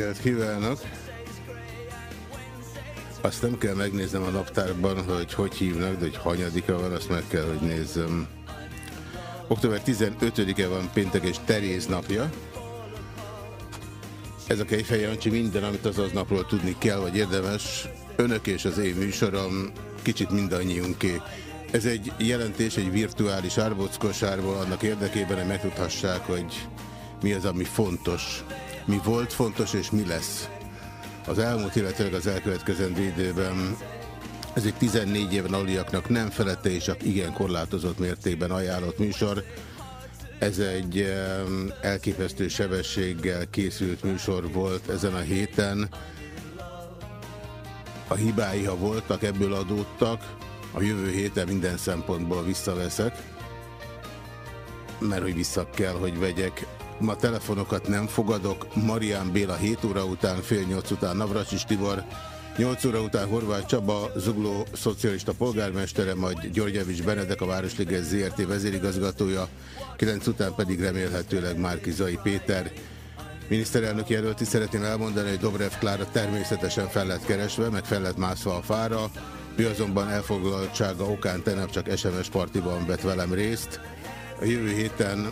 Reggelt kívánok! Azt nem kell megnéznem a naptárban, hogy hogy hívnak, de hogy hanyadika van, azt meg kell, hogy nézzem. Október 15-e van péntek és Teréz napja. Ez a Kejfej Jancsi minden, amit az aznapról tudni kell, vagy érdemes. Önök és az én műsorom kicsit mindannyiunké. Ez egy jelentés egy virtuális árbockosárból annak érdekében, hogy megtudhassák, hogy mi az, ami fontos. Mi volt fontos és mi lesz. Az elmúlt, illetve az elkövetkezendő időben ez egy 14 éven aluliaknak nem felette és csak igen korlátozott mértékben ajánlott műsor. Ez egy elképesztő sebességgel készült műsor volt ezen a héten. A hibái, ha voltak, ebből adódtak. A jövő héten minden szempontból visszaveszek, mert hogy vissza kell, hogy vegyek. Ma telefonokat nem fogadok. Marian Béla 7 óra után, fél 8 után Navracsis Tibor, 8 óra után Horváth Csaba, Zugló szocialista polgármestere, majd Györgyevics Benedek, a Városliges ZRT vezérigazgatója, 9 után pedig remélhetőleg Márkizai Péter. Miniszterelnök jelölti szeretném elmondani, hogy Dobrev Klára természetesen fel lett keresve, meg fel lett mászva a fára. Ő azonban elfoglaltsága okán tegnap csak SMS partiban vett velem részt. A jövő héten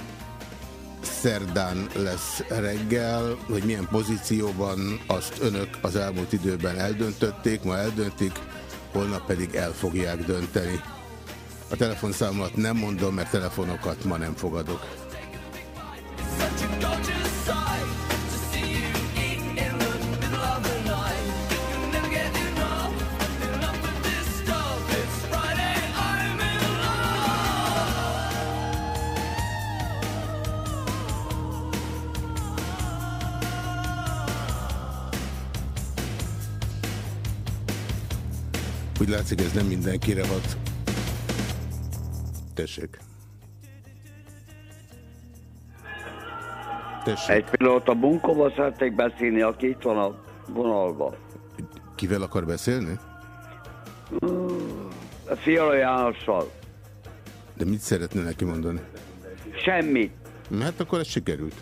szerdán lesz reggel, hogy milyen pozícióban azt önök az elmúlt időben eldöntötték, ma eldöntik, holnap pedig el fogják dönteni. A telefonszámomat nem mondom, mert telefonokat ma nem fogadok. Úgy látszik, ez nem mindenkire hat. Tessék. Tessék. Egy pillanat a bunkóval szeretnék beszélni, aki itt van a vonalban. Kivel akar beszélni? A Fiala Jánossal. De mit szeretne neki mondani? Semmit. Hát akkor ez sikerült.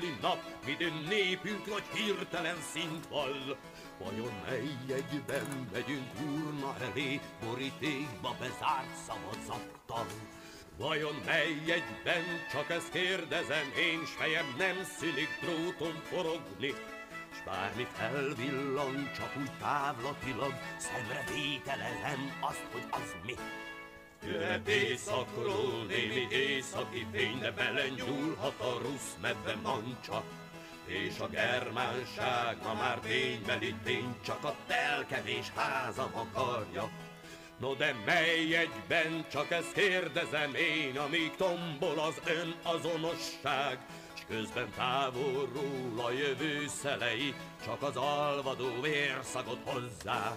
Fényteli nap, midőn népünk nagy hirtelen szint vall. Vajon mely egyben megyünk urna elé, borítékba bezárt szavazattal? Vajon mely egyben, csak ezt kérdezem, én s fejem nem szülik dróton forogni, s bármi felvillan, csak úgy távlatilag, szemre vételezem azt, hogy az mi. Jöhet éjszakról némi északi fény, de belenyúlhat a rusz medve mancsa. És a germánság ma már ténybeli tény, csak a telkevés házam akarja. No de mely egyben, csak ezt kérdezem én, amíg tombol az ön azonosság, s közben távolról a jövő szelei, csak az alvadó vérszagot hozzá.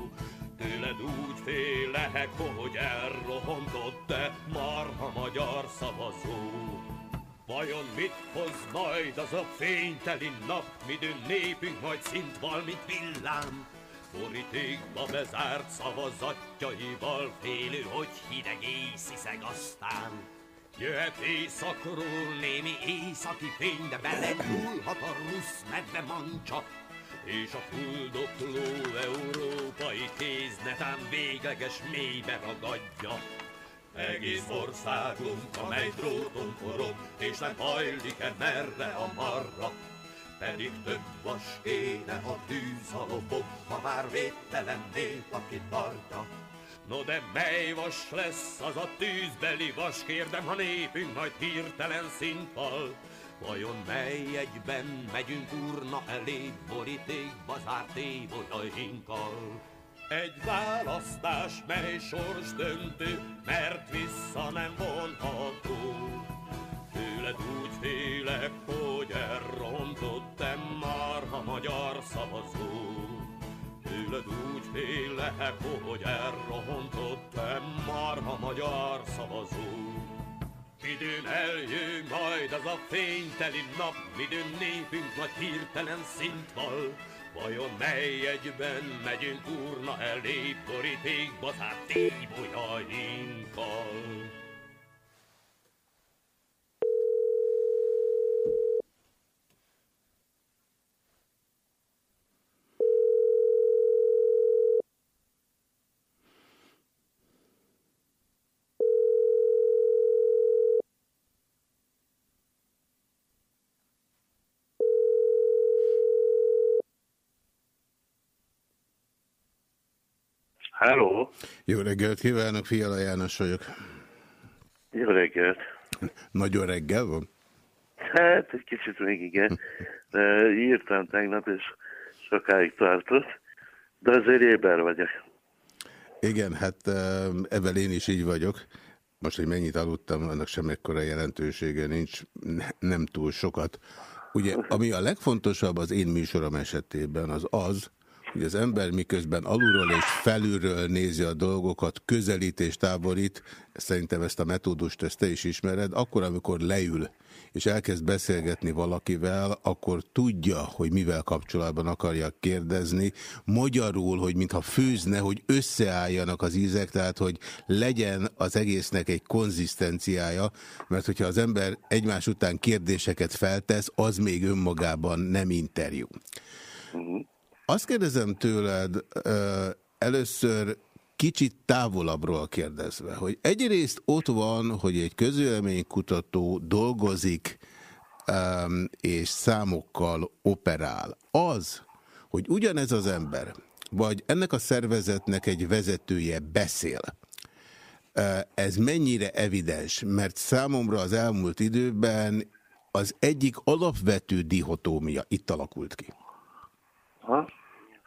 Tőled úgy félek, hogy elrohontott-e marha magyar szavazó. Vajon mit hoz majd az a fényteli nap, midőn népünk majd szint val, mint villám? Borítékba bezárt szavazatjaival félő, hogy hideg észiszeg aztán. Jöhet éjszakról némi északi fény, de belenyúlhat a rusz medve mancsa, és a fuldokló európai kéz netán végleges mélybe ragadja. Egész országunk, amely dróton forog, és nem hajlik-e merre a marra, pedig több vas kéne a tűz a ha már védtelen nép, aki tartja. No de mely vas lesz az a tűzbeli vas, kérdem, ha népünk majd hirtelen szintval. Vajon mely egyben megyünk urna elé, borítékba zárt évolyainkkal? Egy választás, mely sors döntő, mert vissza nem vonható. Tőled úgy félek, hogy elrontottam már a magyar szavazó. Tőled úgy félek, hogy elrontottam már a magyar szavazó. Midőn eljön majd az a fényteli nap, midőn népünk nagy hirtelen szint val. Vajon mely egyben megyünk urna elé, borítékba zárt tébolyainkkal? Hello. Jó reggelt kívánok, Fiala János vagyok. Jó reggelt. Nagyon reggel van? Hát, egy kicsit még igen. De írtam tegnap, és sokáig tartott, de azért éber vagyok. Igen, hát ebben én is így vagyok. Most, hogy mennyit aludtam, annak semmekkora jelentősége nincs, nem túl sokat. Ugye, ami a legfontosabb az én műsorom esetében, az az, hogy az ember miközben alulról és felülről nézi a dolgokat, közelít és táborít, szerintem ezt a metódust ezt te is ismered, akkor, amikor leül és elkezd beszélgetni valakivel, akkor tudja, hogy mivel kapcsolatban akarja kérdezni, magyarul, hogy mintha főzne, hogy összeálljanak az ízek, tehát hogy legyen az egésznek egy konzisztenciája, mert hogyha az ember egymás után kérdéseket feltesz, az még önmagában nem interjú. -huh. Azt kérdezem tőled először kicsit távolabbról kérdezve, hogy egyrészt ott van, hogy egy közvéleménykutató dolgozik és számokkal operál. Az, hogy ugyanez az ember, vagy ennek a szervezetnek egy vezetője beszél, ez mennyire evidens, mert számomra az elmúlt időben az egyik alapvető dihotómia itt alakult ki. Ha?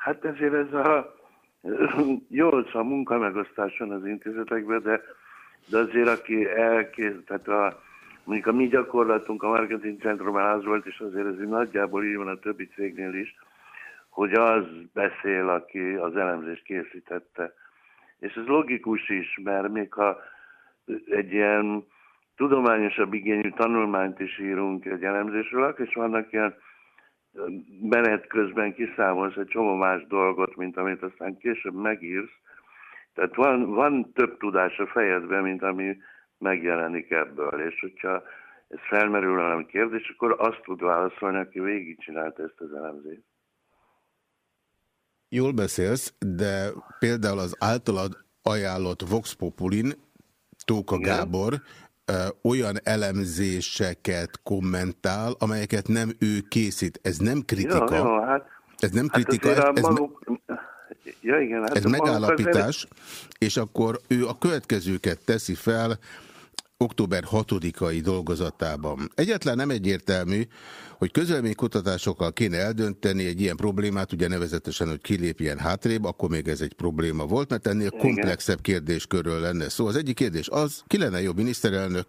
Hát ezért ez a jó a munkamegosztáson az intézetekben, de, de azért aki elkész, tehát a mondjuk a mi gyakorlatunk a marketing centrumán az volt, és azért ez nagyjából így van a többi cégnél is, hogy az beszél, aki az elemzést készítette. És ez logikus is, mert még ha egy ilyen tudományosabb igényű tanulmányt is írunk egy elemzésről, és vannak ilyen menet közben kiszámolsz egy csomó más dolgot, mint amit aztán később megírsz. Tehát van, van több tudás a fejedben, mint ami megjelenik ebből. És hogyha ez felmerül valami kérdés, akkor azt tud válaszolni, aki végigcsinálta ezt az elemzést. Jól beszélsz, de például az általad ajánlott Vox Populin, Tóka Igen. Gábor olyan elemzéseket kommentál, amelyeket nem ő készít. Ez nem kritika. Ja, ja, hát, ez nem hát kritika, ez, ez, maguk... ja, igen, hát ez megállapítás, és akkor ő a következőket teszi fel október 6-ai dolgozatában. Egyetlen nem egyértelmű, hogy közelménykutatásokkal kéne eldönteni egy ilyen problémát, ugye nevezetesen, hogy kilépjen hátrébb, akkor még ez egy probléma volt, mert ennél komplexebb kérdéskörről lenne szó. Az egyik kérdés az, ki lenne jobb miniszterelnök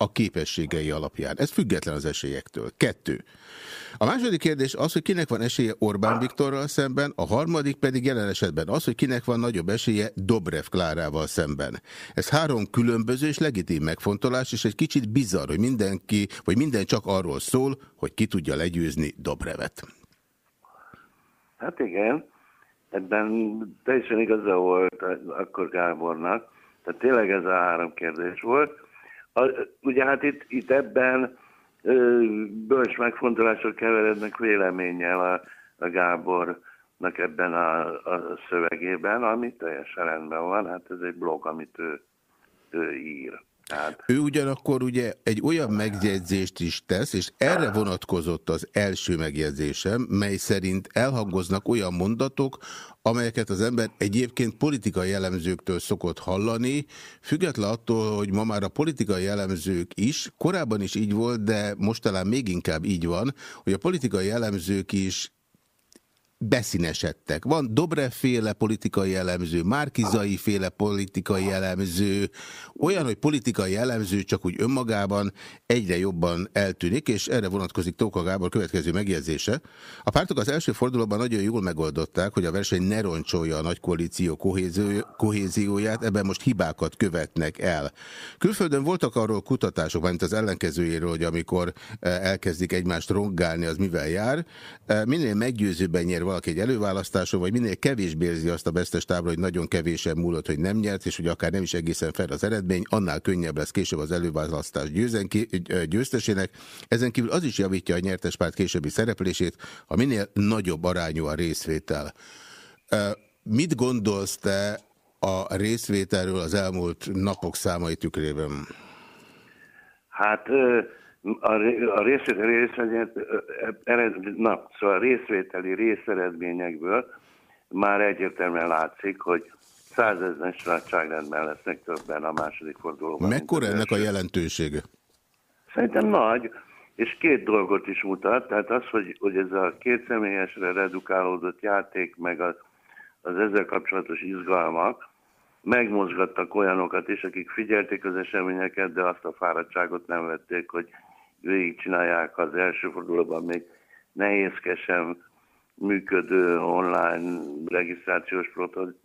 a képességei alapján. Ez független az esélyektől. Kettő. A második kérdés az, hogy kinek van esélye Orbán Viktorral szemben, a harmadik pedig jelen esetben az, hogy kinek van nagyobb esélye Dobrev Klárával szemben. Ez három különböző és legitim megfontolás, és egy kicsit bizarr, hogy mindenki, vagy minden csak arról szól, hogy ki tudja legyőzni Dobrevet. Hát igen, ebben teljesen igaza volt akkor Gábornak, tehát tényleg ez a három kérdés volt. Ugye hát itt, itt ebben bölcs megfontolások keverednek véleménnyel a, a Gábornak ebben a, a szövegében, ami teljesen rendben van, hát ez egy blog, amit ő, ő ír. Tehát... Ő ugyanakkor ugye egy olyan megjegyzést is tesz, és erre vonatkozott az első megjegyzésem, mely szerint elhangoznak olyan mondatok, amelyeket az ember egyébként politikai jellemzőktől szokott hallani, független attól, hogy ma már a politikai jellemzők is, korábban is így volt, de most talán még inkább így van, hogy a politikai jellemzők is beszínesedtek. Van Dobrev-féle politikai elemző, Márkizai féle politikai elemző, olyan, hogy politikai elemző csak úgy önmagában egyre jobban eltűnik, és erre vonatkozik Tóka Gábor következő megjegyzése. A pártok az első fordulóban nagyon jól megoldották, hogy a verseny ne roncsolja a nagy koalíció kohézióját, ebben most hibákat követnek el. Külföldön voltak arról kutatások, mint az ellenkezőjéről, hogy amikor eh, elkezdik egymást rongálni, az mivel jár. Eh, minél meggyőzőbben nyer valaki egy előválasztáson, vagy minél kevésbé érzi azt a besztes tábla, hogy nagyon kevésen múlott, hogy nem nyert, és hogy akár nem is egészen fel az eredmény, annál könnyebb lesz később az előválasztás győztesének. Ezen kívül az is javítja a nyertes párt későbbi szereplését, ha minél nagyobb arányú a részvétel. Mit gondolsz te a részvételről az elmúlt napok számai tükrében? Hát a, a részvételi na, szóval a részvételi részeredményekből már egyértelműen látszik, hogy százezren nagyságrendben lesznek többen a második fordulóban. Mekkora ennek a jelentősége? Szerintem nagy, és két dolgot is mutat, tehát az, hogy, hogy ez a két személyesre redukálódott játék, meg az, az ezzel kapcsolatos izgalmak, megmozgattak olyanokat is, akik figyelték az eseményeket, de azt a fáradtságot nem vették, hogy végigcsinálják az első fordulóban még nehézkesen működő online regisztrációs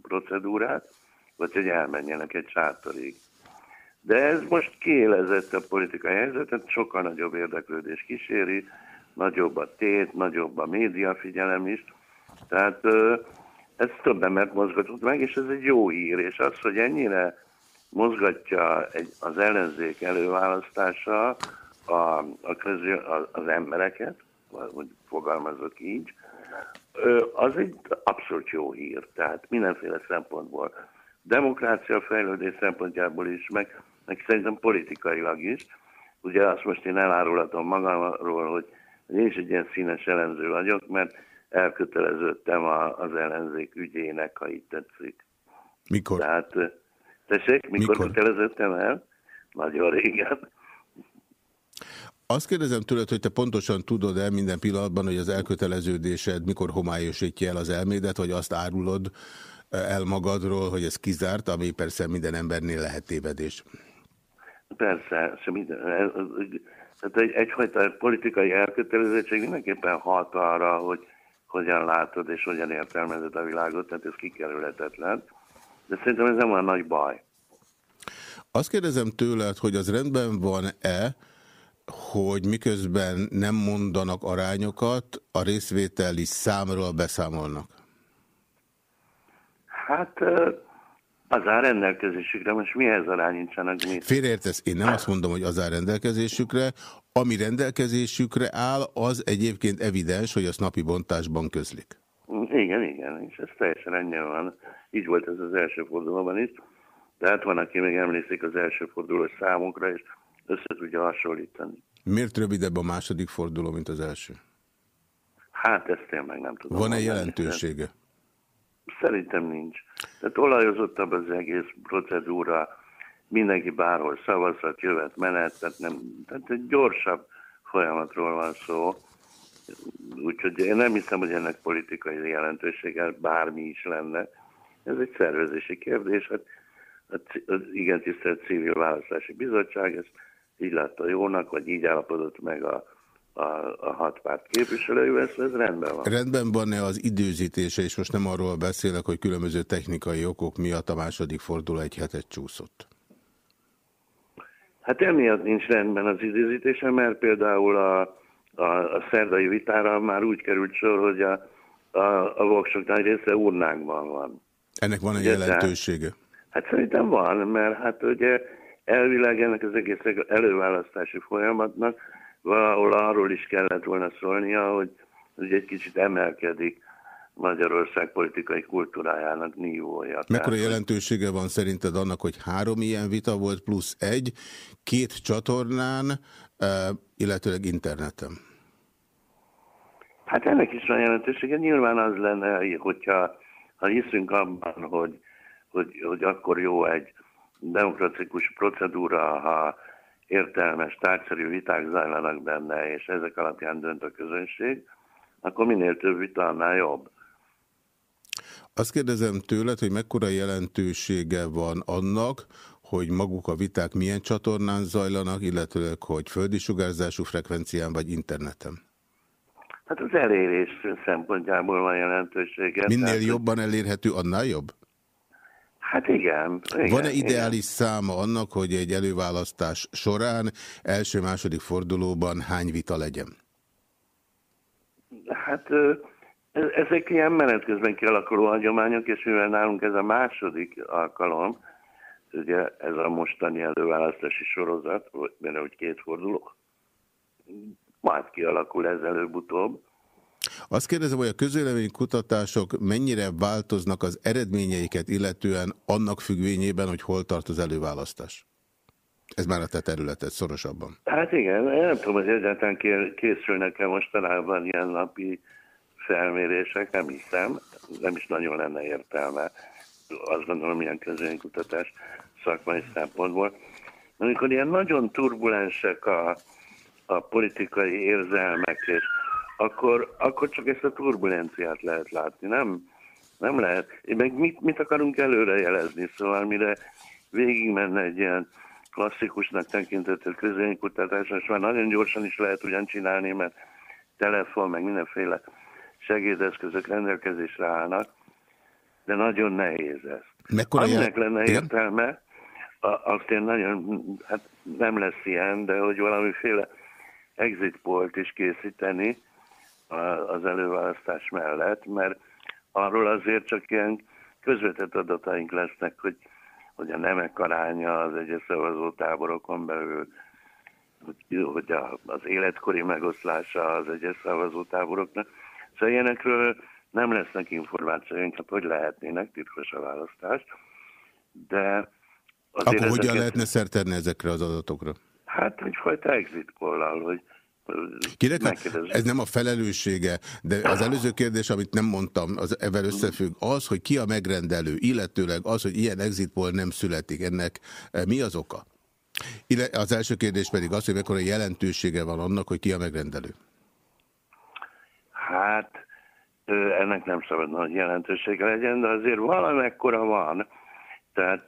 procedúrát, vagy hogy elmenjenek egy sátorig. De ez most kiélezett a politikai helyzetet, sokkal nagyobb érdeklődés kíséri, nagyobb a tét, nagyobb a média figyelem is. Tehát ez több embert mozgatott meg, és ez egy jó hír. És az, hogy ennyire mozgatja egy, az ellenzék előválasztása, a, a közül, az embereket, vagy fogalmazok így, az egy abszolút jó hír. Tehát mindenféle szempontból, demokrácia fejlődés szempontjából is, meg, meg szerintem politikailag is. Ugye azt most én elárulhatom magamról, hogy én is egy ilyen színes ellenző vagyok, mert elköteleződtem a, az ellenzék ügyének, ha így tetszik. Mikor? Tehát, tessék, mikor, mikor? köteleződtem el? Nagyon régen. Azt kérdezem tőled, hogy te pontosan tudod-e minden pillanatban, hogy az elköteleződésed mikor homályosítja el az elmédet, vagy azt árulod el magadról, hogy ez kizárt, ami persze minden embernél lehet tévedés. Persze, tehát egy, egyfajta politikai elkötelezettség mindenképpen hat arra, hogy hogyan látod és hogyan értelmezed a világot, tehát ez kikerülhetetlen. De szerintem ez nem olyan nagy baj. Azt kérdezem tőled, hogy az rendben van-e, hogy miközben nem mondanak arányokat, a részvételi számról beszámolnak? Hát az áll rendelkezésükre, most mihez arányítsanak? Félreértesz, én nem azt mondom, hogy az áll rendelkezésükre. Ami rendelkezésükre áll, az egyébként evidens, hogy az napi bontásban közlik. Igen, igen, és ez teljesen rendben van. Így volt ez az első fordulóban is. Tehát van, aki még emlékszik az első fordulós számokra, és össze tudja hasonlítani. Miért rövidebb a második forduló, mint az első? Hát ezt én meg nem tudom. Van-e jelentősége? Szerintem nincs. Tehát olajozottabb az egész procedúra, mindenki bárhol szavazhat, jövet, menet, tehát, nem, tehát egy gyorsabb folyamatról van szó. Úgyhogy én nem hiszem, hogy ennek politikai jelentősége bármi is lenne. Ez egy szervezési kérdés. Hát az igen tisztelt civil választási bizottság ezt így látta jónak, vagy így állapodott meg a, a, a hat párt képviselőjével, ez, ez rendben van. Rendben van-e az időzítése, és most nem arról beszélek, hogy különböző technikai okok miatt a második forduló egy hetet csúszott? Hát emiatt nincs rendben az időzítése, mert például a, a, a szerdai vitára már úgy került sor, hogy a, a, a voksok nagy része urnákban van. Ennek van egy jelentősége? Hát szerintem van, mert hát ugye elvileg ennek az egész előválasztási folyamatnak valahol arról is kellett volna szólnia, hogy, hogy egy kicsit emelkedik Magyarország politikai kultúrájának nívója. Mekkora jelentősége van szerinted annak, hogy három ilyen vita volt, plusz egy, két csatornán, illetőleg interneten? Hát ennek is van jelentősége. Nyilván az lenne, hogyha ha hiszünk abban, hogy, hogy, hogy akkor jó egy demokratikus procedúra, ha értelmes, tárgyszerű viták zajlanak benne, és ezek alapján dönt a közönség, akkor minél több vita, annál jobb. Azt kérdezem tőled, hogy mekkora jelentősége van annak, hogy maguk a viták milyen csatornán zajlanak, illetőleg, hogy földi sugárzású frekvencián vagy interneten? Hát az elérés szempontjából van jelentősége. Minél tehát, jobban elérhető, annál jobb? Hát igen. igen Van-e ideális igen. száma annak, hogy egy előválasztás során első-második fordulóban hány vita legyen? Hát ezek ilyen menet közben kialakuló hagyományok, és mivel nálunk ez a második alkalom, ugye ez a mostani előválasztási sorozat, benne, hogy két forduló, majd kialakul ez előbb-utóbb, azt kérdezem, hogy a kutatások mennyire változnak az eredményeiket, illetően annak függvényében, hogy hol tart az előválasztás? Ez már a te területed szorosabban. Hát igen, nem tudom, hogy egyáltalán készülnek-e mostanában ilyen napi felmérések, nem hiszem, nem is nagyon lenne értelme. Azt gondolom, ilyen közvénykutatás szakmai szempontból. Amikor ilyen nagyon turbulensek a, a politikai érzelmek és akkor, akkor csak ezt a turbulenciát lehet látni, nem, nem lehet. Meg mit, mit akarunk előrejelezni, szóval mire végig menne egy ilyen klasszikusnak tekintető közénykutatás, most már nagyon gyorsan is lehet ugyan csinálni, mert telefon, meg mindenféle segédeszközök rendelkezésre állnak, de nagyon nehéz ez. Mekkora Aminek lenne értelme, azt én nagyon, hát nem lesz ilyen, de hogy valamiféle exit polt is készíteni, az előválasztás mellett, mert arról azért csak ilyen közvetett adataink lesznek, hogy, hogy a nemek aránya az egyes szavazótáborokon belül, hogy, hogy a, az életkori megoszlása az egyes szavazótáboroknak. Szóval ilyenekről nem lesznek információink, hát hogy lehetnének titkos a választás, de Akkor ezeket... hogyan lehetne szertenni ezekre az adatokra? Hát egyfajta exit poll hogy Kinek ez nem a felelőssége, de az előző kérdés, amit nem mondtam, az evel összefügg, az, hogy ki a megrendelő, illetőleg az, hogy ilyen exitból nem születik, ennek e, mi az oka? Az első kérdés pedig az, hogy mekkora jelentősége van annak, hogy ki a megrendelő. Hát, ennek nem szabad nagy jelentősége legyen, de azért valamekkora van. Tehát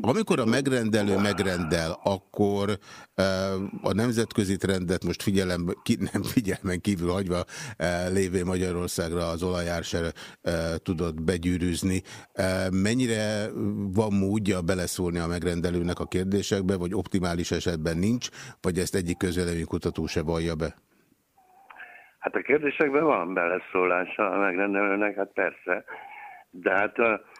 Amikor a megrendelő megrendel, akkor a nemzetközi trendet most figyelem, nem figyelmen kívül hagyva lévő Magyarországra az olajár se tudott begyűrűzni. Mennyire van módja beleszólni a megrendelőnek a kérdésekbe, vagy optimális esetben nincs, vagy ezt egyik közvéleménykutató se vallja be? Hát a kérdésekben van beleszólása a megrendelőnek, hát persze. De, hát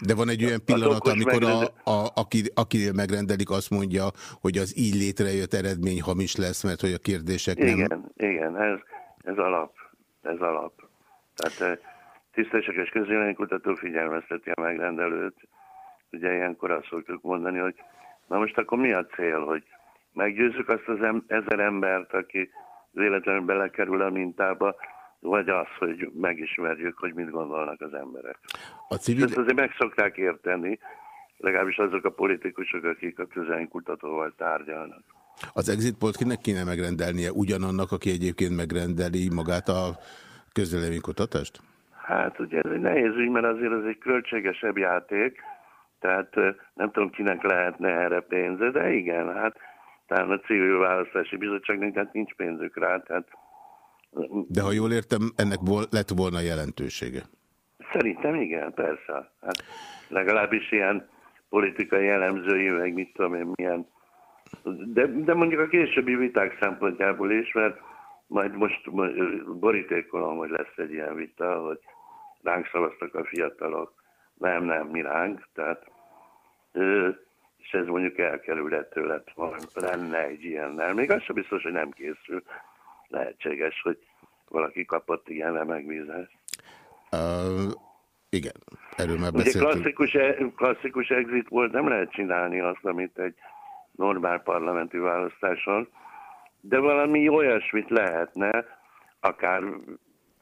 De van egy olyan pillanat, amikor a, a, aki, aki megrendelik, azt mondja, hogy az így létrejött eredmény hamis lesz, mert hogy a kérdések igen, nem... Igen, igen, ez, ez alap. Ez alap. Tehát eh, tisztességes közvéleménykutató figyelmezteti a megrendelőt. Ugye ilyenkor azt szoktuk mondani, hogy na most akkor mi a cél, hogy meggyőzzük azt az em ezer embert, aki véletlenül belekerül a mintába, vagy az, hogy megismerjük, hogy mit gondolnak az emberek. A civil... Ezt azért meg szokták érteni, legalábbis azok a politikusok, akik a kutatóval tárgyalnak. Az exit polt kinek kéne megrendelnie? Ugyanannak, aki egyébként megrendeli magát a közvéleménykutatást? Hát ugye ez egy nehéz ügy, mert azért ez egy költségesebb játék, tehát nem tudom, kinek lehetne erre pénze, de igen, hát talán a civil választási bizottságnak hát nincs pénzük rá, tehát de ha jól értem, ennek lett volna jelentősége. Szerintem igen, persze. Hát legalábbis ilyen politikai jellemzői, meg mit tudom én, milyen. De, de mondjuk a későbbi viták szempontjából is, mert majd most borítékolom, hogy lesz egy ilyen vita, hogy ránk szavaztak a fiatalok. Nem, nem, mi ránk. Tehát, és ez mondjuk elkerülhető lett volna, lenne egy ilyennel. Még az sem biztos, hogy nem készül lehetséges, hogy valaki kapott ilyenre megbízást. Uh, igen, erről már beszéltünk. Ugye klasszikus, e- klasszikus exit volt, nem lehet csinálni azt, amit egy normál parlamenti választáson, de valami olyasmit lehetne, akár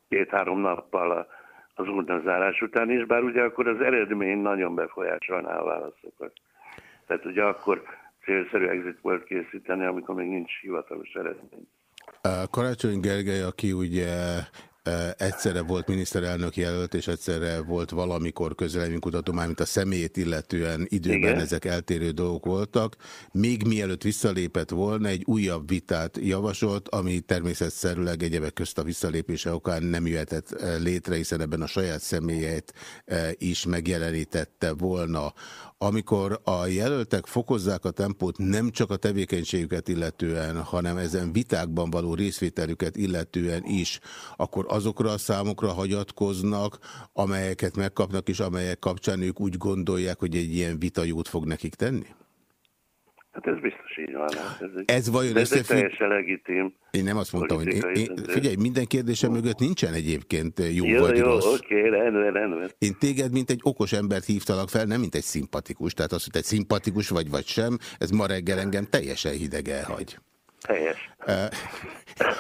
két-három nappal az urnazárás után is, bár ugye akkor az eredmény nagyon befolyásolná a válaszokat. Tehát ugye akkor célszerű exit volt készíteni, amikor még nincs hivatalos eredmény. Karácsony Gergely, aki ugye egyszerre volt miniszterelnök jelölt, és egyszerre volt valamikor kutató, már mint a személyét illetően időben Igen. ezek eltérő dolgok voltak. Még mielőtt visszalépett volna, egy újabb vitát javasolt, ami természetszerűleg egyebek közt a visszalépése okán nem jöhetett létre, hiszen ebben a saját személyét is megjelenítette volna amikor a jelöltek fokozzák a tempót nem csak a tevékenységüket illetően, hanem ezen vitákban való részvételüket illetően is, akkor azokra a számokra hagyatkoznak, amelyeket megkapnak, és amelyek kapcsán ők úgy gondolják, hogy egy ilyen vita jót fog nekik tenni? Hát ez biztos így van. Hát ez, egy, ez vajon ez összefügg... teljesen legitim. Én nem azt mondtam, hogy... Én, én, figyelj, minden kérdésem mögött nincsen egyébként jó, jó vagy jó, rossz. oké, rendben, rendben. Én téged, mint egy okos embert hívtalak fel, nem mint egy szimpatikus. Tehát az, hogy te szimpatikus vagy, vagy sem, ez ma reggel engem teljesen hideg elhagy. Helyes.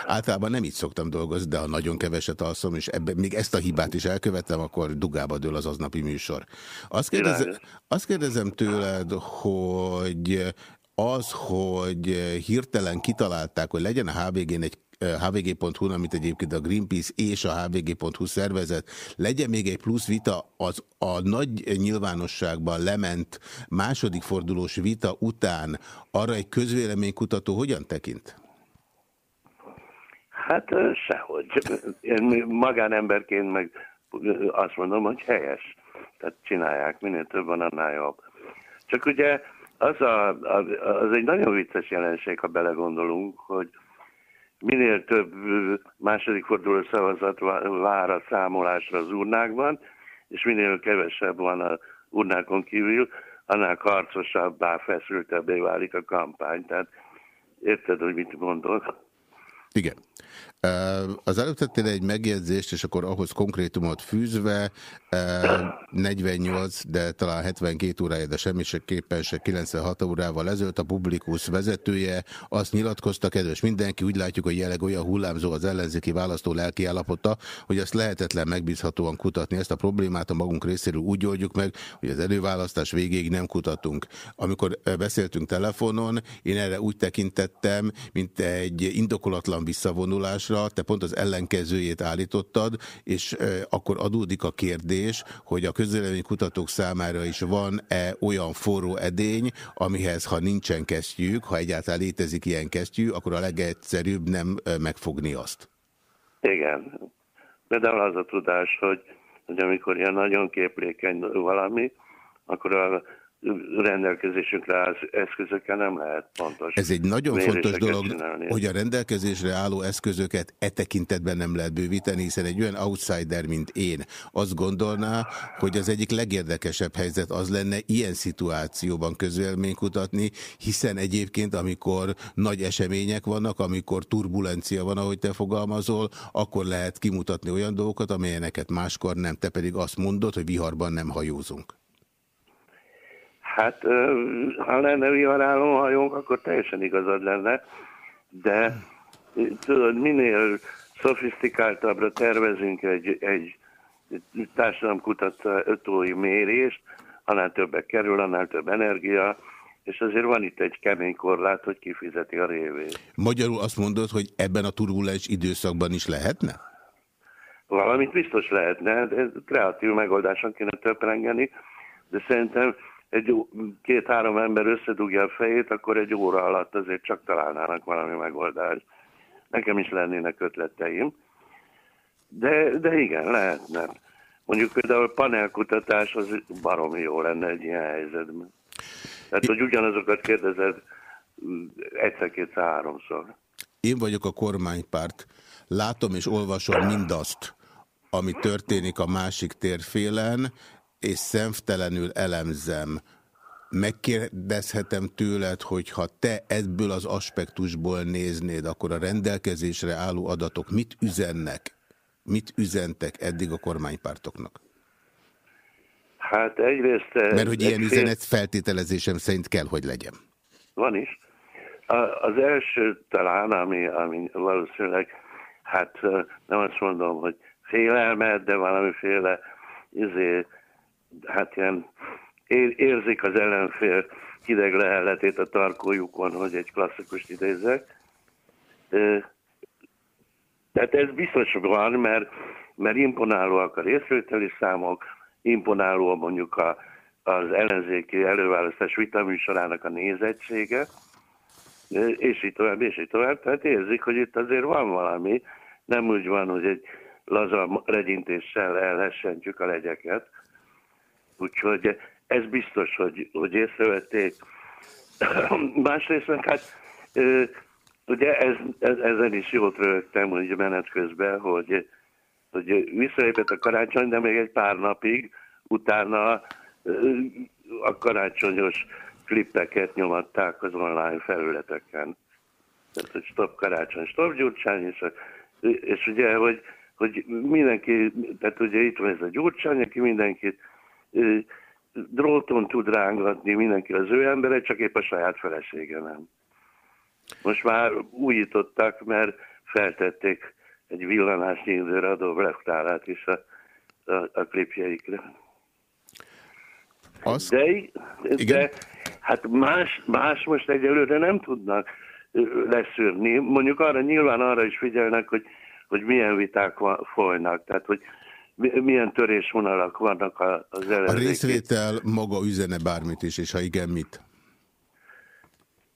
Általában nem így szoktam dolgozni, de ha nagyon keveset alszom, és ebben, még ezt a hibát is elkövetem, akkor dugába dől az aznapi műsor. Azt kérdezem, azt kérdezem tőled, hogy az, hogy hirtelen kitalálták, hogy legyen a HVG-n egy hvg.hu, amit egyébként a Greenpeace és a hvg.hu szervezet, legyen még egy plusz vita, az a nagy nyilvánosságban lement második fordulós vita után arra egy közvéleménykutató hogyan tekint? Hát sehogy. Én magánemberként meg azt mondom, hogy helyes. Tehát csinálják, minél több van, annál jobb. Csak ugye az, a, az egy nagyon vicces jelenség, ha belegondolunk, hogy minél több második forduló szavazat vár a számolásra az urnákban, és minél kevesebb van a urnákon kívül, annál karcosabbá, feszültebbé válik a kampány. Tehát érted, hogy mit mondok? Igen. Az előbb tettél egy megjegyzést, és akkor ahhoz konkrétumot fűzve 48, de talán 72 órája, de semmiképpen se 96 órával ezelőtt a publikus vezetője azt nyilatkozta, kedves mindenki, úgy látjuk, hogy jelenleg olyan hullámzó az ellenzéki választó lelki állapota, hogy azt lehetetlen megbízhatóan kutatni. Ezt a problémát a magunk részéről úgy oldjuk meg, hogy az előválasztás végéig nem kutatunk. Amikor beszéltünk telefonon, én erre úgy tekintettem, mint egy indokolatlan visszavonulás, megszólalásra te pont az ellenkezőjét állítottad, és akkor adódik a kérdés, hogy a kutatók számára is van-e olyan forró edény, amihez ha nincsen kesztyűk, ha egyáltalán létezik ilyen kesztyű, akkor a legegyszerűbb nem megfogni azt. Igen. Például az a tudás, hogy, hogy amikor ilyen nagyon képlékeny valami, akkor a rendelkezésünkre álló eszközökkel nem lehet pontos. Ez egy nagyon fontos dolog, csinálni. hogy a rendelkezésre álló eszközöket e tekintetben nem lehet bővíteni, hiszen egy olyan outsider, mint én, azt gondolná, hogy az egyik legérdekesebb helyzet az lenne ilyen szituációban közélménykutatni, hiszen egyébként, amikor nagy események vannak, amikor turbulencia van, ahogy te fogalmazol, akkor lehet kimutatni olyan dolgokat, amelyeneket máskor nem. Te pedig azt mondod, hogy viharban nem hajózunk. Hát, ha lenne viharáló hajónk, akkor teljesen igazad lenne, de tudod, minél szofisztikáltabbra tervezünk egy, egy társadalomkutatói mérést, annál többek kerül, annál több energia, és azért van itt egy kemény korlát, hogy kifizeti a révét. Magyarul azt mondod, hogy ebben a turbulens időszakban is lehetne? Valamit biztos lehetne, de kreatív megoldáson kéne töprengeni, de szerintem egy két-három ember összedugja a fejét, akkor egy óra alatt azért csak találnának valami megoldást. Nekem is lennének ötleteim. De, de igen, lehetne. Mondjuk például panelkutatás az baromi jó lenne egy ilyen helyzetben. Tehát, hogy ugyanazokat kérdezed egyszer-kétszer, háromszor. Én vagyok a kormánypárt. Látom és olvasom mindazt, ami történik a másik térfélen, és szemtelenül elemzem, megkérdezhetem tőled, hogy ha te ebből az aspektusból néznéd, akkor a rendelkezésre álló adatok mit üzennek, mit üzentek eddig a kormánypártoknak? Hát egyrészt... Mert hogy ilyen fél... üzenet feltételezésem szerint kell, hogy legyen. Van is. Az első talán, ami, ami valószínűleg, hát nem azt mondom, hogy félelmet, de valamiféle izé, hát ilyen érzik az ellenfél hideg lehelletét a tarkójukon, hogy egy klasszikus idézek. Tehát ez biztos van, mert, mert imponálóak a részvételi számok, imponáló mondjuk a, az ellenzéki előválasztás vitaműsorának a nézettsége, és így tovább, és így tovább. Tehát érzik, hogy itt azért van valami, nem úgy van, hogy egy laza regyintéssel elhessentjük a legyeket, Úgyhogy ez biztos, hogy, hogy észrevették. Másrészt hát ugye ez, ez, ezen is jót rögtem, hogy menet közben, hogy, hogy visszalépett a karácsony, de még egy pár napig utána a karácsonyos klippeket nyomatták az online felületeken. Tehát, hogy stop karácsony, stop gyurcsány, és, és ugye, hogy, hogy mindenki, tehát ugye itt van ez a gyurcsány, aki mindenkit dróton tud rángatni mindenki az ő embere, csak épp a saját felesége nem. Most már újítottak, mert feltették egy villanásnyi időre reflektárat is a, a, a klipjeikre. Az? De, de hát más, más most egyelőre nem tudnak leszűrni. Mondjuk arra nyilván arra is figyelnek, hogy, hogy milyen viták folynak. Tehát, hogy milyen törésvonalak vannak az ellenzéki. A részvétel maga üzene bármit is, és ha igen, mit?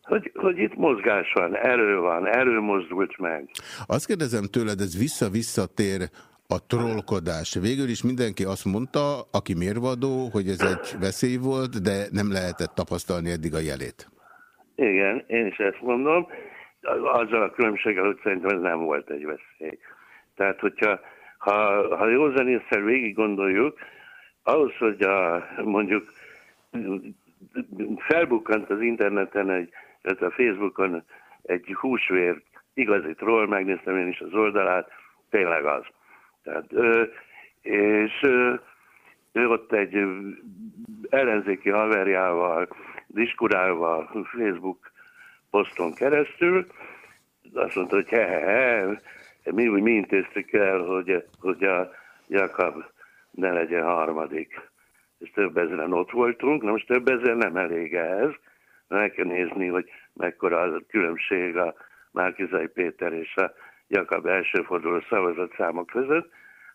Hogy, hogy itt mozgás van, erő van, erő mozdult meg. Azt kérdezem tőled, ez vissza-visszatér a trollkodás. Végül is mindenki azt mondta, aki mérvadó, hogy ez egy veszély volt, de nem lehetett tapasztalni eddig a jelét. Igen, én is ezt mondom. Azzal a különbséggel, hogy szerintem ez nem volt egy veszély. Tehát, hogyha ha, ha józanésszel végig gondoljuk, ahhoz, hogy a, mondjuk felbukkant az interneten, egy, a Facebookon egy húsvér igazi troll, megnéztem én is az oldalát, tényleg az. Tehát, és ő ott egy ellenzéki haverjával diskurálva Facebook poszton keresztül, azt mondta, hogy he, he, he mi úgy mi intéztük el, hogy, hogy a Jakab ne legyen harmadik. És több ezeren ott voltunk, na most több ezer nem elég ehhez, meg kell nézni, hogy mekkora a különbség a Márkizai Péter és a Jakab első forduló szavazatszámok között,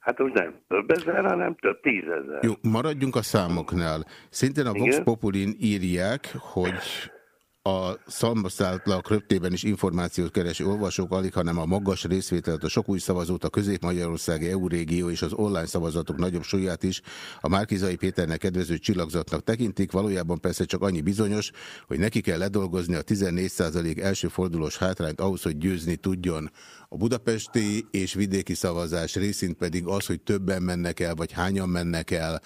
Hát úgy nem több ezer, hanem több tízezer. Jó, maradjunk a számoknál. Szintén a Vox Populin írják, hogy a szalmaszáltlak röptében is információt kereső olvasók alig, hanem a magas részvételt, a sok új szavazót, a közép-magyarországi EU régió és az online szavazatok nagyobb súlyát is a Márkizai Péternek kedvező csillagzatnak tekintik, valójában persze csak annyi bizonyos, hogy neki kell ledolgozni a 14% első fordulós hátrányt ahhoz, hogy győzni tudjon. A budapesti és vidéki szavazás részint pedig az, hogy többen mennek el, vagy hányan mennek el,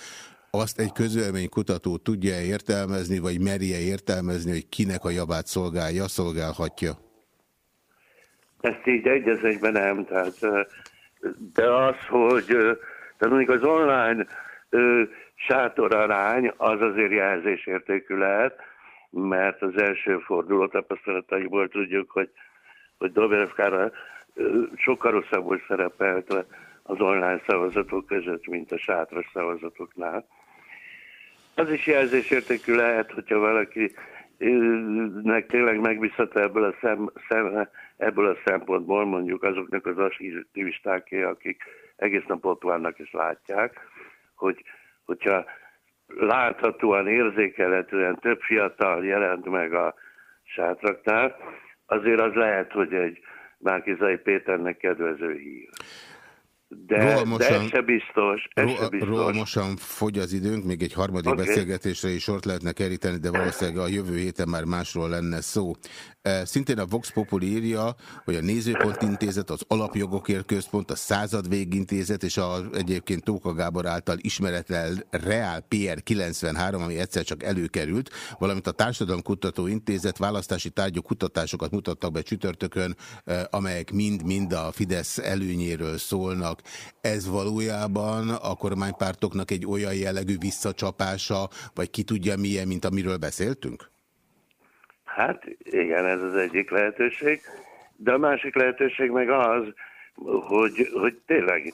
azt egy közvéleménykutató tudja -e értelmezni, vagy merje értelmezni, hogy kinek a javát szolgálja, szolgálhatja? Ezt így egyezésben nem, tehát, de az, hogy tehát mondjuk az online sátorarány az azért jelzésértékű lehet, mert az első forduló tapasztalataiból tudjuk, hogy, hogy Dobrev sokkal rosszabbul szerepelt az online szavazatok között, mint a sátras szavazatoknál. Az is jelzésértékű lehet, hogyha valaki nek tényleg megbízható ebből a, szem, ebből a szempontból, mondjuk azoknak az aktivistáké, akik egész nap ott vannak és látják, hogy, hogyha láthatóan, érzékelhetően több fiatal jelent meg a sátraknál, azért az lehet, hogy egy Márkizai Péternek kedvező hír. De, rohamosan, de ez se biztos. Ez ro, se biztos. Rohamosan fogy az időnk, még egy harmadik okay. beszélgetésre is sort lehetne keríteni, de valószínűleg a jövő héten már másról lenne szó. E, szintén a Vox Populi írja, hogy a Nézőpont Intézet, az Alapjogokért Központ, a Század Végintézet és a egyébként Tóka Gábor által ismeretlen Real PR 93, ami egyszer csak előkerült, valamint a Társadalomkutató Intézet választási tárgyú kutatásokat mutattak be csütörtökön, e, amelyek mind-mind a Fidesz előnyéről szólnak. Ez valójában a kormánypártoknak egy olyan jellegű visszacsapása, vagy ki tudja milyen, mint amiről beszéltünk? Hát igen, ez az egyik lehetőség. De a másik lehetőség meg az, hogy, hogy tényleg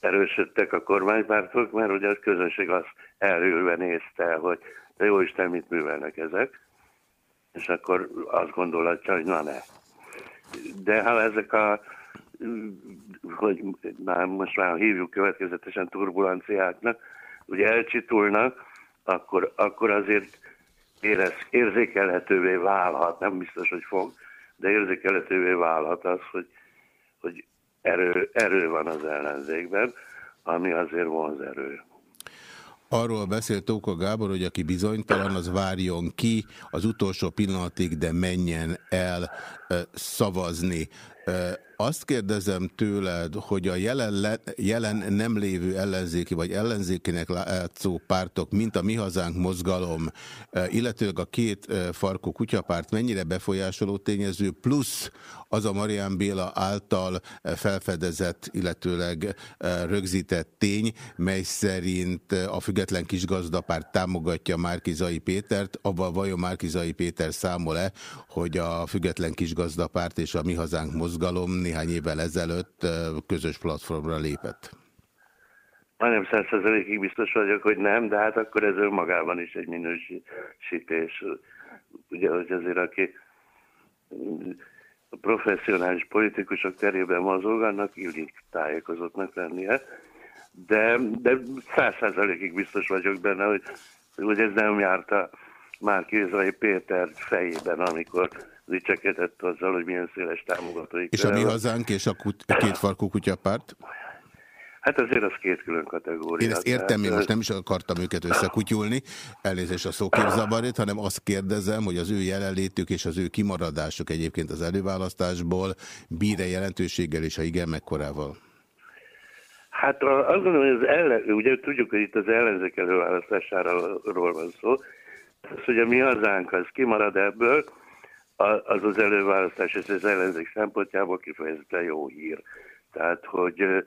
erősödtek a kormánypártok, mert ugye a közönség azt elülve nézte, hogy de jó Isten, mit művelnek ezek, és akkor azt gondolatja, hogy na ne. De ha ezek a hogy már most már hívjuk következetesen turbulenciáknak, ugye elcsitulnak, akkor, akkor azért érez, érzékelhetővé válhat, nem biztos, hogy fog, de érzékelhetővé válhat az, hogy, hogy erő, erő van az ellenzékben, ami azért vonz erő. Arról beszélt Tóka Gábor, hogy aki bizonytalan, az várjon ki az utolsó pillanatig, de menjen el szavazni. Azt kérdezem tőled, hogy a jelen, le, jelen nem lévő ellenzéki vagy ellenzékinek látszó pártok, mint a Mi Hazánk mozgalom, illetőleg a két farkú kutyapárt mennyire befolyásoló tényező, plusz az a Marian Béla által felfedezett, illetőleg rögzített tény, mely szerint a független kisgazdapárt támogatja Márkizai Pétert, abban vajon Márkizai Péter számol-e, hogy a független kisgazdapárt és a Mi Hazánk mozgalom néhány évvel ezelőtt közös platformra lépett? Majdnem százszerzelékig biztos vagyok, hogy nem, de hát akkor ez önmagában is egy minősítés. Ugye, hogy azért aki a professzionális politikusok terében mozog, annak illik tájékozottnak lennie. De, de száz százalékig biztos vagyok benne, hogy, hogy ez nem járta már Kézai Péter fejében, amikor dicsekedett azzal, hogy milyen széles támogatói. És a mi hazánk és a, kut a két farkú kutyapárt? Hát azért az két külön kategória. Én ezt értem, én most nem is akartam őket összekutyulni, elnézést a szóképzavarét, hanem azt kérdezem, hogy az ő jelenlétük és az ő kimaradásuk egyébként az előválasztásból bír-e jelentőséggel, és ha igen, mekkorával? Hát azt gondolom, hogy az ellen, ugye tudjuk, hogy itt az ellenzék előválasztásáról van szó, az, hogy a mi hazánk az kimarad ebből, az az előválasztás és az ellenzék szempontjából kifejezetten jó hír. Tehát, hogy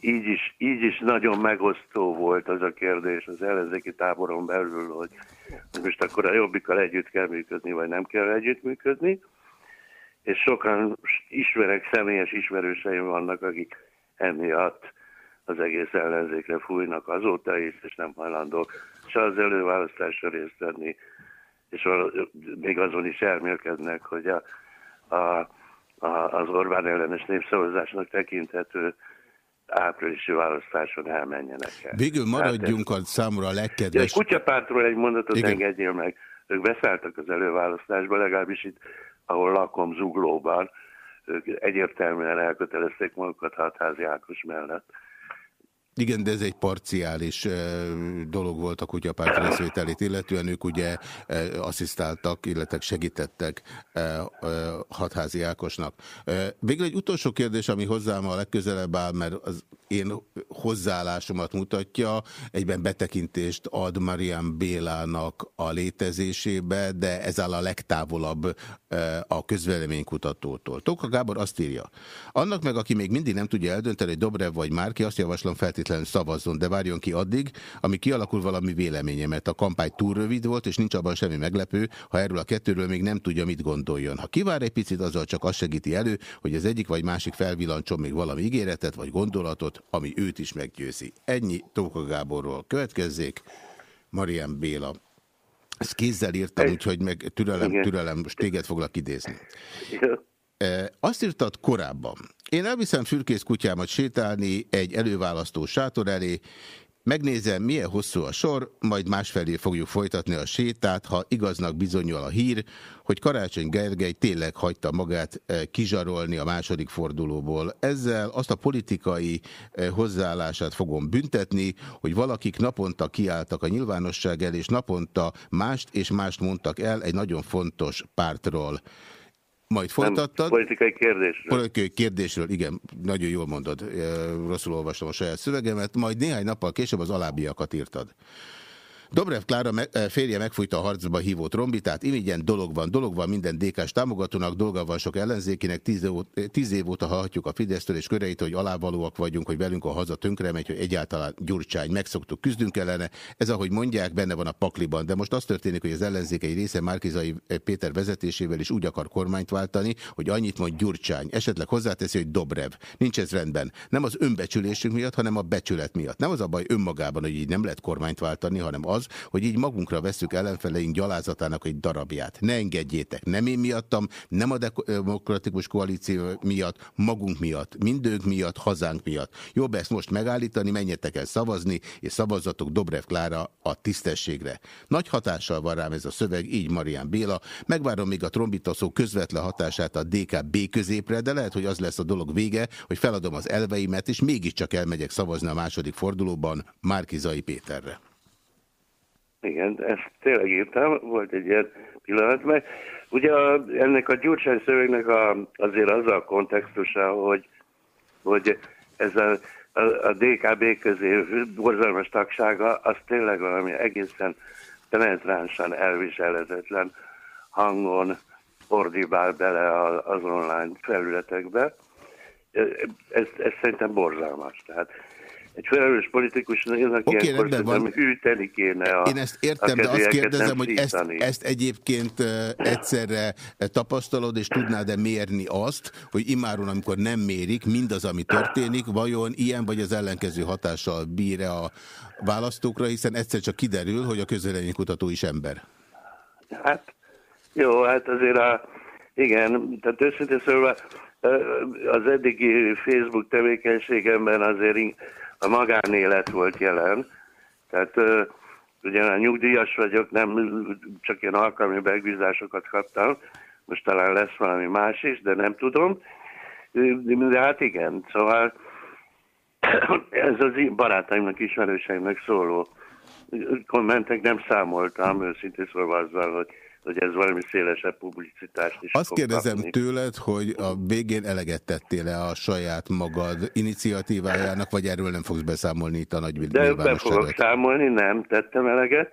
így is, így is nagyon megosztó volt az a kérdés az ellenzéki táboron belül, hogy most akkor a jobbikkal együtt kell működni, vagy nem kell együttműködni. És sokan ismerek, személyes ismerőseim vannak, akik emiatt az egész ellenzékre fújnak azóta is, és nem hajlandók se az előválasztásra részt venni, és még azon is elmélkednek, hogy a, a az Orbán ellenes népszavazásnak tekinthető áprilisi választáson elmenjenek el. Végül maradjunk hát, a számomra a legkedves... A kutyapártról egy mondatot Igen. engedjél meg. Ők beszálltak az előválasztásba, legalábbis itt, ahol lakom Zuglóban, ők egyértelműen elkötelezték magukat hatházi Ákos mellett. Igen, de ez egy parciális dolog volt a kutyapárt részvételét, illetően ők ugye asszisztáltak, illetve segítettek hatházi Ákosnak. Végül egy utolsó kérdés, ami hozzám a legközelebb áll, mert az én hozzáállásomat mutatja, egyben betekintést ad Marian Bélának a létezésébe, de ez áll a legtávolabb a közveleménykutatótól. Tóka Gábor azt írja, annak meg, aki még mindig nem tudja eldönteni, hogy Dobrev vagy Márki, azt javaslom feltétlenül szavazzon, de várjon ki addig, ami kialakul valami véleménye, mert a kampány túl rövid volt, és nincs abban semmi meglepő, ha erről a kettőről még nem tudja, mit gondoljon. Ha kivár egy picit, azzal csak azt segíti elő, hogy az egyik vagy másik felvillancson még valami ígéretet vagy gondolatot, ami őt is meggyőzi. Ennyi Tóka Gáborról következzék. Marian Béla. Ezt kézzel írtam, úgyhogy meg türelem, türelem, most téged foglak idézni. Azt írtad korábban. Én elviszem fürkész kutyámat sétálni egy előválasztó sátor elé, Megnézem, milyen hosszú a sor, majd másfelé fogjuk folytatni a sétát, ha igaznak bizonyul a hír, hogy Karácsony Gergely tényleg hagyta magát eh, kizsarolni a második fordulóból. Ezzel azt a politikai eh, hozzáállását fogom büntetni, hogy valakik naponta kiálltak a nyilvánosság el, és naponta mást és mást mondtak el egy nagyon fontos pártról. Majd folytattad. Nem, politikai kérdésről. Politikai kérdésről, igen, nagyon jól mondod. Rosszul olvastam a saját szövegemet. Majd néhány nappal később az alábbiakat írtad. Dobrev Klára eh, férje megfújta a harcba hívó trombitát, imigyen dolog van, dolog van minden DK-s támogatónak, dolga van sok ellenzékinek, tíz, év, tíz év óta hallhatjuk a Fidesztől és köreit, hogy alávalóak vagyunk, hogy velünk a haza tönkre megy, hogy egyáltalán Gyurcsány megszoktuk, küzdünk ellene. Ez, ahogy mondják, benne van a pakliban, de most az történik, hogy az ellenzék egy része Márkizai eh, Péter vezetésével is úgy akar kormányt váltani, hogy annyit mond Gyurcsány. Esetleg hozzáteszi, hogy Dobrev. Nincs ez rendben. Nem az önbecsülésünk miatt, hanem a becsület miatt. Nem az a baj önmagában, hogy így nem lehet kormányt váltani, hanem az, az, hogy így magunkra veszük ellenfeleink gyalázatának egy darabját. Ne engedjétek, nem én miattam, nem a demokratikus koalíció miatt, magunk miatt, mindők miatt, hazánk miatt. Jobb ezt most megállítani, menjetek el szavazni, és szavazzatok Dobrev Klára a tisztességre. Nagy hatással van rám ez a szöveg, így Marian Béla. Megvárom még a trombitaszó közvetlen hatását a DKB középre, de lehet, hogy az lesz a dolog vége, hogy feladom az elveimet, és mégiscsak elmegyek szavazni a második fordulóban Márkizai Péterre. Igen, ezt tényleg írtam, volt egy ilyen pillanat, mert ugye a, ennek a Gyurcsány szövegnek a, azért az a kontextusa, hogy, hogy ez a, a, a DKB közé borzalmas tagsága, az tényleg valami egészen penetránsan elviselhetetlen hangon ordibál bele az online felületekbe. Ez, ez szerintem borzalmas. Tehát egy felelős politikusnak okay, ilyenkor van. hűteni kéne a Én ezt értem, de azt kérdezem, hogy ezt, ezt egyébként egyszerre tapasztalod, és tudnád-e mérni azt, hogy imáron, amikor nem mérik, mindaz, ami történik, vajon ilyen vagy az ellenkező hatással bír-e a választókra, hiszen egyszer csak kiderül, hogy a kutató is ember. Hát jó, hát azért a, igen, tehát őszintén szólva az eddigi Facebook tevékenységemben azért a magánélet volt jelen. Tehát ugye a nyugdíjas vagyok, nem csak ilyen alkalmi megbízásokat kaptam, most talán lesz valami más is, de nem tudom. De hát igen, szóval ez az barátaimnak, ismerőseimnek szóló kommentek nem számoltam, őszintén szólva azzal, hogy hogy ez valami szélesebb publicitást is Azt kérdezem kapni. tőled, hogy a végén eleget tettél-e a saját magad iniciatívájának, vagy erről nem fogsz beszámolni itt a nagy De be fogok számolni, nem tettem eleget,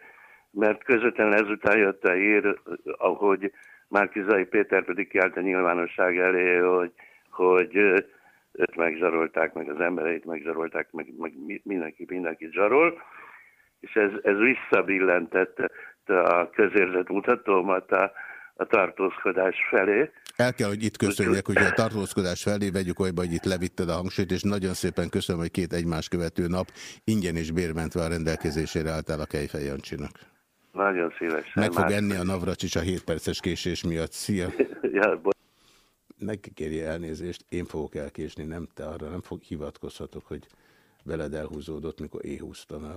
mert közvetlenül ezután jött a hír, ahogy Márkizai Péter pedig kiállt a nyilvánosság elé, hogy, hogy őt megzsarolták, meg az embereit megzsarolták, meg, meg mindenki, mindenki zsarol, és ez, ez visszabillentette a közérzet mutatómat a, a tartózkodás felé. El kell, hogy itt köszönjek, hogy a tartózkodás felé vegyük olyba, hogy itt levitted a hangsúlyt, és nagyon szépen köszönöm, hogy két egymás követő nap ingyen és bérmentve a rendelkezésére álltál a Kejfej Jancsinak. Nagyon szívesen. Meg fog enni a Navracsics a 7 perces késés miatt. Szia! ja, neki kérje elnézést, én fogok elkésni, nem te, arra nem fog hivatkozhatok, hogy veled elhúzódott, mikor éhúztam el.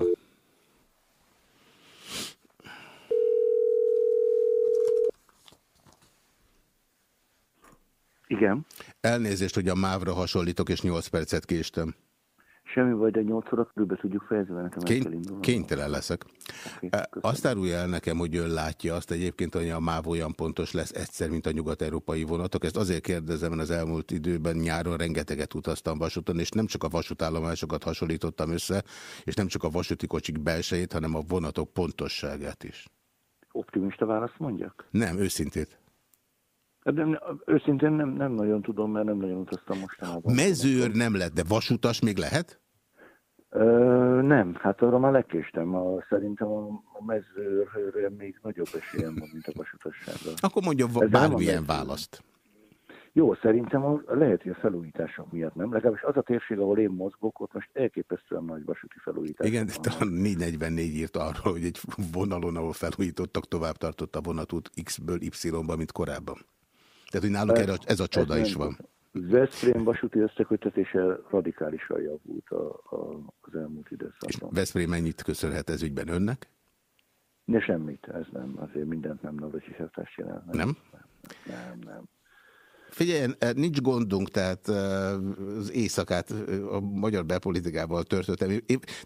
Igen. Elnézést, hogy a mávra hasonlítok, és 8 percet késtem. Semmi baj, de 8 óra körülbelül tudjuk fejezni, nekem Kény, kell indulnom. Kénytelen leszek. Oké, Azt árulja el nekem, hogy ön látja azt egyébként, hogy a MÁV olyan pontos lesz egyszer, mint a nyugat-európai vonatok. Ezt azért kérdezem, mert az elmúlt időben nyáron rengeteget utaztam vasúton, és nem csak a vasútállomásokat hasonlítottam össze, és nem csak a vasúti kocsik belsejét, hanem a vonatok pontosságát is. Optimista választ mondjak? Nem, őszintét. Hát Nem, őszintén nem, nem nagyon tudom, mert nem nagyon utaztam mostanában. Mezőr nem lett, de vasutas még lehet? Ö, nem, hát arra már lekéstem. A, szerintem a, a mezőrhőre még nagyobb esélyem van, mint a vasutasságra. Akkor mondja a bármilyen választ. Jó, szerintem a, lehet, hogy a felújítások miatt nem. Legalábbis az a térség, ahol én mozgok, ott most elképesztően nagy vasúti felújítás. Igen, de talán 444 írt arról, hogy egy vonalon, ahol felújítottak, tovább tartott a vonatút X-ből Y-ba, mint korábban. Tehát, hogy náluk erre, ez a csoda Ez is nem van. Veszprém vasúti összekötetése radikálisan javult a, a, az elmúlt És időszakban. Veszprém mennyit köszönhet ez ügyben önnek? De semmit, ez nem, azért mindent nem Navracsis Elvtárs csinál. Nem? Nem, nem. Figyelj, eh, nincs gondunk, tehát eh, az éjszakát eh, a magyar belpolitikával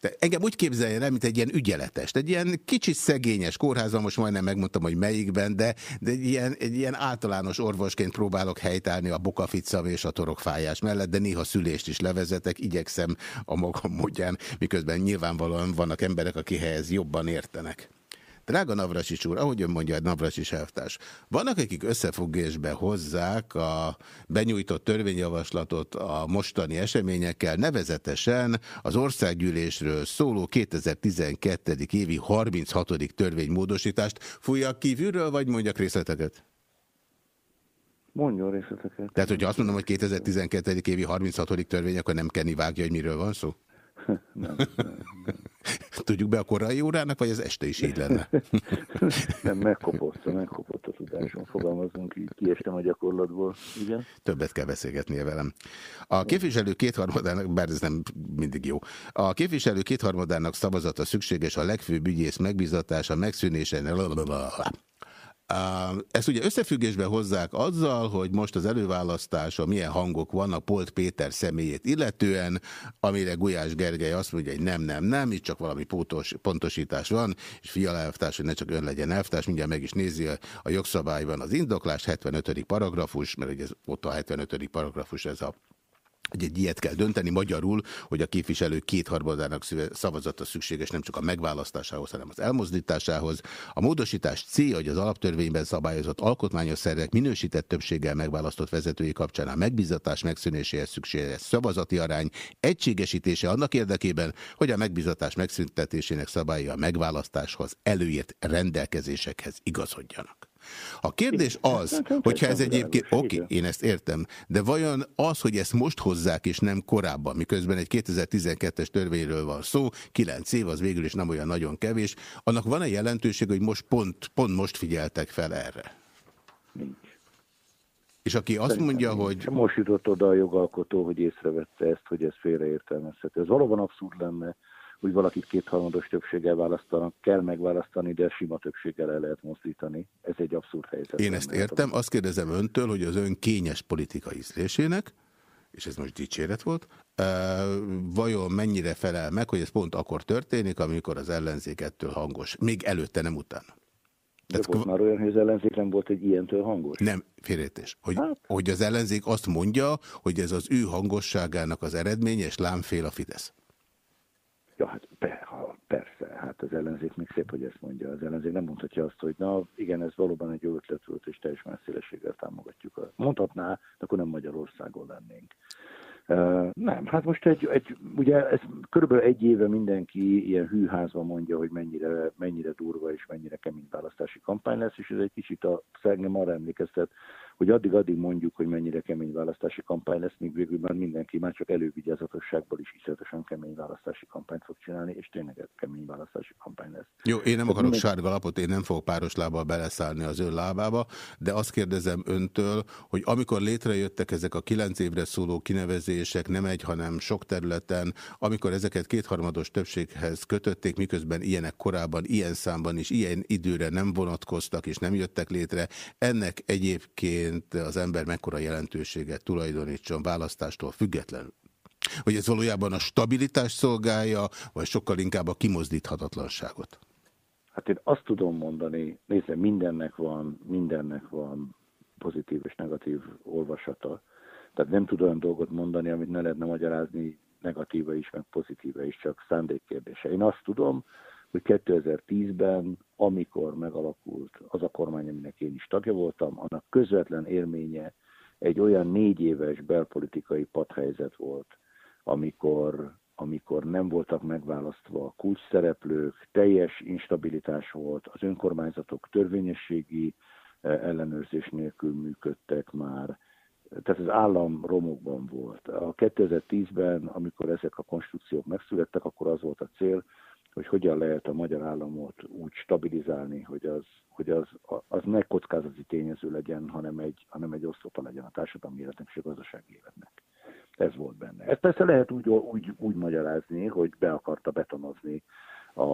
De engem úgy képzeljen el, mint egy ilyen ügyeletes, egy ilyen kicsit szegényes kórházban, most majdnem megmondtam, hogy melyikben, de, de egy, ilyen, egy ilyen általános orvosként próbálok helytállni a bokaficam és a torokfájás mellett, de néha szülést is levezetek, igyekszem a magam módján, miközben nyilvánvalóan vannak emberek, akihez jobban értenek. Drága Navracsics úr, ahogy ön mondja, Navracsics elvtárs, vannak, akik összefüggésbe hozzák a benyújtott törvényjavaslatot a mostani eseményekkel, nevezetesen az országgyűlésről szóló 2012. évi 36. törvénymódosítást. Fújjak kívülről, vagy mondjak részleteket? Mondjon részleteket. Tehát, hogyha azt mondom, hogy 2012. évi 36. törvény, akkor nem Kenny vágja, hogy miről van szó? Nem, nem, nem. Tudjuk be a korai órának, vagy az este is így lenne? nem megkopott, megkopott a tudásom, fogalmazunk így, kiestem a gyakorlatból, igen. Többet kell beszélgetnie velem. A képviselő kétharmadának, bár ez nem mindig jó, a képviselő kétharmadának szavazata szükséges a legfőbb ügyész megbizatása, megszűnése, Ezt ugye összefüggésbe hozzák azzal, hogy most az előválasztáson milyen hangok vannak Polt Péter személyét illetően, amire Gulyás Gergely azt mondja, hogy nem, nem, nem, itt csak valami pótos, pontosítás van, és fiala elvtárs, hogy ne csak ön legyen elvtárs, mindjárt meg is nézi a jogszabályban az indoklás, 75. paragrafus, mert ugye ez, ott a 75. paragrafus, ez a hogy egy ilyet kell dönteni magyarul, hogy a képviselő kétharmadának szavazata szükséges nem csak a megválasztásához, hanem az elmozdításához. A módosítás célja, hogy az alaptörvényben szabályozott alkotmányos szervek minősített többséggel megválasztott vezetői kapcsán a megbizatás megszűnéséhez szükséges szavazati arány egységesítése annak érdekében, hogy a megbizatás megszüntetésének szabálya a megválasztáshoz előírt rendelkezésekhez igazodjanak. A kérdés az, hogyha ez egyébként, oké, én ezt értem, de vajon az, hogy ezt most hozzák és nem korábban, miközben egy 2012-es törvényről van szó, 9 év, az végül is nem olyan nagyon kevés, annak van-e jelentőség, hogy most pont, pont most figyeltek fel erre? Nincs. És aki azt Szerintem mondja, nincs. hogy Most jutott oda a jogalkotó, hogy észrevette ezt, hogy ez félreértelmezhető. Ez valóban abszurd lenne, hogy valakit kétharmados többséggel választanak, kell megválasztani, de sima többséggel el lehet mozdítani. Ez egy abszurd helyzet. én ezt értem, azt kérdezem öntől, hogy az ön kényes politikai ízlésének, és ez most dicséret volt, vajon mennyire felel meg, hogy ez pont akkor történik, amikor az ellenzék ettől hangos. Még előtte, nem utána. De volt már olyan, hogy az ellenzék nem volt egy ilyentől hangos. Nem, félértés. Hogy, Hát. hogy az ellenzék azt mondja, hogy ez az ő hangosságának az eredménye, és lámfél a Fidesz. Ja, hát persze, hát az ellenzék még szép, hogy ezt mondja. Az ellenzék nem mondhatja azt, hogy na igen, ez valóban egy jó ötlet volt, és teljes más szélességgel támogatjuk. Mondhatná, de akkor nem Magyarországon lennénk. Uh, nem, hát most egy, egy, ugye ez körülbelül egy éve mindenki ilyen hűházban mondja, hogy mennyire, mennyire durva és mennyire kemény választási kampány lesz, és ez egy kicsit a engem arra emlékeztet, hogy addig-addig mondjuk, hogy mennyire kemény választási kampány lesz, míg végül már mindenki már csak elővigyázatosságból is iszletesen kemény választási kampányt fog csinálni, és tényleg kemény választási kampány lesz. Jó, én nem akarok minden... sárga lapot, én nem fogok páros lábbal beleszállni az ön lábába, de azt kérdezem öntől, hogy amikor létrejöttek ezek a kilenc évre szóló kinevezések, nem egy, hanem sok területen, amikor ezeket kétharmados többséghez kötötték, miközben ilyenek korábban, ilyen számban is, ilyen időre nem vonatkoztak és nem jöttek létre, ennek egyébként az ember mekkora jelentőséget tulajdonítson választástól függetlenül? Hogy ez valójában a stabilitás szolgálja, vagy sokkal inkább a kimozdíthatatlanságot? Hát én azt tudom mondani, nézze, mindennek van, mindennek van pozitív és negatív olvasata. Tehát nem tud olyan dolgot mondani, amit ne lehetne magyarázni negatíva is, meg pozitíva is, csak szándékkérdése. Én azt tudom, hogy 2010-ben, amikor megalakult az a kormány, aminek én is tagja voltam, annak közvetlen élménye egy olyan négy éves belpolitikai padhelyzet volt, amikor, amikor nem voltak megválasztva a kulcs szereplők, teljes instabilitás volt, az önkormányzatok törvényességi eh, ellenőrzés nélkül működtek már, tehát az állam romokban volt. A 2010-ben, amikor ezek a konstrukciók megszülettek, akkor az volt a cél, hogy hogyan lehet a magyar államot úgy stabilizálni, hogy az, hogy az, az ne kockázati tényező legyen, hanem egy, hanem egy oszlopа legyen a társadalmi életnek és a gazdasági életnek. Ez volt benne. Ezt persze lehet úgy, úgy, úgy magyarázni, hogy be akarta betonozni a,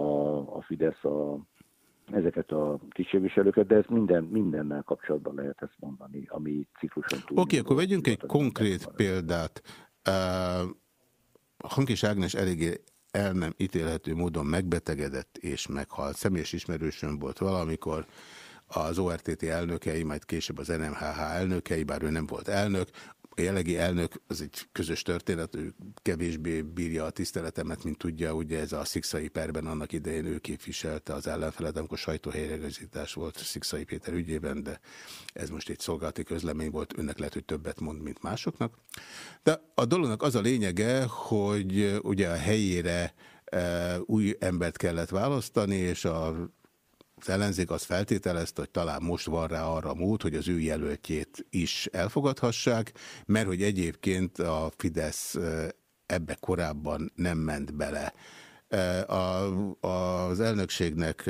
a Fidesz a, ezeket a tisztségviselőket, de ez minden, mindennel kapcsolatban lehet ezt mondani, ami cikluson túl. Oké, okay, akkor vegyünk egy konkrét példát. Uh, Hankis Ágnes eléggé el nem ítélhető módon megbetegedett és meghalt. Személyes ismerősöm volt valamikor, az ORTT elnökei, majd később az NMHH elnökei, bár ő nem volt elnök, a jelenlegi elnök, az egy közös történet, ő kevésbé bírja a tiszteletemet, mint tudja, ugye ez a Szikszai perben annak idején ő képviselte az ellenfelet, amikor sajtóhelyregazítás volt Szikszai Péter ügyében, de ez most egy szolgálati közlemény volt, önnek lehet, hogy többet mond, mint másoknak. De a dolognak az a lényege, hogy ugye a helyére új embert kellett választani, és a az ellenzék azt feltételezte, hogy talán most van rá arra mód, hogy az ő jelöltjét is elfogadhassák, mert hogy egyébként a Fidesz ebbe korábban nem ment bele. A, az elnökségnek,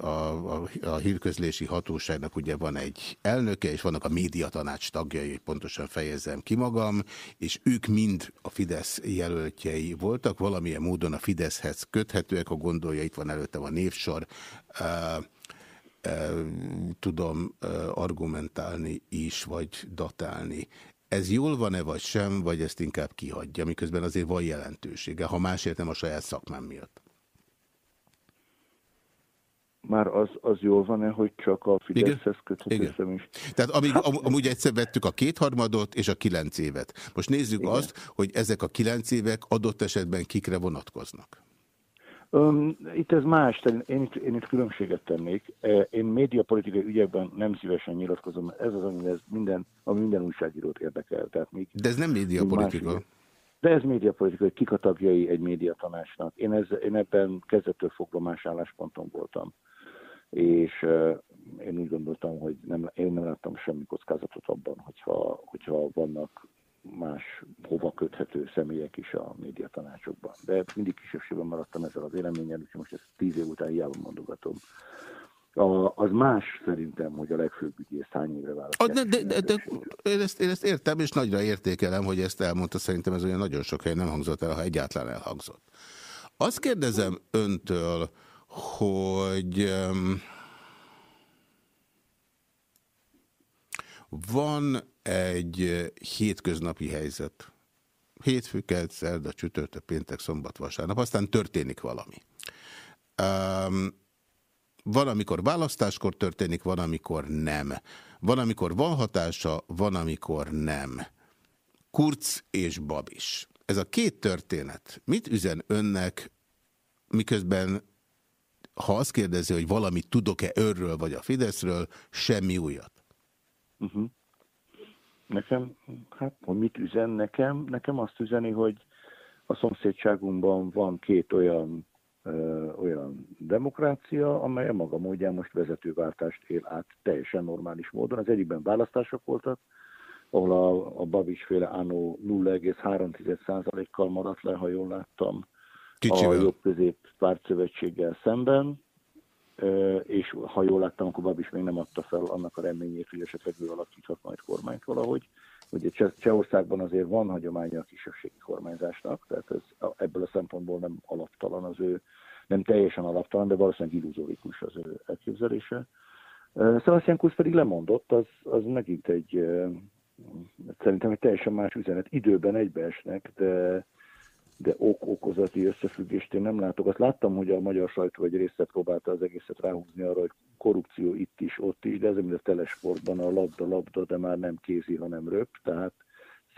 a, a, a hírközlési hatóságnak ugye van egy elnöke, és vannak a médiatanács tagjai, hogy pontosan fejezzem ki magam, és ők mind a Fidesz jelöltjei voltak, valamilyen módon a Fideszhez köthetőek, a gondolja, itt van előttem a névsor, tudom argumentálni is, vagy datálni. Ez jól van-e, vagy sem, vagy ezt inkább kihagyja, miközben azért van jelentősége, ha másért nem a saját szakmám miatt? Már az, az jól van-e, hogy csak a Fideszhez köthető is? Tehát amíg, am, amúgy egyszer vettük a kétharmadot és a kilenc évet. Most nézzük Igen. azt, hogy ezek a kilenc évek adott esetben kikre vonatkoznak. Um, itt ez más, én itt, én itt különbséget tennék. Én médiapolitikai ügyekben nem szívesen nyilatkozom, ez az, ami, ez minden, ami minden újságírót érdekel. Tehát még, De ez nem médiapolitika. De ez médiapolitika, hogy kik a tagjai egy médiatanácsnak. Én, ez, én ebben kezdettől fogva más állásponton voltam. És uh, én úgy gondoltam, hogy nem, én nem láttam semmi kockázatot abban, hogyha, hogyha vannak más hova köthető személyek is a médiatanácsokban. De mindig kisebbségben maradtam ezzel a véleménnyel, úgyhogy most ezt tíz év után hiába mondogatom. A, az más szerintem, hogy a legfőbb ügyész hány évre választják. De, de, de, de én, ezt, én ezt értem, és nagyra értékelem, hogy ezt elmondta. Szerintem ez olyan nagyon sok helyen nem hangzott el, ha egyáltalán elhangzott. Azt kérdezem öntől, hogy van egy hétköznapi helyzet. Hétfő, kelt, szerda, csütörtök, péntek, szombat, vasárnap, aztán történik valami. Um, van, amikor választáskor történik, van, amikor nem. Van, amikor van hatása, van, amikor nem. Kurz és Babis. Ez a két történet mit üzen önnek, miközben ha azt kérdezi, hogy valamit tudok-e örről vagy a Fideszről, semmi újat. Uh mhm. -huh. Nekem, hát hogy mit üzen nekem? Nekem azt üzeni, hogy a szomszédságunkban van két olyan olyan demokrácia, amely a maga módján most vezetőváltást él át teljesen normális módon. Az egyikben választások voltak, ahol a, a Babics féle Ánó 0,3%-kal maradt le, ha jól láttam, Kicsivel. a jobb-közép pártszövetséggel szemben, és ha jól láttam, akkor Babics még nem adta fel annak a reményét, hogy esetleg ő alakíthat majd kormányt valahogy. Ugye Csehországban azért van hagyománya a kisebbségi kormányzásnak, tehát ez, ebből a szempontból nem alaptalan az ő, nem teljesen alaptalan, de valószínűleg illuzórikus az ő elképzelése. Sebastian Kurz pedig lemondott, az, az megint egy, szerintem egy teljesen más üzenet. Időben egybeesnek, de, de ok-okozati összefüggést én nem látok. Azt láttam, hogy a magyar sajtó egy részt próbálta az egészet ráhúzni arra, hogy korrupció itt is, ott is, de ez mint a telesportban a labda-labda, de már nem kézi, hanem röp, tehát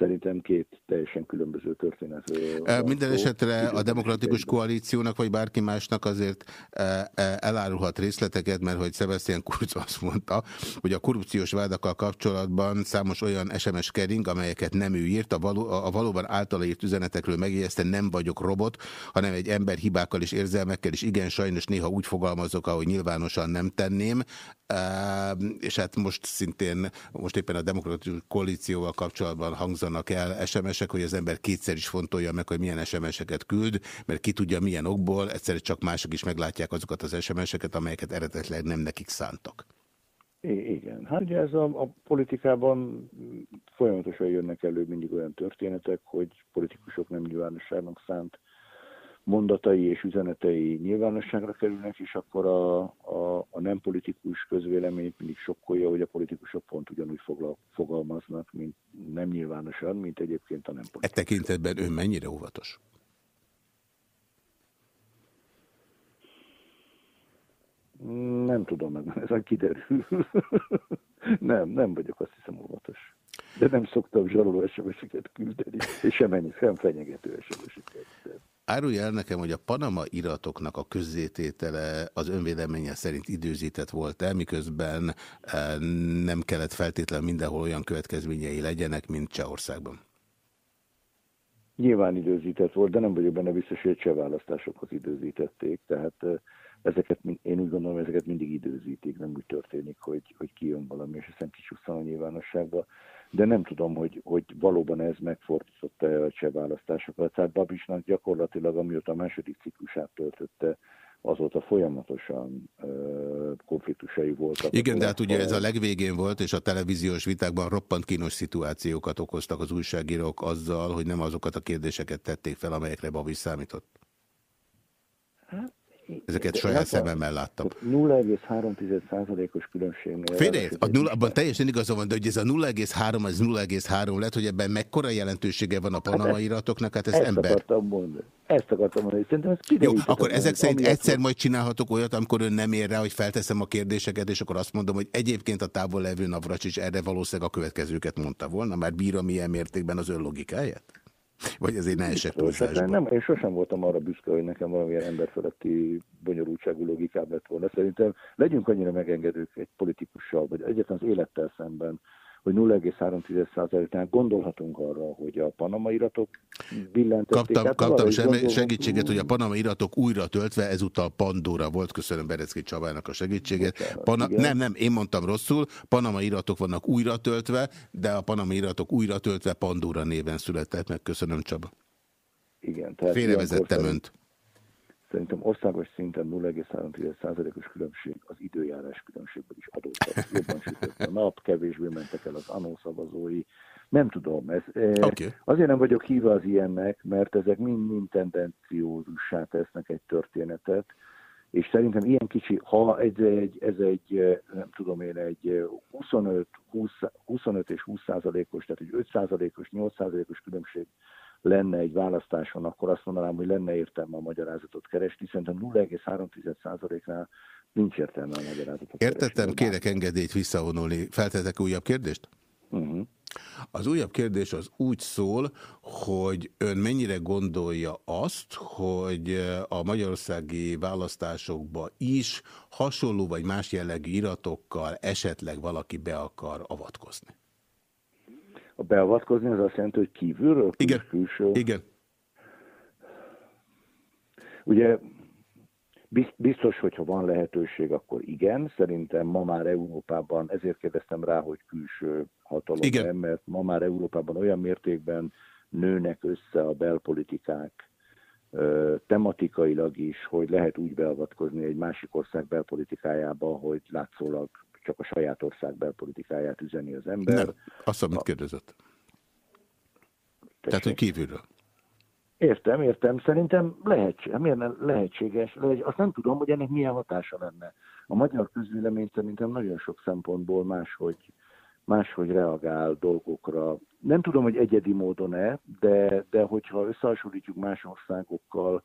szerintem két teljesen különböző történet. Minden esetre a demokratikus koalíciónak, vagy bárki másnak azért elárulhat részleteket, mert hogy Sebastian Kurz azt mondta, hogy a korrupciós vádakkal kapcsolatban számos olyan SMS kering, amelyeket nem ő írt, a, való, a valóban általa írt üzenetekről megjegyezte, nem vagyok robot, hanem egy ember hibákkal és érzelmekkel, és igen, sajnos néha úgy fogalmazok, ahogy nyilvánosan nem tenném, és hát most szintén, most éppen a demokratikus koalícióval kapcsolatban hangzanak el SMS-ek, hogy az ember kétszer is fontolja meg, hogy milyen SMS-eket küld, mert ki tudja milyen okból, egyszer csak mások is meglátják azokat az SMS-eket, amelyeket eredetileg nem nekik szántak. Igen, hát ugye ez a, a politikában folyamatosan jönnek elő mindig olyan történetek, hogy politikusok nem nyilvánosságnak szánt mondatai és üzenetei nyilvánosságra kerülnek, és akkor a, a, a nem politikus közvélemény mindig sokkolja, hogy a politikusok pont ugyanúgy foglal, fogalmaznak, mint nem nyilvánosan, mint egyébként a nem politikus. E tekintetben ön mennyire óvatos? Nem tudom, meg ez a kiderül. nem, nem vagyok azt hiszem óvatos. De nem szoktam zsaroló SMS-eket küldeni, és sem, ennyi, sem fenyegető SMS-eket. Árulja el nekem, hogy a Panama iratoknak a közzététele az önvéleménye szerint időzített volt-e, miközben eh, nem kellett feltétlenül mindenhol olyan következményei legyenek, mint Csehországban? Nyilván időzített volt, de nem vagyok benne biztos, hogy cseh választásokhoz időzítették, tehát eh, ezeket, én úgy gondolom, ezeket mindig időzítik, nem úgy történik, hogy, hogy kijön valami, és aztán kicsusszan a nyilvánosságba de nem tudom, hogy, hogy valóban ez megfordította a cseh választásokat. Tehát Babisnak gyakorlatilag, amióta a második ciklusát töltötte, azóta folyamatosan ö, konfliktusai voltak. Igen, de hát ugye ez a legvégén volt, és a televíziós vitákban roppant kínos szituációkat okoztak az újságírók azzal, hogy nem azokat a kérdéseket tették fel, amelyekre Babis számított. Hát Ezeket saját szememmel láttam. 0,3%-os különbségnél... Félreért, a nulla, abban teljesen igaza van, de hogy ez a 0,3 az 0,3 lett, hogy ebben mekkora jelentősége van a hát panama iratoknak, hát ez ezt ember. Akartam mondani. Ezt akartam mondani. Szerintem ez Jó, akkor ezek szerint egyszer majd csinálhatok olyat, amikor ön nem ér rá, hogy felteszem a kérdéseket, és akkor azt mondom, hogy egyébként a távol levő is erre valószínűleg a következőket mondta volna, már bírom ilyen mértékben az ön logikáját? Vagy azért ne esett túlzásba? Nem, én sosem voltam arra büszke, hogy nekem valamilyen emberfeletti bonyolultságú logikám lett volna. Szerintem legyünk annyira megengedők egy politikussal, vagy egyetlen az élettel szemben, hogy 0,3%-nál gondolhatunk arra, hogy a Panama iratok billentették. Kaptam, kaptam semmi segítséget, hogy a Panama iratok újra töltve, ezúttal Pandora volt, köszönöm Berecki Csabának a segítséget. Pana nem, nem, én mondtam rosszul, Panama iratok vannak újra töltve, de a Panama iratok újra töltve Pandora néven született, meg köszönöm Csaba. Igen. Félrevezettem önt. Szerintem országos szinten 0,3%-os különbség az időjárás különbségből is adott. Jobban sütött a nap, kevésbé mentek el az anó szavazói. Nem tudom, ez, eh, okay. azért nem vagyok híva az ilyennek, mert ezek mind-mind tendenciózussá tesznek egy történetet, és szerintem ilyen kicsi, ha ez egy, ez egy eh, nem tudom én, egy 25, 20, 25 és 20 százalékos, tehát egy 5 százalékos, 8 százalékos különbség lenne egy választáson, akkor azt mondanám, hogy lenne értelme a magyarázatot keresni. Szerintem 0,3%-nál nincs értelme a magyarázatot Értettem, keresni. kérek engedélyt visszavonulni. Feltetek újabb kérdést? Uh mhm. -huh. Az újabb kérdés az úgy szól, hogy ön mennyire gondolja azt, hogy a magyarországi választásokba is hasonló vagy más jellegű iratokkal esetleg valaki be akar avatkozni? A beavatkozni az azt jelenti, hogy kívülről, Igen. külső. Igen. Ugye Biztos, hogyha van lehetőség, akkor igen. Szerintem ma már Európában, ezért kérdeztem rá, hogy külső hatalom, igen. mert ma már Európában olyan mértékben nőnek össze a belpolitikák tematikailag is, hogy lehet úgy beavatkozni egy másik ország belpolitikájába, hogy látszólag csak a saját ország belpolitikáját üzeni az ember. Nem, azt, amit kérdezett. Tehát, hogy kívülről. Értem, értem. Szerintem lehetséges. Miért nem lehetséges? Lehet, azt nem tudom, hogy ennek milyen hatása lenne. A magyar közvélemény szerintem nagyon sok szempontból máshogy, máshogy reagál dolgokra. Nem tudom, hogy egyedi módon-e, de, de hogyha összehasonlítjuk más országokkal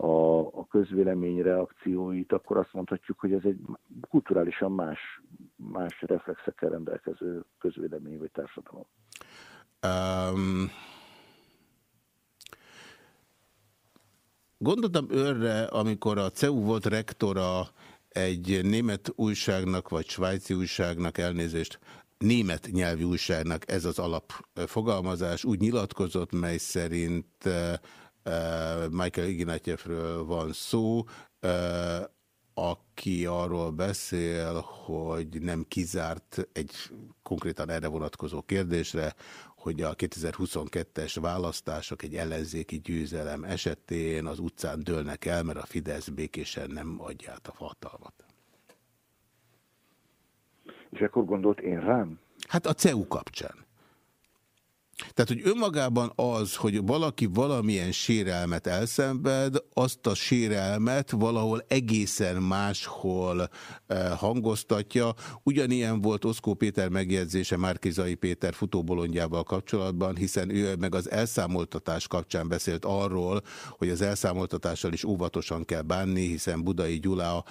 a, a közvélemény reakcióit, akkor azt mondhatjuk, hogy ez egy kulturálisan más, más reflexekkel rendelkező közvélemény vagy társadalom. Um... Gondoltam őrre, amikor a CEU volt rektora egy német újságnak, vagy svájci újságnak elnézést, német nyelvű újságnak ez az alapfogalmazás úgy nyilatkozott, mely szerint Michael Ignatjevről van szó, aki arról beszél, hogy nem kizárt egy konkrétan erre vonatkozó kérdésre, hogy a 2022-es választások egy ellenzéki győzelem esetén az utcán dőlnek el, mert a Fidesz békésen nem adja át a hatalmat. És akkor gondolt én rám? Hát a CEU kapcsán. Tehát, hogy önmagában az, hogy valaki valamilyen sérelmet elszenved, azt a sérelmet valahol egészen máshol eh, hangoztatja. Ugyanilyen volt Oszkó Péter megjegyzése Márkizai Péter futóbolondjával kapcsolatban, hiszen ő meg az elszámoltatás kapcsán beszélt arról, hogy az elszámoltatással is óvatosan kell bánni, hiszen Budai Gyula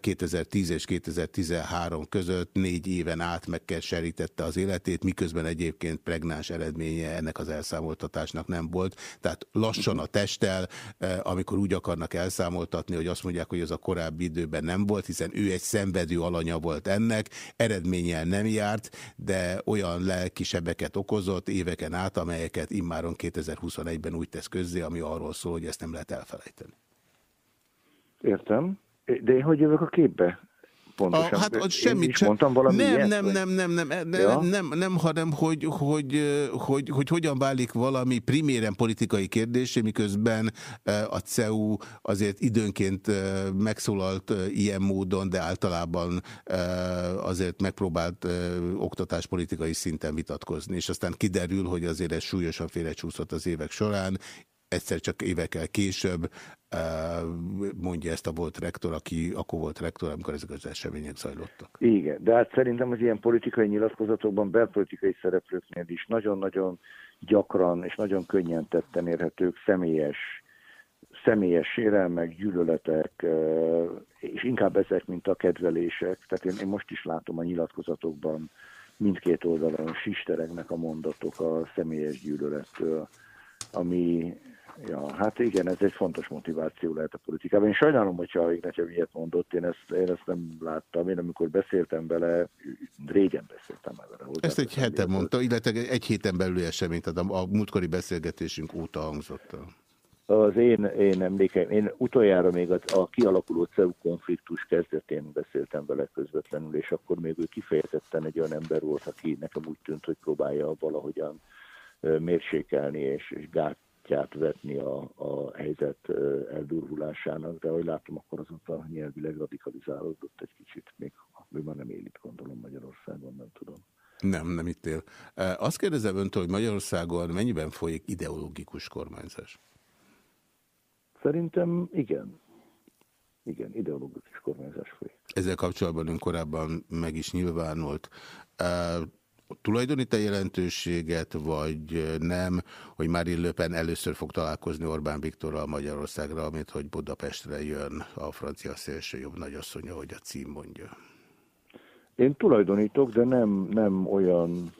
2010 eh, és 2013 között négy éven át megkeserítette az életét, miközben egyébként pregnáns eredmény eredménye ennek az elszámoltatásnak nem volt. Tehát lassan a testtel, eh, amikor úgy akarnak elszámoltatni, hogy azt mondják, hogy ez a korábbi időben nem volt, hiszen ő egy szenvedő alanya volt ennek, eredménnyel nem járt, de olyan lelkisebeket okozott éveken át, amelyeket immáron 2021-ben úgy tesz közzé, ami arról szól, hogy ezt nem lehet elfelejteni. Értem. De én hogy jövök a képbe? Pontosan. A, hát semmit sem. mondtam valami nem, ilyet, nem, nem, nem, nem, nem, ja? nem, nem, nem, hanem hogy, hogy, hogy, hogy hogyan válik valami priméren politikai kérdésé, miközben a CEU azért időnként megszólalt ilyen módon, de általában azért megpróbált oktatáspolitikai szinten vitatkozni, és aztán kiderül, hogy azért ez súlyosan félrecsúszott az évek során, egyszer csak évekkel később mondja ezt a volt rektor, aki akkor volt rektor, amikor ezek az események zajlottak. Igen, de hát szerintem az ilyen politikai nyilatkozatokban belpolitikai szereplőknél is nagyon-nagyon gyakran és nagyon könnyen tetten érhetők személyes személyes sérelmek, gyűlöletek, és inkább ezek, mint a kedvelések. Tehát én, én most is látom a nyilatkozatokban mindkét oldalon sisteregnek a mondatok a személyes gyűlölettől, ami, Ja, hát igen, ez egy fontos motiváció lehet a politikában. Én sajnálom, hogyha Ignatyev ilyet mondott, én ezt, én ezt nem láttam. Én amikor beszéltem vele, régen beszéltem vele. Ezt egy hete mondta, illetve egy héten belül esemény, tehát a, a múltkori beszélgetésünk óta hangzott Az én, én emlékeim, én utoljára még a, a kialakuló CEU konfliktus kezdetén beszéltem vele közvetlenül, és akkor még ő kifejezetten egy olyan ember volt, aki nekem úgy tűnt, hogy próbálja valahogyan mérsékelni és, és gát, gátját vetni a, a helyzet eldurvulásának, de ahogy látom, akkor azóta nyelvileg radikalizálódott egy kicsit, még ő már nem él itt, gondolom Magyarországon, nem tudom. Nem, nem itt él. Azt kérdezem öntől, hogy Magyarországon mennyiben folyik ideológikus kormányzás? Szerintem igen. Igen, ideológikus kormányzás folyik. Ezzel kapcsolatban ön korábban meg is nyilvánult tulajdonít-e jelentőséget, vagy nem, hogy Marine Le először fog találkozni Orbán Viktorral Magyarországra, amit hogy Budapestre jön a francia szélső jobb nagyasszonya, hogy a cím mondja? Én tulajdonítok, de nem, nem olyan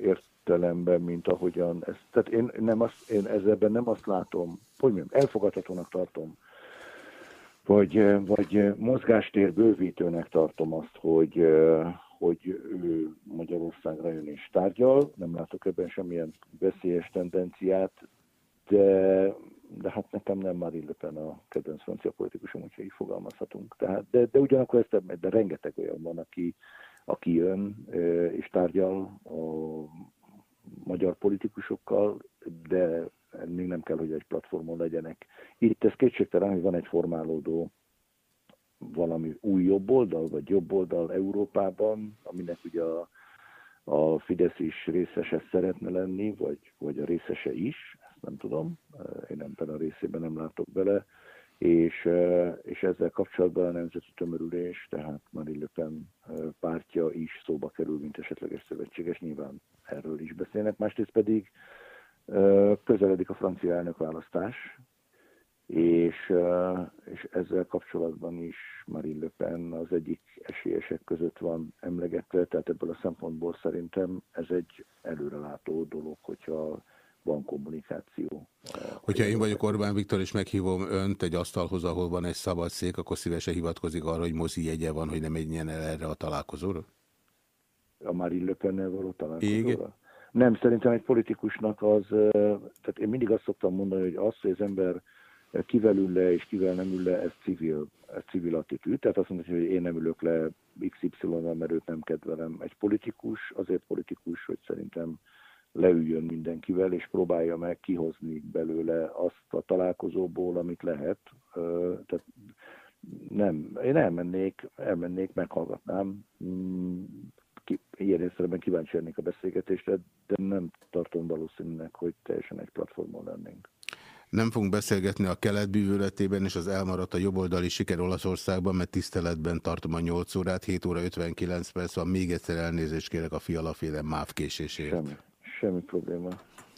értelemben, mint ahogyan ez. Tehát én, nem azt, én ezzelben nem azt látom, hogy mondjam, elfogadhatónak tartom, vagy, vagy mozgástér bővítőnek tartom azt, hogy, hogy ő Magyarországra jön és tárgyal, nem látok ebben semmilyen veszélyes tendenciát, de, de hát nekem nem Marine Le a kedvenc francia politikusom, úgyhogy így fogalmazhatunk. Tehát, de, de ugyanakkor ezt, de rengeteg olyan van, aki, aki jön és tárgyal a magyar politikusokkal, de még nem kell, hogy egy platformon legyenek. Itt ez kétségtelen, hogy van egy formálódó valami új jobb oldal, vagy jobb oldal Európában, aminek ugye a, a Fidesz is részese szeretne lenni, vagy, vagy a részese is, ezt nem tudom, én ebben a részében nem látok bele, és, és ezzel kapcsolatban a Nemzeti Tömörülés, tehát Marine Le Pen pártja is szóba kerül, mint esetleges szövetséges, nyilván erről is beszélnek. Másrészt pedig közeledik a francia elnökválasztás, és, és ezzel kapcsolatban is Marine Le Pen az egyik esélyesek között van emlegetve, tehát ebből a szempontból szerintem ez egy előrelátó dolog, hogyha van kommunikáció. Hogyha én vagyok Orbán Viktor, és meghívom önt egy asztalhoz, ahol van egy szabad szék, akkor szívesen hivatkozik arra, hogy mozi jegye van, hogy nem menjen el erre a találkozóra? A Marine Le Pennel való találkozóra? Igen. Nem, szerintem egy politikusnak az, tehát én mindig azt szoktam mondani, hogy az, hogy az ember kivel ül le és kivel nem ül le, ez civil, ez civil attitűd. Tehát azt mondja, hogy én nem ülök le XY-nal, mert őt nem kedvelem. Egy politikus, azért politikus, hogy szerintem leüljön mindenkivel, és próbálja meg kihozni belőle azt a találkozóból, amit lehet. Tehát nem, én elmennék, elmennék, meghallgatnám, mm, ki, ilyen értelemben kíváncsi lennék a beszélgetésre, de nem tartom valószínűnek, hogy teljesen egy platformon lennénk. Nem fogunk beszélgetni a kelet bűvületében, és az elmaradt a jobboldali siker Olaszországban, mert tiszteletben tartom a 8 órát, 7 óra 59 perc van. Még egyszer elnézést kérek a fialaféle máv késésért. Semmi, semmi probléma.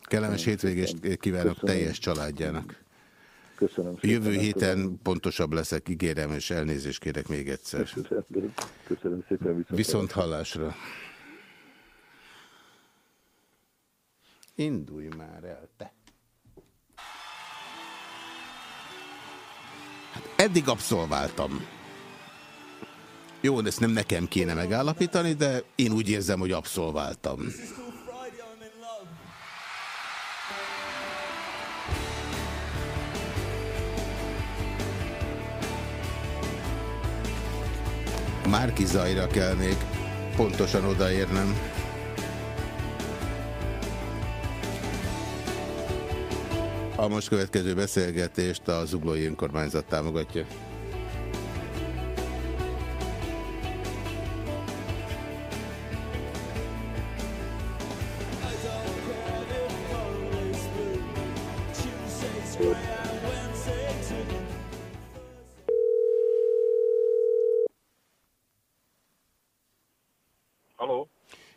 Kellemes hétvégést kívánok Köszönöm. teljes családjának. Köszönöm szépen. Jövő héten köszönöm. pontosabb leszek, ígérem, és elnézést kérek még egyszer. Köszönöm, köszönöm szépen. Viszont, viszont hallásra. Indulj már el, te! Hát eddig abszolváltam. Jó, ezt nem nekem kéne megállapítani, de én úgy érzem, hogy abszolváltam. Márki Zajra kell még pontosan odaérnem. A most következő beszélgetést a Zuglói Önkormányzat támogatja.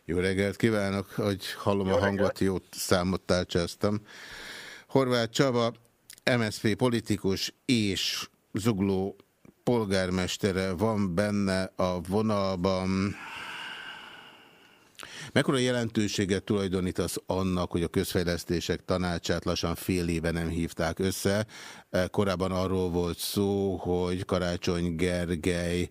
Jó reggelt kívánok, hogy hallom Jó a hangot, jó számot tárcsáztam. Horváth Csaba, MSZP politikus és zugló polgármestere van benne a vonalban. Mekkora jelentőséget tulajdonítasz annak, hogy a közfejlesztések tanácsát lassan fél éve nem hívták össze? Korábban arról volt szó, hogy Karácsony Gergely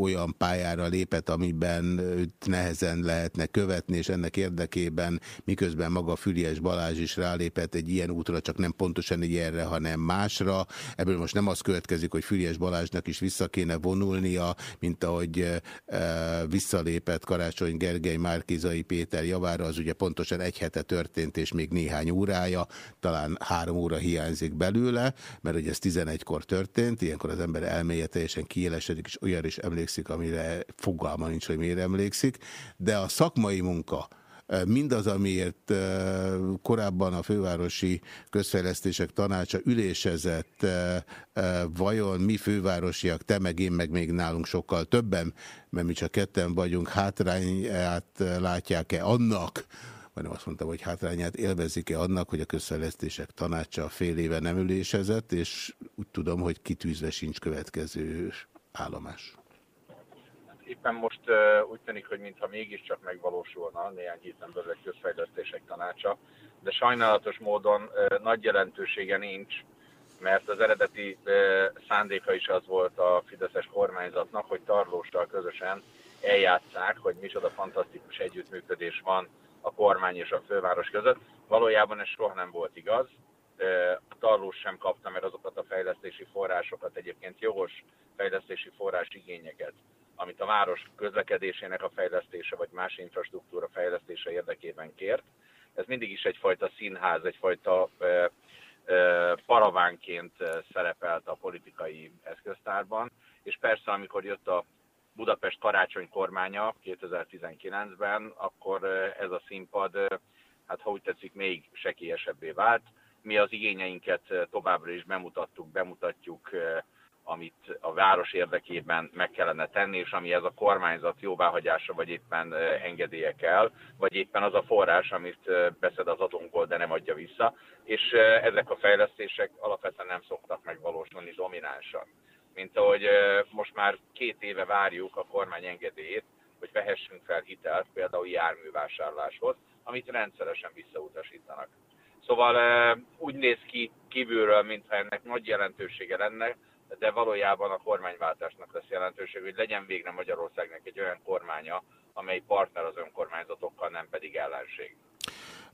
olyan pályára lépett, amiben nehezen lehetne követni, és ennek érdekében miközben maga Füriás Balázs is rálépett egy ilyen útra, csak nem pontosan egy erre, hanem másra. Ebből most nem az következik, hogy Füriás Balázsnak is vissza kéne vonulnia, mint ahogy visszalépett Karácsony Gergely Márkizai Péter javára, az ugye pontosan egy hete történt, és még néhány órája, talán három óra hiányzik belőle, mert ugye ez 11-kor történt, ilyenkor az ember elméje teljesen kiélesedik, és olyan is emlékszik, amire fogalma nincs, hogy miért emlékszik, de a szakmai munka, mindaz, amiért korábban a fővárosi közfejlesztések tanácsa ülésezett, vajon mi fővárosiak, te meg én, meg még nálunk sokkal többen, mert mi csak ketten vagyunk, hátrányát látják-e annak, hanem azt mondtam, hogy hátrányát élvezik-e annak, hogy a közfejlesztések tanácsa fél éve nem ülésezett, és úgy tudom, hogy kitűzve sincs következő állomás. Éppen most uh, úgy tűnik, hogy mintha mégiscsak megvalósulna néhány héten belül egy közfejlesztések tanácsa, de sajnálatos módon uh, nagy jelentősége nincs, mert az eredeti uh, szándéka is az volt a Fideszes kormányzatnak, hogy Tarlóssal közösen eljátszák, hogy micsoda fantasztikus együttműködés van a kormány és a főváros között. Valójában ez soha nem volt igaz. a tarlós sem kapta meg azokat a fejlesztési forrásokat, egyébként jogos fejlesztési forrás igényeket, amit a város közlekedésének a fejlesztése vagy más infrastruktúra fejlesztése érdekében kért. Ez mindig is egyfajta színház, egyfajta paravánként szerepelt a politikai eszköztárban, és persze amikor jött a Budapest karácsony kormánya 2019-ben, akkor ez a színpad, hát ha úgy tetszik, még sekélyesebbé vált. Mi az igényeinket továbbra is bemutattuk, bemutatjuk, amit a város érdekében meg kellene tenni, és ami ez a kormányzat jóváhagyása, vagy éppen engedélye kell, vagy éppen az a forrás, amit beszed az adónkból, de nem adja vissza. És ezek a fejlesztések alapvetően nem szoktak megvalósulni dominánsan mint ahogy most már két éve várjuk a kormány engedélyét, hogy vehessünk fel hitelt például járművásárláshoz, amit rendszeresen visszautasítanak. Szóval úgy néz ki kívülről, mintha ennek nagy jelentősége lenne, de valójában a kormányváltásnak lesz jelentőség, hogy legyen végre Magyarországnak egy olyan kormánya, amely partner az önkormányzatokkal, nem pedig ellenség.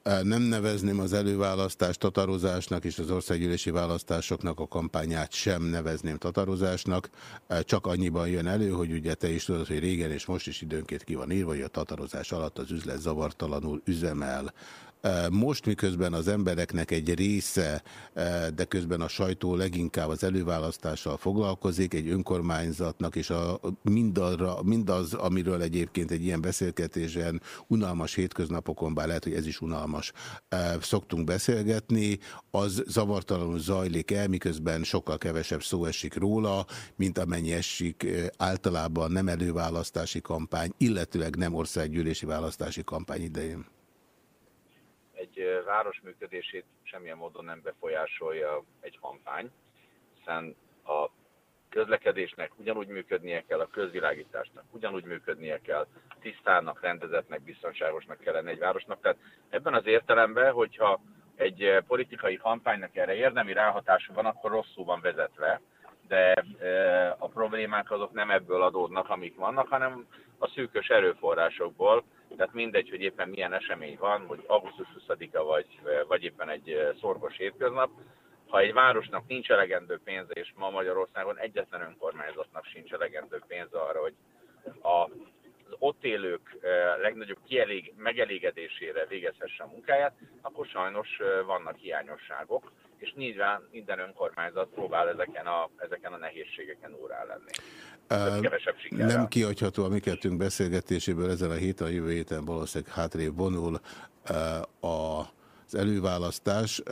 Nem nevezném az előválasztást tatarozásnak, és az országgyűlési választásoknak a kampányát sem nevezném tatarozásnak. Csak annyiban jön elő, hogy ugye te is tudod, hogy régen és most is időnként ki van írva, hogy a tatarozás alatt az üzlet zavartalanul üzemel. Most miközben az embereknek egy része, de közben a sajtó leginkább az előválasztással foglalkozik, egy önkormányzatnak, és a, mindarra, mindaz, amiről egyébként egy ilyen beszélgetésen unalmas hétköznapokon, bár lehet, hogy ez is unalmas, szoktunk beszélgetni, az zavartalanul zajlik el, miközben sokkal kevesebb szó esik róla, mint amennyi esik általában nem előválasztási kampány, illetőleg nem országgyűlési választási kampány idején egy város működését semmilyen módon nem befolyásolja egy kampány, hiszen a közlekedésnek ugyanúgy működnie kell, a közvilágításnak ugyanúgy működnie kell, tisztának, rendezetnek, biztonságosnak kell egy városnak. Tehát ebben az értelemben, hogyha egy politikai kampánynak erre érdemi ráhatása van, akkor rosszul van vezetve, de a problémák azok nem ebből adódnak, amik vannak, hanem a szűkös erőforrásokból, tehát mindegy, hogy éppen milyen esemény van, hogy augusztus 20-a vagy, vagy éppen egy szorgos hétköznap, ha egy városnak nincs elegendő pénze, és ma Magyarországon egyetlen önkormányzatnak sincs elegendő pénze arra, hogy a az ott élők legnagyobb kielég, megelégedésére végezhesse a munkáját, akkor sajnos vannak hiányosságok, és nyilván minden önkormányzat próbál ezeken a, ezeken a nehézségeken órá lenni. Uh, nem kiadható a mi kettőnk beszélgetéséből ezen a héten, a jövő héten valószínűleg hátrébb vonul uh, a az előválasztás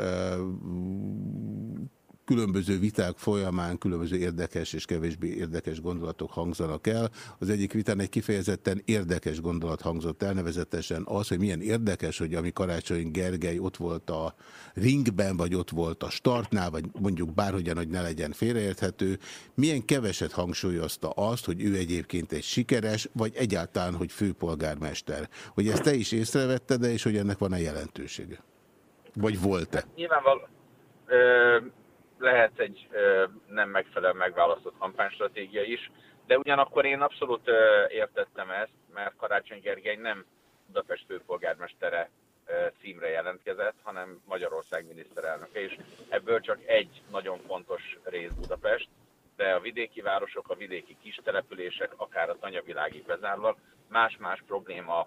különböző viták folyamán különböző érdekes és kevésbé érdekes gondolatok hangzanak el. Az egyik vitán egy kifejezetten érdekes gondolat hangzott el, nevezetesen az, hogy milyen érdekes, hogy ami Karácsony Gergely ott volt a ringben, vagy ott volt a startnál, vagy mondjuk bárhogyan, hogy ne legyen félreérthető, milyen keveset hangsúlyozta azt, hogy ő egyébként egy sikeres, vagy egyáltalán, hogy főpolgármester. Hogy ezt te is észrevetted, de és hogy ennek van-e jelentősége? Vagy volt-e? Nyilvánvalóan lehet egy nem megfelelően megválasztott kampánystratégia is, de ugyanakkor én abszolút értettem ezt, mert Karácsony Gergely nem Budapest főpolgármestere címre jelentkezett, hanem Magyarország miniszterelnöke, és ebből csak egy nagyon fontos rész Budapest, de a vidéki városok, a vidéki kis települések, akár a tanyavilágig bezárólag, más-más probléma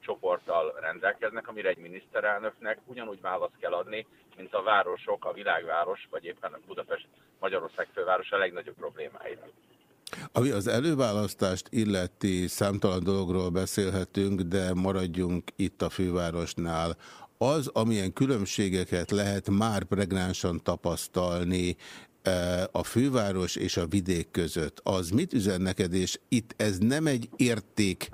csoporttal rendelkeznek, amire egy miniszterelnöknek ugyanúgy választ kell adni, mint a városok, a világváros, vagy éppen a Budapest, Magyarország főváros a legnagyobb problémáinak. Ami az előválasztást illeti, számtalan dologról beszélhetünk, de maradjunk itt a fővárosnál. Az, amilyen különbségeket lehet már pregnánsan tapasztalni a főváros és a vidék között, az mit üzen neked, és itt ez nem egy érték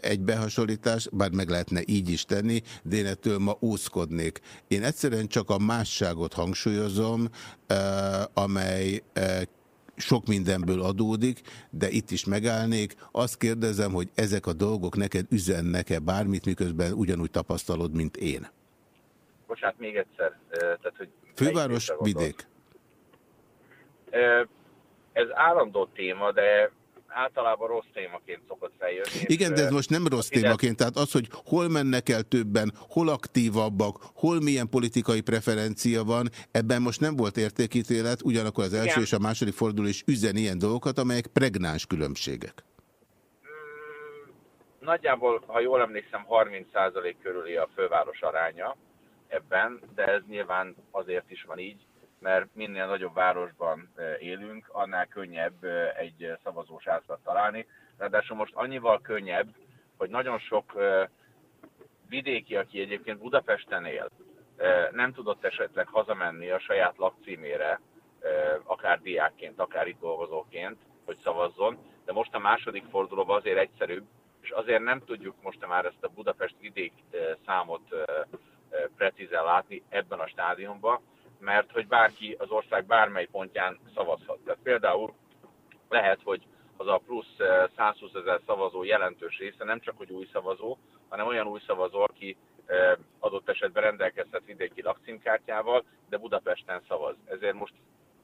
egy behasonlítás, bár meg lehetne így is tenni, de én ettől ma úszkodnék. Én egyszerűen csak a másságot hangsúlyozom, amely sok mindenből adódik, de itt is megállnék. Azt kérdezem, hogy ezek a dolgok neked üzennek-e bármit, miközben ugyanúgy tapasztalod, mint én? Bocsát, még egyszer. Tehát, hogy Főváros, vidék. Ez állandó téma, de általában rossz témaként szokott feljönni. Igen, de ez most nem rossz témaként, tehát az, hogy hol mennek el többen, hol aktívabbak, hol milyen politikai preferencia van, ebben most nem volt értékítélet, ugyanakkor az első Igen. és a második fordulás üzen ilyen dolgokat, amelyek pregnáns különbségek. Mm, nagyjából, ha jól emlékszem, 30% körüli a főváros aránya ebben, de ez nyilván azért is van így, mert minél nagyobb városban élünk, annál könnyebb egy szavazós házat találni. Ráadásul most annyival könnyebb, hogy nagyon sok vidéki, aki egyébként Budapesten él, nem tudott esetleg hazamenni a saját lakcímére, akár diákként, akár itt dolgozóként, hogy szavazzon, de most a második fordulóban azért egyszerűbb, és azért nem tudjuk most már ezt a Budapest vidék számot precízen látni ebben a stádiumban, mert hogy bárki az ország bármely pontján szavazhat. Tehát például lehet, hogy az a plusz 120 eh, ezer szavazó jelentős része nem csak hogy új szavazó, hanem olyan új szavazó, aki eh, adott esetben rendelkezhet vidéki lakcímkártyával, de Budapesten szavaz. Ezért most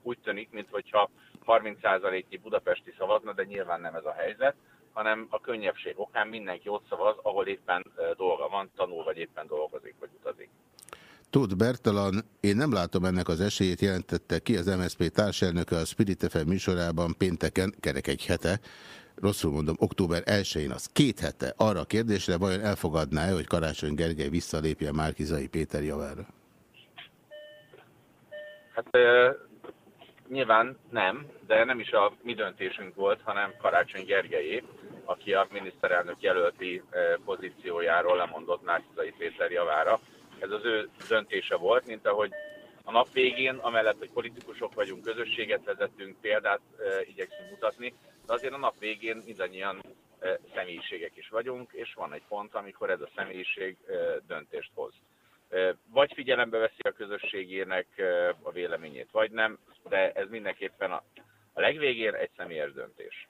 úgy tűnik, mintha 30%-nyi budapesti szavazna, de nyilván nem ez a helyzet, hanem a könnyebbség okán mindenki ott szavaz, ahol éppen eh, dolga van, tanul, vagy éppen dolgozik, vagy utazik. Tóth Bertalan, én nem látom ennek az esélyét, jelentette ki az MSZP társelnöke a Spirit FM műsorában pénteken, kerek egy hete, rosszul mondom, október 1-én, az két hete. Arra a kérdésre, vajon elfogadná-e, hogy Karácsony Gergely visszalépje Márkizai Péter javára? Hát e, nyilván nem, de nem is a mi döntésünk volt, hanem Karácsony Gergelyé, aki a miniszterelnök jelölti pozíciójáról lemondott Márkizai Péter javára ez az ő döntése volt, mint ahogy a nap végén, amellett, hogy politikusok vagyunk, közösséget vezetünk, példát e, igyekszünk mutatni, de azért a nap végén mindannyian e, személyiségek is vagyunk, és van egy pont, amikor ez a személyiség e, döntést hoz. E, vagy figyelembe veszi a közösségének e, a véleményét, vagy nem, de ez mindenképpen a, a legvégén egy személyes döntés.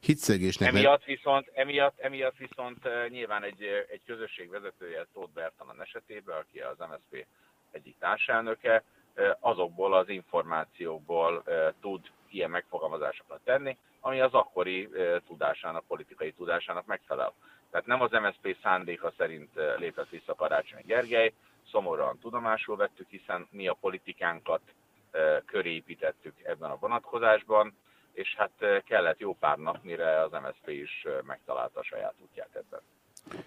Hitszegésnek emiatt viszont, emiatt, emiatt viszont uh, nyilván egy, egy közösség vezetője, Tóth Bertalan esetében, aki az MSZP egyik társelnöke, uh, azokból az információkból tud ilyen megfogalmazásokat tenni, ami az akkori tudásának, politikai tudásának megfelel. Tehát nem az MSZP szándéka szerint lépett vissza Karácsony Gergely, szomorúan tudomásul vettük, hiszen mi a politikánkat köré építettük ebben a vonatkozásban, és hát kellett jó pár nap, mire az MSZP is megtalálta a saját útját ebben.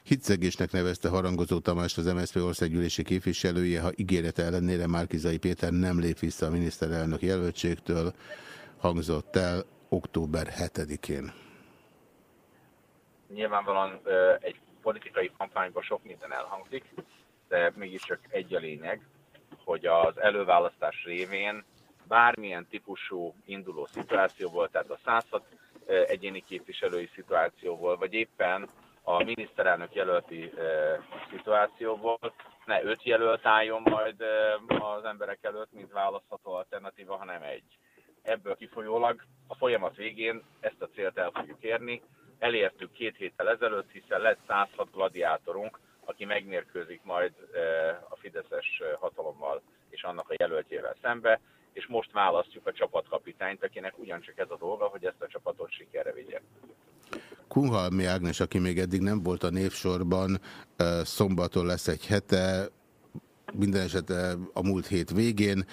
Hitszegésnek nevezte Harangozó Tamás az MSZP országgyűlési képviselője, ha ígérete ellenére Márkizai Péter nem lép vissza a miniszterelnök jelöltségtől, hangzott el október 7-én. Nyilvánvalóan egy politikai kampányban sok minden elhangzik, de mégiscsak egy a lényeg, hogy az előválasztás révén bármilyen típusú induló szituációból, tehát a 106 egyéni képviselői szituációból, vagy éppen a miniszterelnök jelölti szituációból ne öt jelölt álljon majd az emberek előtt, mint választható alternatíva, hanem egy. Ebből kifolyólag a folyamat végén ezt a célt el fogjuk érni. Elértük két héttel ezelőtt, hiszen lett 106 gladiátorunk, aki megmérkőzik majd a Fideszes hatalommal és annak a jelöltjével szembe és most választjuk a csapatkapitányt, akinek ugyancsak ez a dolga, hogy ezt a csapatot sikerre vigye. Kunhalmi Ágnes, aki még eddig nem volt a névsorban, szombaton lesz egy hete, minden esetre a múlt hét végén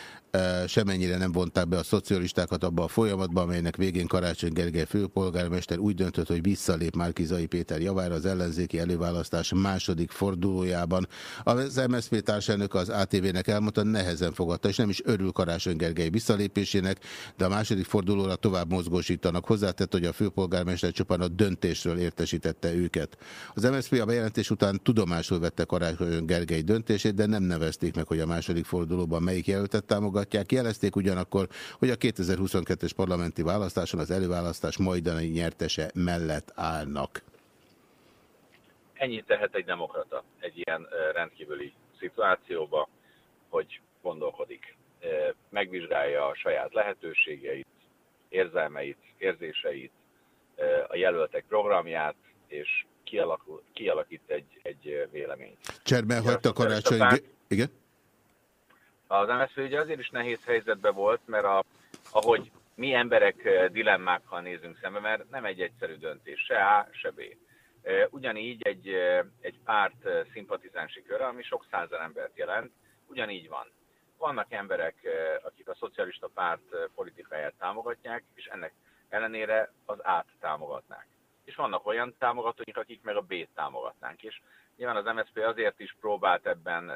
semennyire nem vonták be a szocialistákat abba a folyamatba, amelynek végén Karácsony Gergely főpolgármester úgy döntött, hogy visszalép Márkizai Péter javára az ellenzéki előválasztás második fordulójában. Az MSZP társelnök az ATV-nek elmondta, nehezen fogadta, és nem is örül Karácsony Gergely visszalépésének, de a második fordulóra tovább mozgósítanak. Hozzátett, hogy a főpolgármester csupán a döntésről értesítette őket. Az MSZP a bejelentés után tudomásul vette Karácsony Gergely döntését, de nem nevezték meg, hogy a második fordulóban melyik jelöltet támogat támogatják. Jelezték ugyanakkor, hogy a 2022-es parlamenti választáson az előválasztás majdani nyertese mellett állnak. Ennyit tehet egy demokrata egy ilyen rendkívüli szituációba, hogy gondolkodik, megvizsgálja a saját lehetőségeit, érzelmeit, érzéseit, a jelöltek programját, és kialakul, kialakít egy, egy véleményt. Cserben hagyta karácsony... Igen? Az MSZP ugye azért is nehéz helyzetben volt, mert a, ahogy mi emberek dilemmákkal nézünk szembe, mert nem egy egyszerű döntés, se A, se B. Ugyanígy egy, egy párt szimpatizánsi kör, ami sok százer embert jelent, ugyanígy van. Vannak emberek, akik a szocialista párt politikáját támogatják, és ennek ellenére az át támogatnák. És vannak olyan támogatóink, akik meg a B-t támogatnánk. És nyilván az MSZP azért is próbált ebben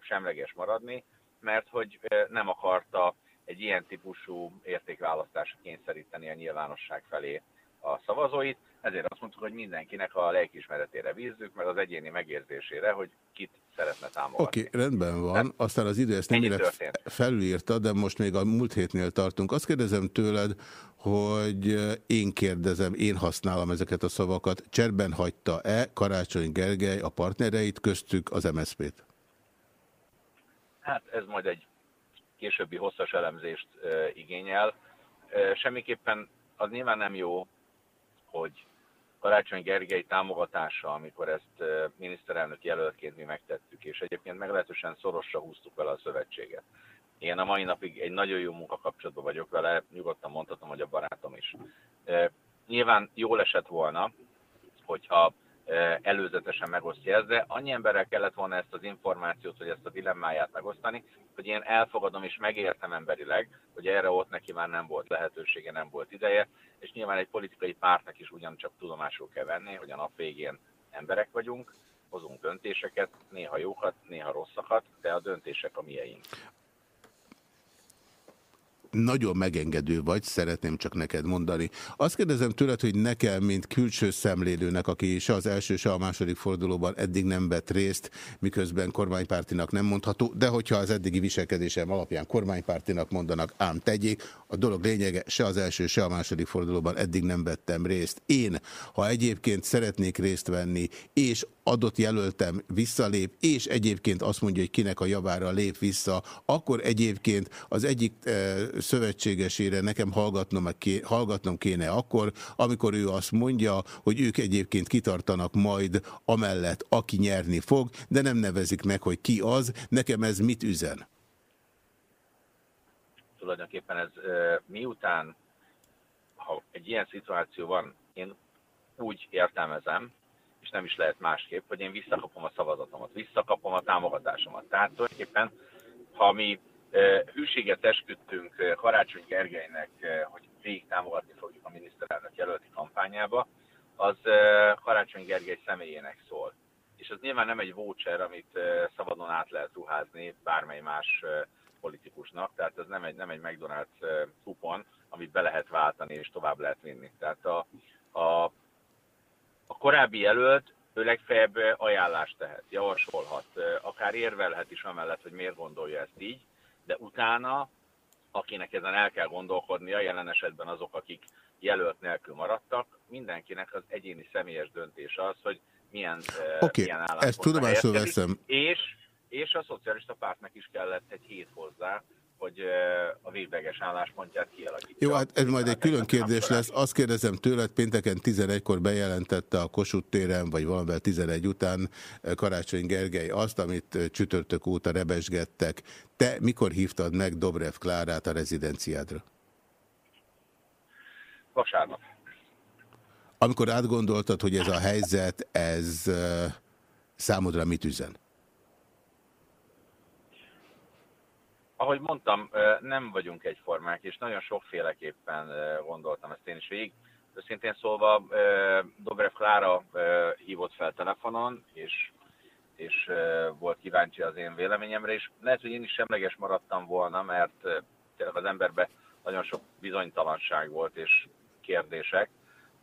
semleges maradni, mert hogy nem akarta egy ilyen típusú értékválasztásra kényszeríteni a nyilvánosság felé a szavazóit, ezért azt mondtuk, hogy mindenkinek a lelkiismeretére bízzük, meg az egyéni megérzésére, hogy kit szeretne támogatni. Oké, okay, rendben van. Nem? Aztán az idő ezt nem felülírta, de most még a múlt hétnél tartunk. Azt kérdezem tőled, hogy én kérdezem, én használom ezeket a szavakat. Cserben hagyta-e Karácsony Gergely a partnereit, köztük az MSZP-t? Hát ez majd egy későbbi hosszas elemzést igényel. Semmiképpen az nyilván nem jó, hogy Karácsony Gergely támogatása, amikor ezt miniszterelnök jelöltként mi megtettük, és egyébként meglehetősen szorosra húztuk vele a szövetséget. Én a mai napig egy nagyon jó munkakapcsolatban vagyok vele, nyugodtan mondhatom, hogy a barátom is. Nyilván jól esett volna, hogyha előzetesen megosztja ezt, de annyi emberrel kellett volna ezt az információt, hogy ezt a dilemmáját megosztani, hogy én elfogadom és megértem emberileg, hogy erre ott neki már nem volt lehetősége, nem volt ideje, és nyilván egy politikai pártnak is ugyancsak tudomásul kell venni, hogy a nap végén emberek vagyunk, hozunk döntéseket, néha jókat, néha rosszakat, de a döntések a mieink nagyon megengedő vagy, szeretném csak neked mondani. Azt kérdezem tőled, hogy nekem, mint külső szemlélőnek, aki se az első, se a második fordulóban eddig nem vett részt, miközben kormánypártinak nem mondható, de hogyha az eddigi viselkedésem alapján kormánypártinak mondanak, ám tegyék, a dolog lényege se az első, se a második fordulóban eddig nem vettem részt. Én, ha egyébként szeretnék részt venni, és adott jelöltem visszalép, és egyébként azt mondja, hogy kinek a javára lép vissza, akkor egyébként az egyik e, szövetségesére nekem hallgatnom, ké, hallgatnom kéne akkor, amikor ő azt mondja, hogy ők egyébként kitartanak majd amellett, aki nyerni fog, de nem nevezik meg, hogy ki az. Nekem ez mit üzen? Tulajdonképpen ez e, miután, ha egy ilyen szituáció van, én úgy értelmezem, nem is lehet másképp, hogy én visszakapom a szavazatomat, visszakapom a támogatásomat. Tehát tulajdonképpen, ha mi hűséget esküdtünk Karácsony Gergelynek, hogy végig támogatni fogjuk a miniszterelnök jelölti kampányába, az Karácsony Gergely személyének szól. És az nyilván nem egy voucher, amit szabadon át lehet ruházni bármely más politikusnak, tehát ez nem egy, nem egy McDonald's kupon, amit be lehet váltani és tovább lehet vinni. Tehát a, a a korábbi jelölt ő legfeljebb ajánlást tehet, javasolhat, akár érvelhet is amellett, hogy miért gondolja ezt így, de utána, akinek ezen el kell gondolkodnia, jelen esetben azok, akik jelölt nélkül maradtak, mindenkinek az egyéni személyes döntés az, hogy milyen, okay, milyen ezt tudomásul veszem. És, és a szocialista pártnak is kellett egy hét hozzá, hogy a végleges álláspontját kialakítja. Jó, hát ez majd egy külön kérdés lesz. Azt kérdezem tőled, pénteken 11-kor bejelentette a Kossuth téren, vagy valamivel 11 után Karácsony Gergely azt, amit csütörtök óta rebesgettek. Te mikor hívtad meg Dobrev Klárát a rezidenciádra? Vasárnap. Amikor átgondoltad, hogy ez a helyzet, ez számodra mit üzen? Ahogy mondtam, nem vagyunk egyformák, és nagyon sokféleképpen gondoltam ezt én is végig. Őszintén szólva, Dobrev Klára hívott fel telefonon, és, és volt kíváncsi az én véleményemre, és lehet, hogy én is semleges maradtam volna, mert tényleg az emberben nagyon sok bizonytalanság volt és kérdések,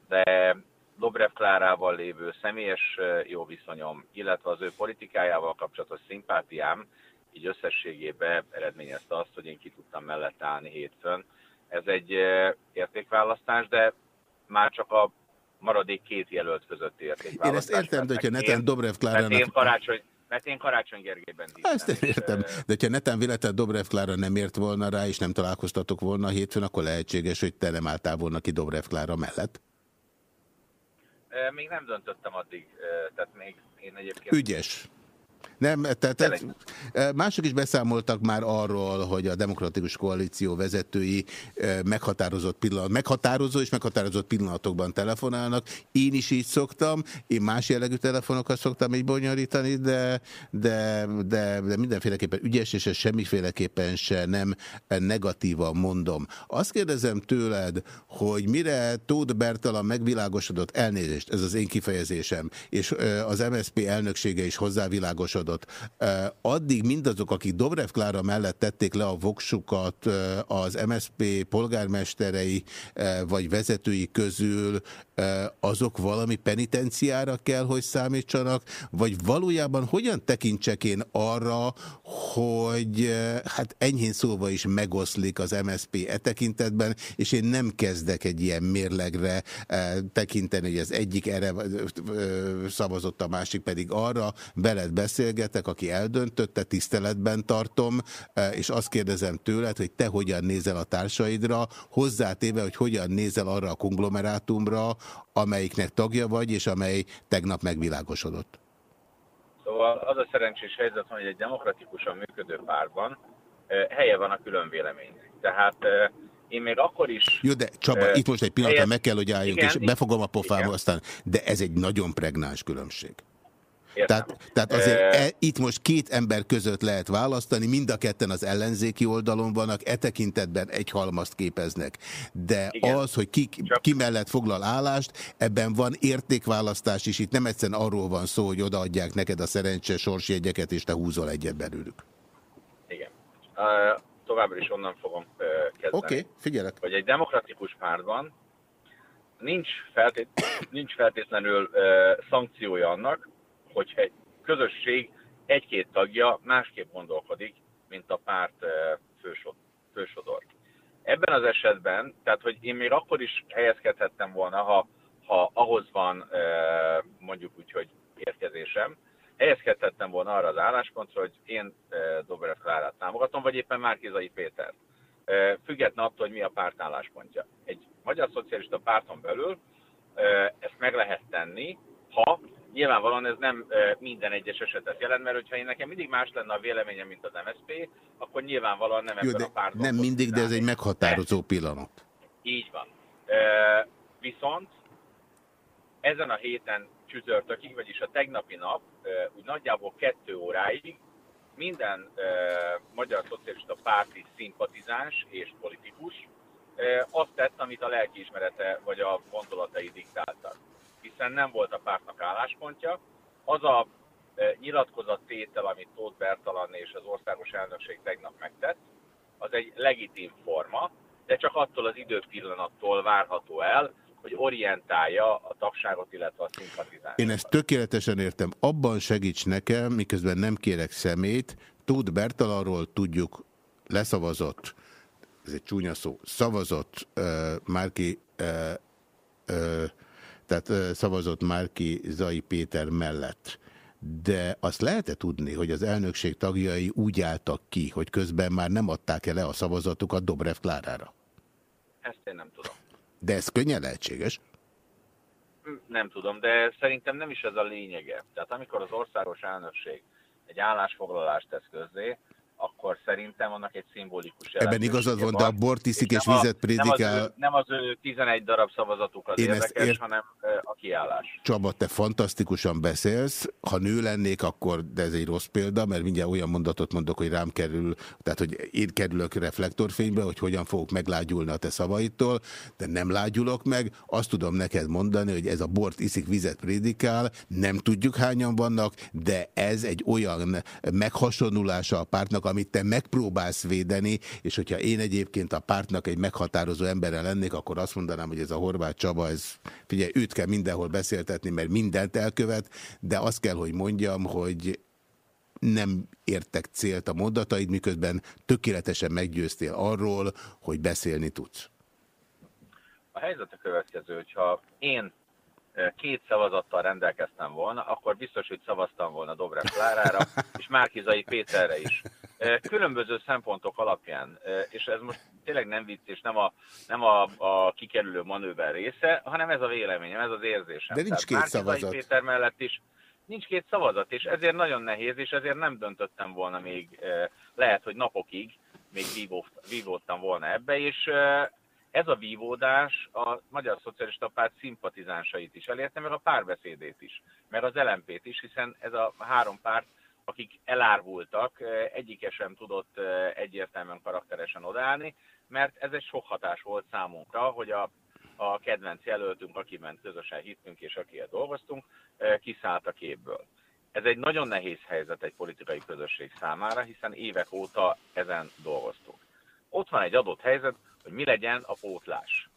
de Dobrev Klárával lévő személyes jó viszonyom, illetve az ő politikájával kapcsolatos szimpátiám, így összességében eredményezte azt, hogy én ki tudtam mellett állni hétfőn. Ez egy értékválasztás, de már csak a maradék két jelölt közötti értékválasztás. Én ezt értem, de hogyha neten Dobrev Klárának... Mert én karácsony, mert én Karácsony Gergelyben hiszem. Ezt én értem, de ha neten véletlen Dobrev Klára nem ért volna rá, és nem találkoztatok volna a hétfőn, akkor lehetséges, hogy te nem álltál volna ki Dobrev Klára mellett? Még nem döntöttem addig, tehát még én egyébként... Ügyes. Nem, tehát, tehát mások is beszámoltak már arról, hogy a demokratikus koalíció vezetői meghatározott pillanat, meghatározó és meghatározott pillanatokban telefonálnak. Én is így szoktam, én más jellegű telefonokat szoktam így bonyolítani, de, de, de, de mindenféleképpen ügyes, és ez semmiféleképpen se nem negatívan mondom. Azt kérdezem tőled, hogy mire Tóth Bertalan megvilágosodott elnézést, ez az én kifejezésem, és az MSZP elnöksége is hozzávilágosodott. Addig mindazok, akik Dobrev Klára mellett tették le a voksukat az MSZP polgármesterei vagy vezetői közül, azok valami penitenciára kell, hogy számítsanak, vagy valójában hogyan tekintsek én arra, hogy hát enyhén szóval is megoszlik az MSZP e tekintetben, és én nem kezdek egy ilyen mérlegre tekinteni, hogy az egyik erre szavazott, a másik pedig arra, veled beszélgetek, aki eldöntötte, tiszteletben tartom, és azt kérdezem tőled, hogy te hogyan nézel a társaidra, hozzátéve, hogy hogyan nézel arra a konglomerátumra, amelyiknek tagja vagy, és amely tegnap megvilágosodott. Szóval az a szerencsés helyzet, hogy egy demokratikusan működő párban helye van a külön vélemény. Tehát én még akkor is... Jó, de Csaba, uh, itt most egy pillanatra meg kell, hogy álljunk, igen, és befogom a pofába aztán, de ez egy nagyon pregnáns különbség. Tehát, tehát azért e, itt most két ember között lehet választani, mind a ketten az ellenzéki oldalon vannak, e tekintetben egy halmazt képeznek. De Igen. az, hogy ki, ki mellett foglal állást, ebben van értékválasztás is, itt nem egyszerűen arról van szó, hogy odaadják neked a szerencse sorsjegyeket, és te húzol egyet belőlük. Igen. Uh, továbbra is onnan fogom uh, kezdeni. Oké, okay, figyelek. Hogy egy demokratikus pártban nincs, feltét, nincs feltétlenül uh, szankciója annak, hogyha egy közösség egy-két tagja másképp gondolkodik, mint a párt fősodor. Ebben az esetben, tehát hogy én még akkor is helyezkedhettem volna, ha, ha ahhoz van mondjuk úgy, hogy érkezésem, helyezkedhettem volna arra az álláspontra, hogy én Dobrev Klárát támogatom, vagy éppen Márkizai Péter. Független attól, hogy mi a párt álláspontja. Egy magyar szocialista párton belül ezt meg lehet tenni, ha Nyilvánvalóan ez nem minden egyes esetet jelent, mert hogyha én nekem mindig más lenne a véleményem, mint az MSZP, akkor nyilvánvalóan nem Jó, ebben a pártban. Nem mindig, de ez egy meghatározó pillanat. Így van. Viszont ezen a héten csütörtökig, vagyis a tegnapi nap, úgy nagyjából kettő óráig minden magyar szocialista párti szimpatizáns és politikus azt tett, amit a lelkiismerete vagy a gondolatai diktáltak hiszen nem volt a pártnak álláspontja. Az a e, nyilatkozat tétel, amit Tóth Bertalan és az országos elnökség tegnap megtett, az egy legitim forma, de csak attól az időpillanattól várható el, hogy orientálja a tagságot, illetve a szimpatizást. Én ezt tökéletesen értem. Abban segíts nekem, miközben nem kérek szemét, Tóth Bertalanról tudjuk, leszavazott, ez egy csúnya szó, szavazott uh, Márki uh, uh, tehát szavazott Márki Zai Péter mellett. De azt lehet-e tudni, hogy az elnökség tagjai úgy álltak ki, hogy közben már nem adták el le a szavazatukat Dobrev Klárára? Ezt én nem tudom. De ez könnyen lehetséges? Nem tudom, de szerintem nem is ez a lényege. Tehát amikor az országos elnökség egy állásfoglalást tesz közzé, akkor szerintem annak egy szimbolikus Ebben igazad van, de a bort iszik és vizet prédikál. Nem az, ő, nem az ő 11 darab szavazatukat Én érdekes, ért... hanem a kiállás. Csaba, te fantasztikusan beszélsz. Ha nő lennék, akkor, de ez egy rossz példa, mert mindjárt olyan mondatot mondok, hogy rám kerül, tehát hogy én kerülök reflektorfénybe, hogy hogyan fogok meglágyulni a te szavaitól, de nem lágyulok meg. Azt tudom neked mondani, hogy ez a bort iszik, vizet prédikál, nem tudjuk hányan vannak, de ez egy olyan meghasonlulása a pártnak, amit te megpróbálsz védeni, és hogyha én egyébként a pártnak egy meghatározó emberre lennék, akkor azt mondanám, hogy ez a Horváth Csaba, ez, figyelj, őt kell mindenhol beszéltetni, mert mindent elkövet, de azt kell, hogy mondjam, hogy nem értek célt a mondataid, miközben tökéletesen meggyőztél arról, hogy beszélni tudsz. A helyzet a következő, hogyha én két szavazattal rendelkeztem volna, akkor biztos, hogy szavaztam volna Dobrev Klárára, és Márkizai Péterre is. Különböző szempontok alapján, és ez most tényleg nem vicc, és nem a, nem a, a kikerülő manőver része, hanem ez a véleményem, ez az érzésem. De nincs két szavazat. Péter mellett is nincs két szavazat, és ezért nagyon nehéz, és ezért nem döntöttem volna még, lehet, hogy napokig még vívódtam volna ebbe, és ez a vívódás a Magyar Szocialista Párt szimpatizánsait is elérte, meg a párbeszédét is, meg az LMP-t is, hiszen ez a három párt, akik elárvultak, egyike sem tudott egyértelműen karakteresen odállni, mert ez egy sok hatás volt számunkra, hogy a, a kedvenc jelöltünk, akiben közösen hittünk és akivel dolgoztunk, kiszállt a képből. Ez egy nagyon nehéz helyzet egy politikai közösség számára, hiszen évek óta ezen dolgoztunk. Ott van egy adott helyzet, hogy mi legyen a pótlás.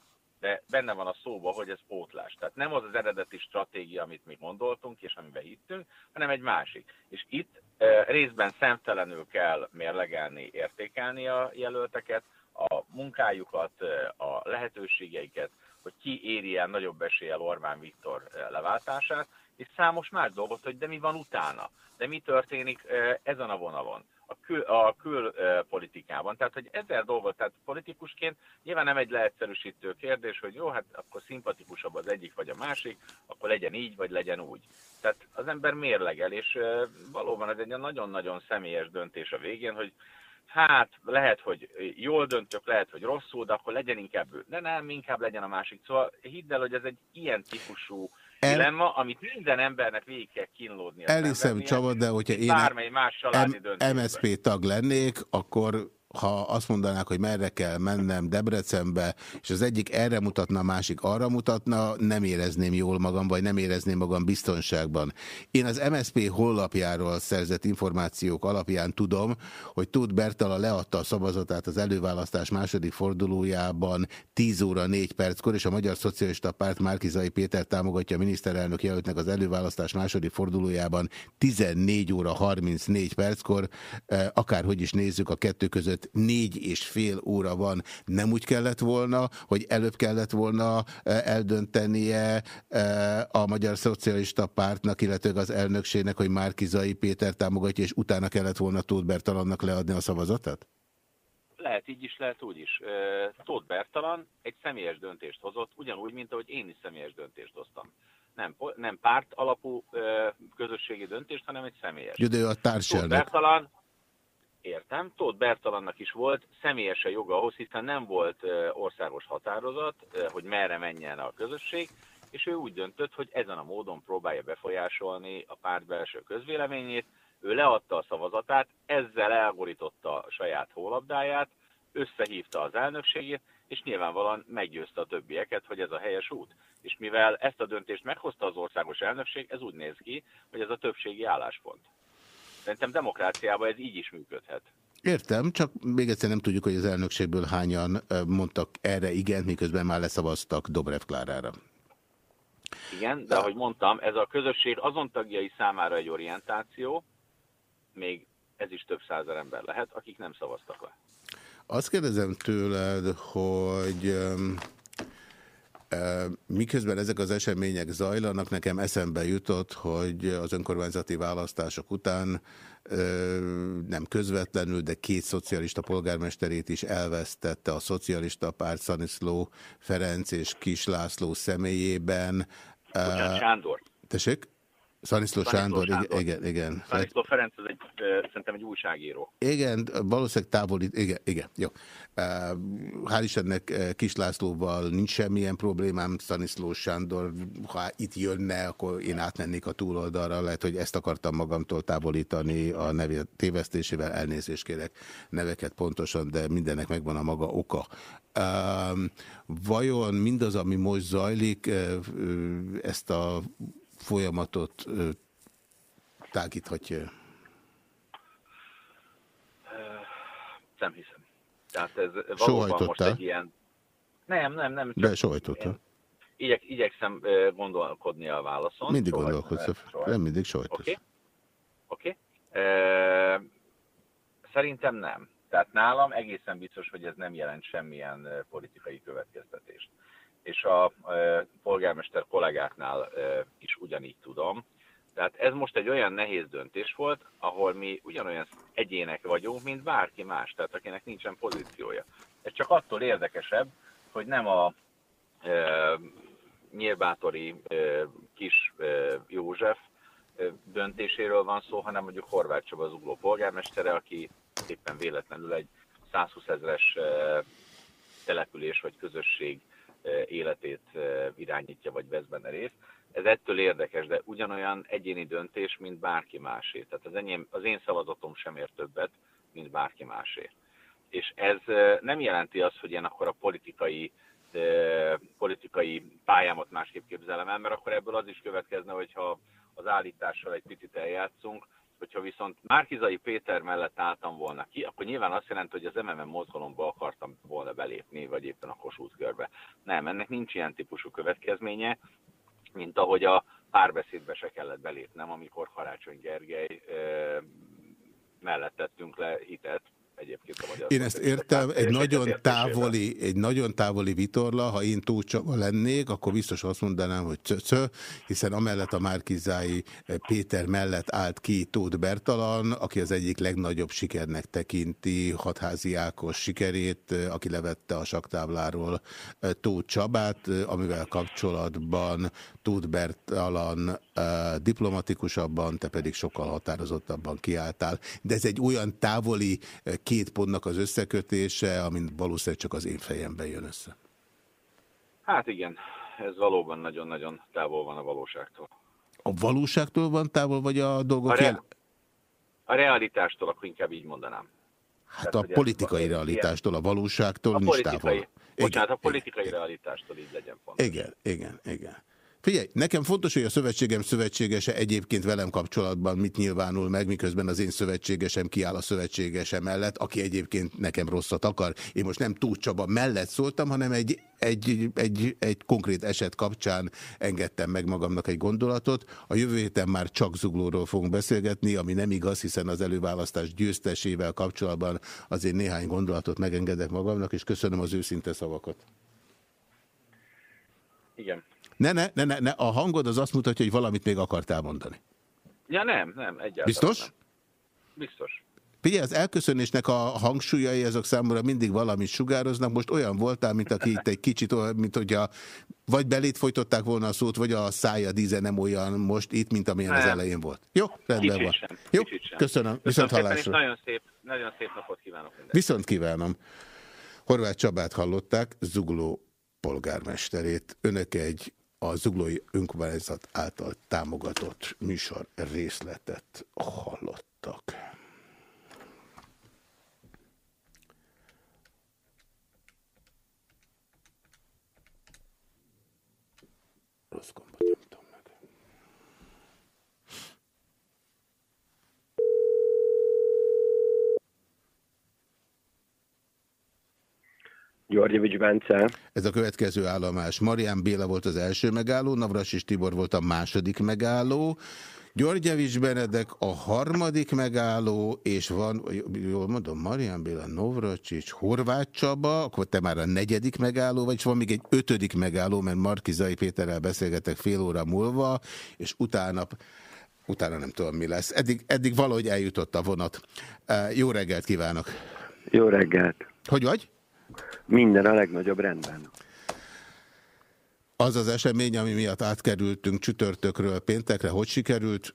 De benne van a szóba, hogy ez pótlás. Tehát nem az az eredeti stratégia, amit mi gondoltunk és amiben hittünk, hanem egy másik. És itt e, részben szemtelenül kell mérlegelni, értékelni a jelölteket, a munkájukat, a lehetőségeiket, hogy ki éri el nagyobb eséllyel Orbán Viktor leváltását, és számos más dolgot, hogy de mi van utána, de mi történik ezen a vonalon a, kül. Tehát, hogy ezer dolgot, tehát politikusként nyilván nem egy leegyszerűsítő kérdés, hogy jó, hát akkor szimpatikusabb az egyik vagy a másik, akkor legyen így, vagy legyen úgy. Tehát az ember mérlegel, és valóban ez egy nagyon-nagyon személyes döntés a végén, hogy hát lehet, hogy jól döntök, lehet, hogy rosszul, de akkor legyen inkább ő. De nem, inkább legyen a másik. Szóval hidd el, hogy ez egy ilyen típusú. Dilemma, amit minden embernek végig kell kínlódni. Elhiszem, Csaba, de hogyha én bármely más családi MSZP tag lennék, akkor ha azt mondanák, hogy merre kell mennem Debrecenbe, és az egyik erre mutatna, a másik arra mutatna, nem érezném jól magam, vagy nem érezném magam biztonságban. Én az MSP hollapjáról szerzett információk alapján tudom, hogy Tud Bertala leadta a szavazatát az előválasztás második fordulójában 10 óra 4 perckor, és a Magyar Szocialista Párt Márkizai Péter támogatja a miniszterelnök jelöltnek az előválasztás második fordulójában 14 óra 34 perckor, eh, akárhogy is nézzük a kettő között között négy és fél óra van. Nem úgy kellett volna, hogy előbb kellett volna eh, eldöntenie eh, a Magyar Szocialista Pártnak, illetve az elnökségnek, hogy Márkizai Péter támogatja, és utána kellett volna Tóth Bertalannak leadni a szavazatát? Lehet így is, lehet úgy is. Tóth Bertalan egy személyes döntést hozott, ugyanúgy, mint ahogy én is személyes döntést hoztam. Nem, nem párt alapú közösségi döntést, hanem egy személyes. Jö, a társelnök. Tóth Bertalan Értem. Tóth Bertalannak is volt személyese joga ahhoz, hiszen nem volt országos határozat, hogy merre menjen a közösség, és ő úgy döntött, hogy ezen a módon próbálja befolyásolni a párt belső közvéleményét. Ő leadta a szavazatát, ezzel elgorította a saját hólabdáját, összehívta az elnökségét, és nyilvánvalóan meggyőzte a többieket, hogy ez a helyes út. És mivel ezt a döntést meghozta az országos elnökség, ez úgy néz ki, hogy ez a többségi álláspont. Szerintem demokráciában ez így is működhet. Értem, csak még egyszer nem tudjuk, hogy az elnökségből hányan mondtak erre igen, miközben már leszavaztak Dobrev Klárára. Igen, de ahogy mondtam, ez a közösség azon tagjai számára egy orientáció, még ez is több százer ember lehet, akik nem szavaztak le. Azt kérdezem tőled, hogy Miközben ezek az események zajlanak, nekem eszembe jutott, hogy az önkormányzati választások után nem közvetlenül, de két szocialista polgármesterét is elvesztette a szocialista párt Szaniszló Ferenc és Kis László személyében. Bocsánat, Sándor. Tessék? Szaniszló Sándor, Sándor, igen, igen. Szaniszló Ferenc az egy, szerintem egy újságíró. Igen, valószínűleg távoli, igen, igen, jó. Hál' Istennek Kis Lászlóval nincs semmilyen problémám, Szaniszló Sándor, ha itt jönne, akkor én átmennék a túloldalra, lehet, hogy ezt akartam magamtól távolítani a nevé tévesztésével, elnézést kérek neveket pontosan, de mindennek megvan a maga oka. Vajon mindaz, ami most zajlik, ezt a folyamatot tágíthatja? Nem hiszem. Tehát ez valóban most egy ilyen... Nem, nem, nem. De sohajtotta. Igyek, igyekszem gondolkodni a válaszon. Mindig gondolkodsz, nem mindig sohajtasz. Oké. Okay. Okay. Szerintem nem. Tehát nálam egészen biztos, hogy ez nem jelent semmilyen politikai következtetést és a polgármester kollégáknál is ugyanígy tudom. Tehát ez most egy olyan nehéz döntés volt, ahol mi ugyanolyan egyének vagyunk, mint bárki más, tehát akinek nincsen pozíciója. Ez csak attól érdekesebb, hogy nem a e, nyírbátori e, kis e, József döntéséről van szó, hanem mondjuk Horváth Csaba zugló polgármestere, aki éppen véletlenül egy 120 ezres település vagy közösség életét irányítja, vagy vesz benne részt. Ez ettől érdekes, de ugyanolyan egyéni döntés, mint bárki másé. Tehát az, enyém, az én szavazatom sem ér többet, mint bárki másé. És ez nem jelenti azt, hogy én akkor a politikai politikai pályámat másképp képzelem el, mert akkor ebből az is következne, hogyha az állítással egy picit eljátszunk, hogyha viszont Márkizai Péter mellett álltam volna ki, akkor nyilván azt jelenti, hogy az MMM mozgalomba akartam volna belépni, vagy éppen a Kossuth körbe. Nem, ennek nincs ilyen típusú következménye, mint ahogy a párbeszédbe se kellett belépnem, amikor Karácsony Gergely mellett tettünk le hitet, egyébként a magyar. Én ezt értem, egy nagyon, távoli, egy nagyon távoli vitorla, ha én Tócsaba lennék, akkor biztos azt mondanám, hogy cöcö, hiszen amellett a Márkizái eh, Péter mellett állt ki Tóth Bertalan, aki az egyik legnagyobb sikernek tekinti hatházi Ákos sikerét, eh, aki levette a saktábláról eh, Tóth Csabát, amivel kapcsolatban Tóth Bertalan diplomatikusabban, te pedig sokkal határozottabban kiálltál. De ez egy olyan távoli két pontnak az összekötése, amint valószínűleg csak az én fejemben jön össze. Hát igen, ez valóban nagyon-nagyon távol van a valóságtól. A valóságtól van távol, vagy a dolgok... A, re a realitástól, akkor inkább így mondanám. Hát Tehát, a politikai realitástól, a valóságtól a nincs távol. Bocsánat, a politikai igen. realitástól így legyen pont. Igen, igen, igen. Figyelj, nekem fontos, hogy a szövetségem szövetségese egyébként velem kapcsolatban mit nyilvánul meg, miközben az én szövetségesem kiáll a szövetségesem mellett, aki egyébként nekem rosszat akar. Én most nem túl Csaba mellett szóltam, hanem egy, egy, egy, egy konkrét eset kapcsán engedtem meg magamnak egy gondolatot. A jövő héten már csak zuglóról fogunk beszélgetni, ami nem igaz, hiszen az előválasztás győztesével kapcsolatban azért néhány gondolatot megengedek magamnak, és köszönöm az őszinte szavakat. Igen. Ne, ne, ne, ne, ne, a hangod az azt mutatja, hogy valamit még akartál mondani. Ja nem, nem, egyáltalán Biztos? Nem. Biztos. Figyelj, az elköszönésnek a hangsúlyai, ezek számomra mindig valamit sugároznak. Most olyan voltál, mint aki itt egy kicsit, mint hogy a, vagy belét folytották volna a szót, vagy a szája díze nem olyan most itt, mint amilyen nem. az elején volt. Jó, rendben kicsit van. Sem, Jó, köszönöm. köszönöm. Viszont hallásra. Nagyon szép, nagyon szép napot kívánok mindenki. Viszont kívánom. Horváth Csabát hallották, Zugló polgármesterét. Önök egy a Zuglói Önkormányzat által támogatott műsor részletet hallottak. Györgyevics Bence. Ez a következő állomás. Marián Béla volt az első megálló, Navras és Tibor volt a második megálló, Györgyevics Benedek a harmadik megálló, és van, jól mondom, Marian Béla, Novracsics, Horváth Csaba, akkor te már a negyedik megálló, vagy van még egy ötödik megálló, mert Markizai Péterrel beszélgetek fél óra múlva, és utána utána nem tudom mi lesz. Eddig, eddig valahogy eljutott a vonat. Jó reggelt kívánok! Jó reggelt! Hogy vagy? Minden a legnagyobb rendben. Az az esemény, ami miatt átkerültünk csütörtökről péntekre, hogy sikerült?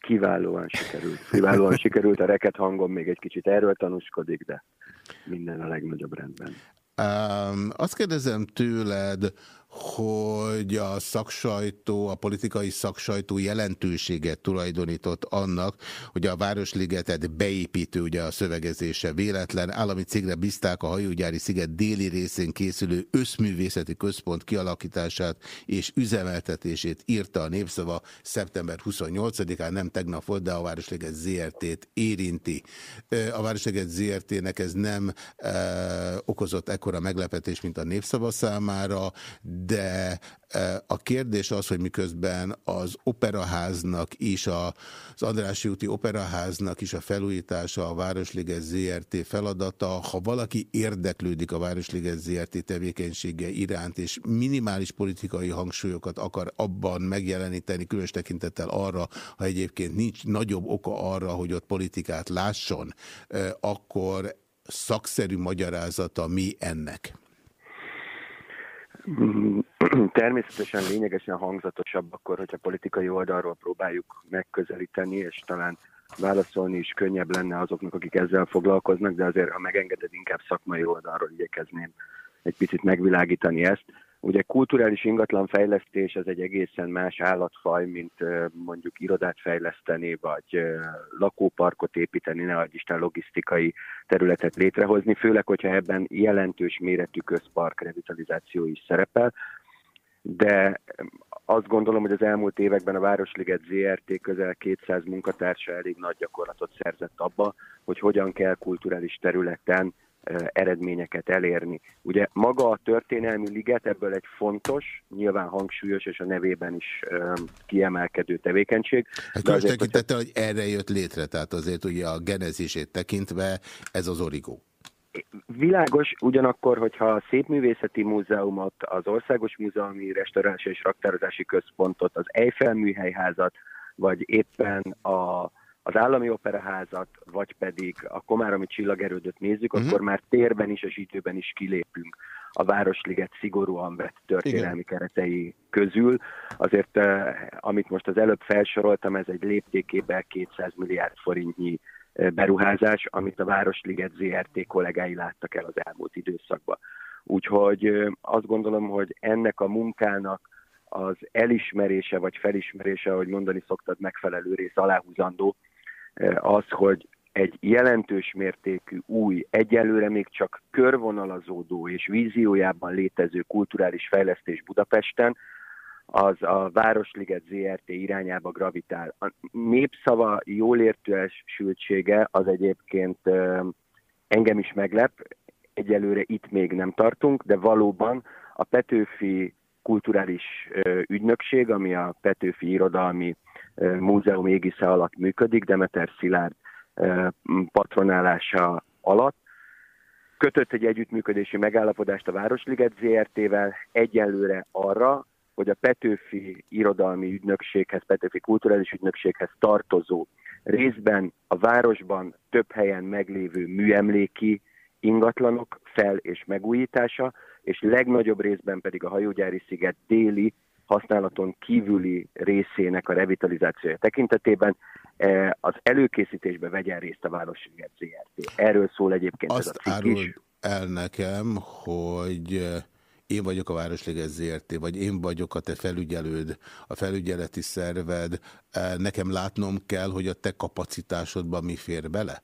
Kiválóan sikerült. Kiválóan sikerült, a reket hangom még egy kicsit erről tanúskodik, de minden a legnagyobb rendben. Um, azt kérdezem tőled, hogy a szaksajtó, a politikai szaksajtó jelentőséget tulajdonított annak, hogy a Városligetet beépítő, ugye a szövegezése véletlen, állami cégre bízták a hajógyári sziget déli részén készülő összművészeti központ kialakítását és üzemeltetését írta a népszava szeptember 28-án, nem tegnap volt, de a Városliget ZRT-t érinti. A Városliget ZRT-nek ez nem e, okozott ekkora meglepetés, mint a népszava számára, de e, a kérdés az, hogy miközben az operaháznak is, az Andrássy úti operaháznak is a felújítása a Városliges ZRT feladata, ha valaki érdeklődik a Városliges ZRT tevékenysége iránt, és minimális politikai hangsúlyokat akar abban megjeleníteni, különös tekintettel arra, ha egyébként nincs nagyobb oka arra, hogy ott politikát lásson, e, akkor szakszerű magyarázata mi ennek? természetesen lényegesen hangzatosabb akkor, hogyha politikai oldalról próbáljuk megközelíteni, és talán válaszolni is könnyebb lenne azoknak, akik ezzel foglalkoznak, de azért, ha megengeded, inkább szakmai oldalról igyekezném egy picit megvilágítani ezt. Ugye kulturális ingatlanfejlesztés az egy egészen más állatfaj, mint mondjuk irodát fejleszteni, vagy lakóparkot építeni, ne adj Isten logisztikai területet létrehozni, főleg, hogyha ebben jelentős méretű közpark revitalizáció is szerepel. De azt gondolom, hogy az elmúlt években a Városliget ZRT közel 200 munkatársa elég nagy gyakorlatot szerzett abba, hogy hogyan kell kulturális területen eredményeket elérni. Ugye maga a történelmi liget ebből egy fontos, nyilván hangsúlyos és a nevében is kiemelkedő tevékenység. Hát különös tekintettel, hogy erre jött létre, tehát azért ugye a genezését tekintve ez az origó. Világos, ugyanakkor, hogyha a Szépművészeti Múzeumot, az Országos Múzeumi Restaurálási és Raktározási Központot, az Eiffel Műhelyházat, vagy éppen a az állami operaházat, vagy pedig a Komáromi csillagerődöt nézzük, uh-huh. akkor már térben is és időben is kilépünk a Városliget szigorúan vett történelmi Igen. keretei közül. Azért, eh, amit most az előbb felsoroltam, ez egy léptékében 200 milliárd forintnyi eh, beruházás, amit a Városliget ZRT kollégái láttak el az elmúlt időszakban. Úgyhogy eh, azt gondolom, hogy ennek a munkának az elismerése vagy felismerése, ahogy mondani szoktad, megfelelő rész aláhúzandó, az, hogy egy jelentős mértékű, új, egyelőre még csak körvonalazódó és víziójában létező kulturális fejlesztés Budapesten, az a Városliget ZRT irányába gravitál. A népszava jól értőesültsége az egyébként engem is meglep, egyelőre itt még nem tartunk, de valóban a Petőfi kulturális ügynökség, ami a Petőfi Irodalmi Múzeum égisze alatt működik, Demeter Szilárd patronálása alatt. Kötött egy együttműködési megállapodást a Városliget ZRT-vel egyelőre arra, hogy a Petőfi Irodalmi Ügynökséghez, Petőfi Kulturális Ügynökséghez tartozó részben a városban több helyen meglévő műemléki ingatlanok fel- és megújítása, és legnagyobb részben pedig a hajógyári sziget déli használaton kívüli részének a revitalizációja tekintetében eh, az előkészítésbe vegyen részt a Városliget ZRT. Erről szól egyébként Azt ez a cikk is. el nekem, hogy eh, én vagyok a Városliget ZRT, vagy én vagyok a te felügyelőd, a felügyeleti szerved, eh, nekem látnom kell, hogy a te kapacitásodban mi fér bele?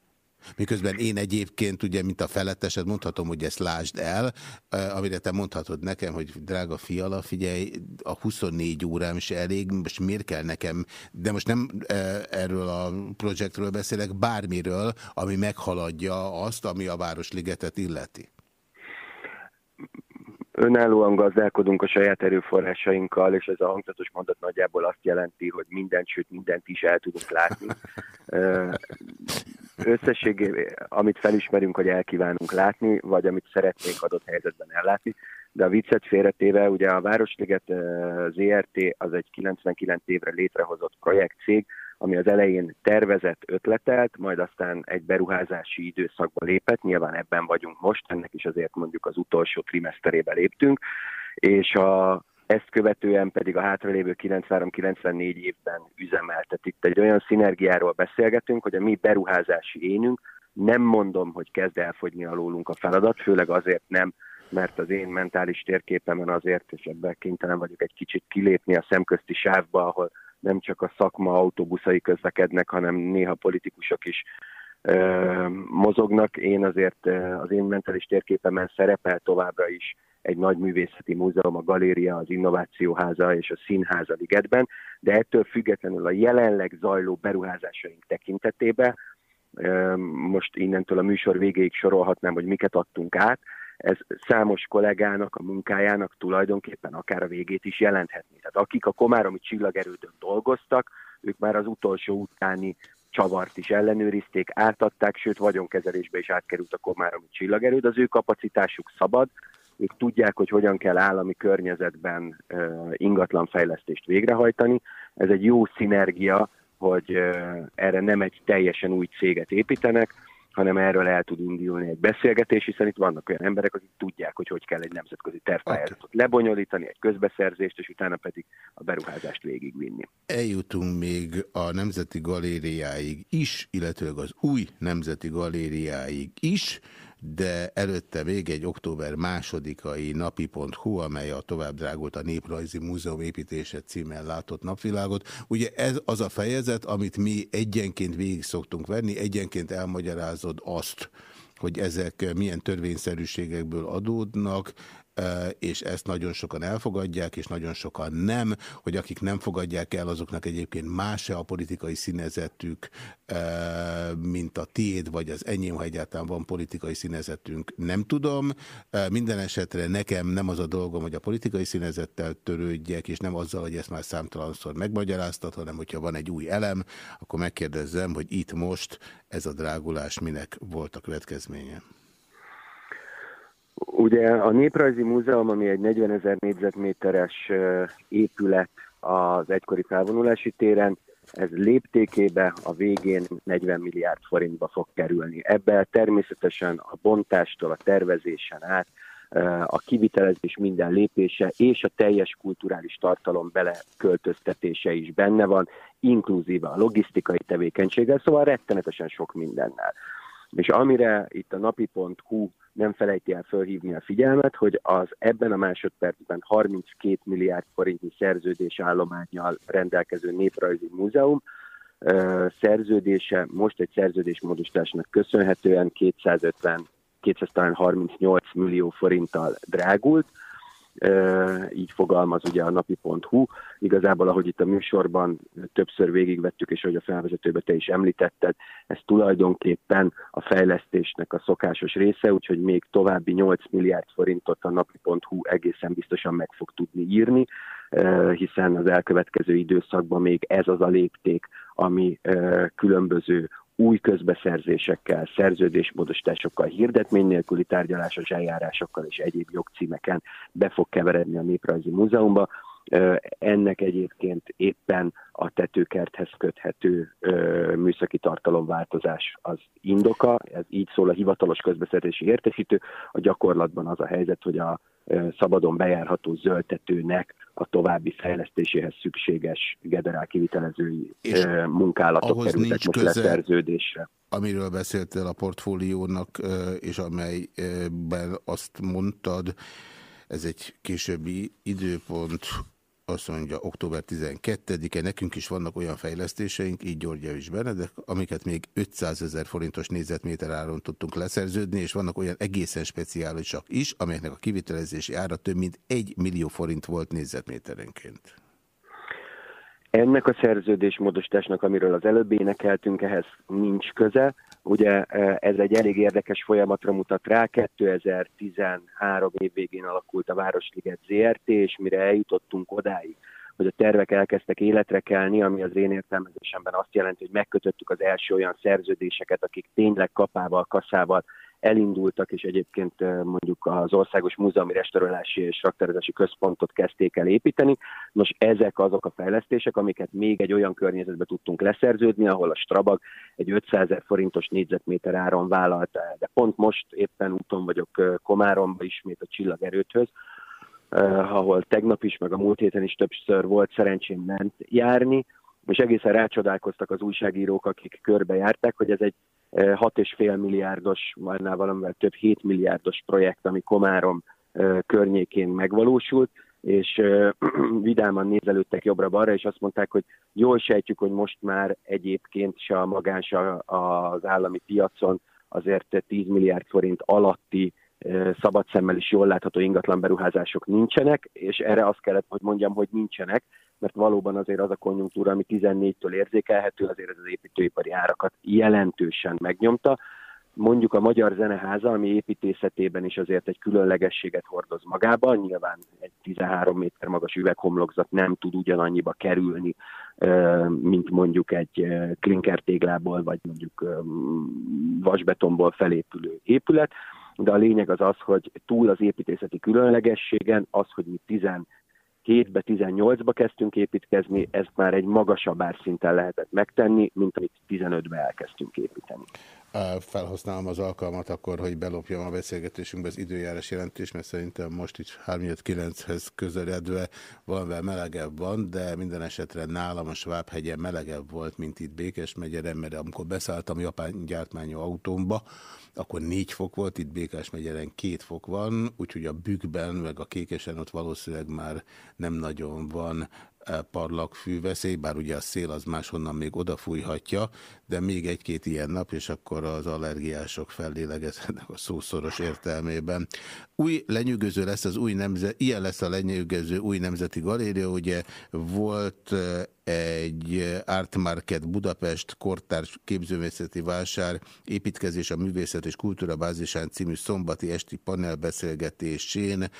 Miközben én egyébként, ugye, mint a felettesed, mondhatom, hogy ezt lásd el, amire te mondhatod nekem, hogy drága fiala, figyelj, a 24 órám se elég, most miért kell nekem, de most nem erről a projektről beszélek, bármiről, ami meghaladja azt, ami a Városligetet illeti önállóan gazdálkodunk a saját erőforrásainkkal, és ez a hangzatos mondat nagyjából azt jelenti, hogy mindent, sőt mindent is el tudunk látni. Összességében, amit felismerünk, hogy elkívánunk látni, vagy amit szeretnénk adott helyzetben ellátni, de a viccet félretéve, ugye a Városliget ZRT az egy 99 évre létrehozott projektcég, ami az elején tervezett, ötletelt, majd aztán egy beruházási időszakba lépett, nyilván ebben vagyunk most, ennek is azért mondjuk az utolsó trimeszterébe léptünk, és a, ezt követően pedig a hátralévő 93-94 évben üzemeltet. Itt egy olyan szinergiáról beszélgetünk, hogy a mi beruházási énünk nem mondom, hogy kezd elfogyni alólunk a feladat, főleg azért nem, mert az én mentális térképemen azért, és ebben kénytelen vagyok egy kicsit kilépni a szemközti sávba, ahol nem csak a szakma autóbuszai közlekednek, hanem néha politikusok is ö, mozognak. Én azért az én mentális térképemen szerepel továbbra is egy nagy művészeti múzeum, a galéria, az innovációháza és a színháza ligetben, de ettől függetlenül a jelenleg zajló beruházásaink tekintetében, most innentől a műsor végéig sorolhatnám, hogy miket adtunk át, ez számos kollégának a munkájának tulajdonképpen akár a végét is jelenthetni. Tehát akik a Komáromi csillagerődön dolgoztak, ők már az utolsó utáni csavart is ellenőrizték, átadták, sőt vagyonkezelésbe is átkerült a Komáromi csillagerőd, az ő kapacitásuk szabad, ők tudják, hogy hogyan kell állami környezetben ingatlanfejlesztést végrehajtani. Ez egy jó szinergia, hogy erre nem egy teljesen új céget építenek, hanem erről el tud indulni egy beszélgetés, hiszen itt vannak olyan emberek, akik tudják, hogy hogy kell egy nemzetközi tervpályázatot okay. lebonyolítani, egy közbeszerzést, és utána pedig a beruházást végigvinni. Eljutunk még a Nemzeti Galériáig is, illetőleg az új Nemzeti Galériáig is, de előtte még egy október másodikai napi.hu, amely a tovább drágult a Néprajzi Múzeum építése címen látott napvilágot. Ugye ez az a fejezet, amit mi egyenként végig szoktunk venni, egyenként elmagyarázod azt, hogy ezek milyen törvényszerűségekből adódnak, és ezt nagyon sokan elfogadják, és nagyon sokan nem, hogy akik nem fogadják el, azoknak egyébként más -e a politikai színezetük, mint a tiéd, vagy az enyém, ha egyáltalán van politikai színezetünk, nem tudom. Minden esetre nekem nem az a dolgom, hogy a politikai színezettel törődjek, és nem azzal, hogy ezt már számtalanszor megmagyaráztat, hanem hogyha van egy új elem, akkor megkérdezzem, hogy itt most ez a drágulás minek volt a következménye. Ugye a Néprajzi Múzeum, ami egy 40 ezer négyzetméteres épület az egykori felvonulási téren, ez léptékébe a végén 40 milliárd forintba fog kerülni. Ebben természetesen a bontástól, a tervezésen át, a kivitelezés minden lépése és a teljes kulturális tartalom beleköltöztetése is benne van, inkluzíve a logisztikai tevékenységgel, szóval rettenetesen sok mindennel. És amire itt a napi.hu nem felejti el fölhívni a figyelmet, hogy az ebben a másodpercben 32 milliárd forintnyi szerződés állományjal rendelkező Néprajzi Múzeum szerződése most egy szerződésmódosításnak köszönhetően 250 238 millió forinttal drágult, így fogalmaz ugye a napi.hu. Igazából, ahogy itt a műsorban többször végigvettük, és ahogy a felvezetőbe te is említetted, ez tulajdonképpen a fejlesztésnek a szokásos része, úgyhogy még további 8 milliárd forintot a napi.hu egészen biztosan meg fog tudni írni, hiszen az elkövetkező időszakban még ez az a lépték, ami különböző új közbeszerzésekkel, szerződésmódosításokkal, hirdetmény nélküli tárgyalásos eljárásokkal és egyéb jogcímeken be fog keveredni a Néprajzi Múzeumba. Ennek egyébként éppen a tetőkerthez köthető műszaki tartalomváltozás az indoka, ez így szól a hivatalos közbeszerzési értesítő. A gyakorlatban az a helyzet, hogy a szabadon bejárható zöldtetőnek a további fejlesztéséhez szükséges generál kivitelezői és munkálatok kerültek most leszerződésre. Amiről beszéltél a portfóliónak, és amelyben azt mondtad, ez egy későbbi időpont, azt mondja október 12-e, nekünk is vannak olyan fejlesztéseink, így György is Benedek, amiket még 500 ezer forintos négyzetméter áron tudtunk leszerződni, és vannak olyan egészen speciálisak is, amelyeknek a kivitelezési ára több mint 1 millió forint volt négyzetméterenként. Ennek a szerződésmódosításnak, amiről az előbb énekeltünk, ehhez nincs köze. Ugye e, ez egy elég érdekes folyamatra mutat rá. 2013 év végén alakult a Városliget ZRT, és mire eljutottunk odáig, hogy a tervek elkezdtek életre kelni, ami az én értelmezésemben azt jelenti, hogy megkötöttük az első olyan szerződéseket, akik tényleg kapával, kaszával elindultak, és egyébként mondjuk az Országos Múzeumi Restaurálási és Raktározási Központot kezdték el építeni. Nos, ezek azok a fejlesztések, amiket még egy olyan környezetbe tudtunk leszerződni, ahol a Strabag egy 500 ezer forintos négyzetméter áron vállalta el. De pont most éppen úton vagyok Komáromba ismét a Csillagerőthöz, ahol tegnap is, meg a múlt héten is többször volt szerencsém ment járni, és egészen rácsodálkoztak az újságírók, akik körbejárták, hogy ez egy 6,5 milliárdos, majdnem valamivel több 7 milliárdos projekt, ami Komárom környékén megvalósult, és vidáman nézelődtek jobbra-balra, és azt mondták, hogy jól sejtjük, hogy most már egyébként se a magán, se az állami piacon azért 10 milliárd forint alatti szabad szemmel is jól látható ingatlan beruházások nincsenek, és erre azt kellett, hogy mondjam, hogy nincsenek, mert valóban azért az a konjunktúra, ami 14-től érzékelhető, azért ez az építőipari árakat jelentősen megnyomta. Mondjuk a Magyar Zeneháza, ami építészetében is azért egy különlegességet hordoz magába, nyilván egy 13 méter magas üveghomlokzat nem tud ugyanannyiba kerülni, mint mondjuk egy klinkertéglából, vagy mondjuk vasbetonból felépülő épület, de a lényeg az az, hogy túl az építészeti különlegességen, az, hogy mi 7-be, 18-ba kezdtünk építkezni, ezt már egy magasabb árszinten lehetett megtenni, mint amit 15-be elkezdtünk építeni. Felhasználom az alkalmat akkor, hogy belopjam a beszélgetésünkbe az időjárás jelentés, mert szerintem most itt 3-9-hez közeledve valamivel melegebb van, de minden esetre nálam a Svábhegyen melegebb volt, mint itt Békes megyere, mert amikor beszálltam japán gyártmányú autómba, akkor négy fok volt, itt Békás megyeren két fok van, úgyhogy a bükkben, meg a kékesen ott valószínűleg már nem nagyon van parlagfű veszély, bár ugye a szél az máshonnan még odafújhatja, de még egy-két ilyen nap, és akkor az allergiások fellélegezhetnek a szószoros értelmében. Új lenyűgöző lesz az új nemzet, ilyen lesz a lenyűgöző új nemzeti galéria, ugye volt egy Art Market Budapest kortárs képzőművészeti vásár építkezés a művészet és kultúra bázisán című szombati esti panelbeszélgetésén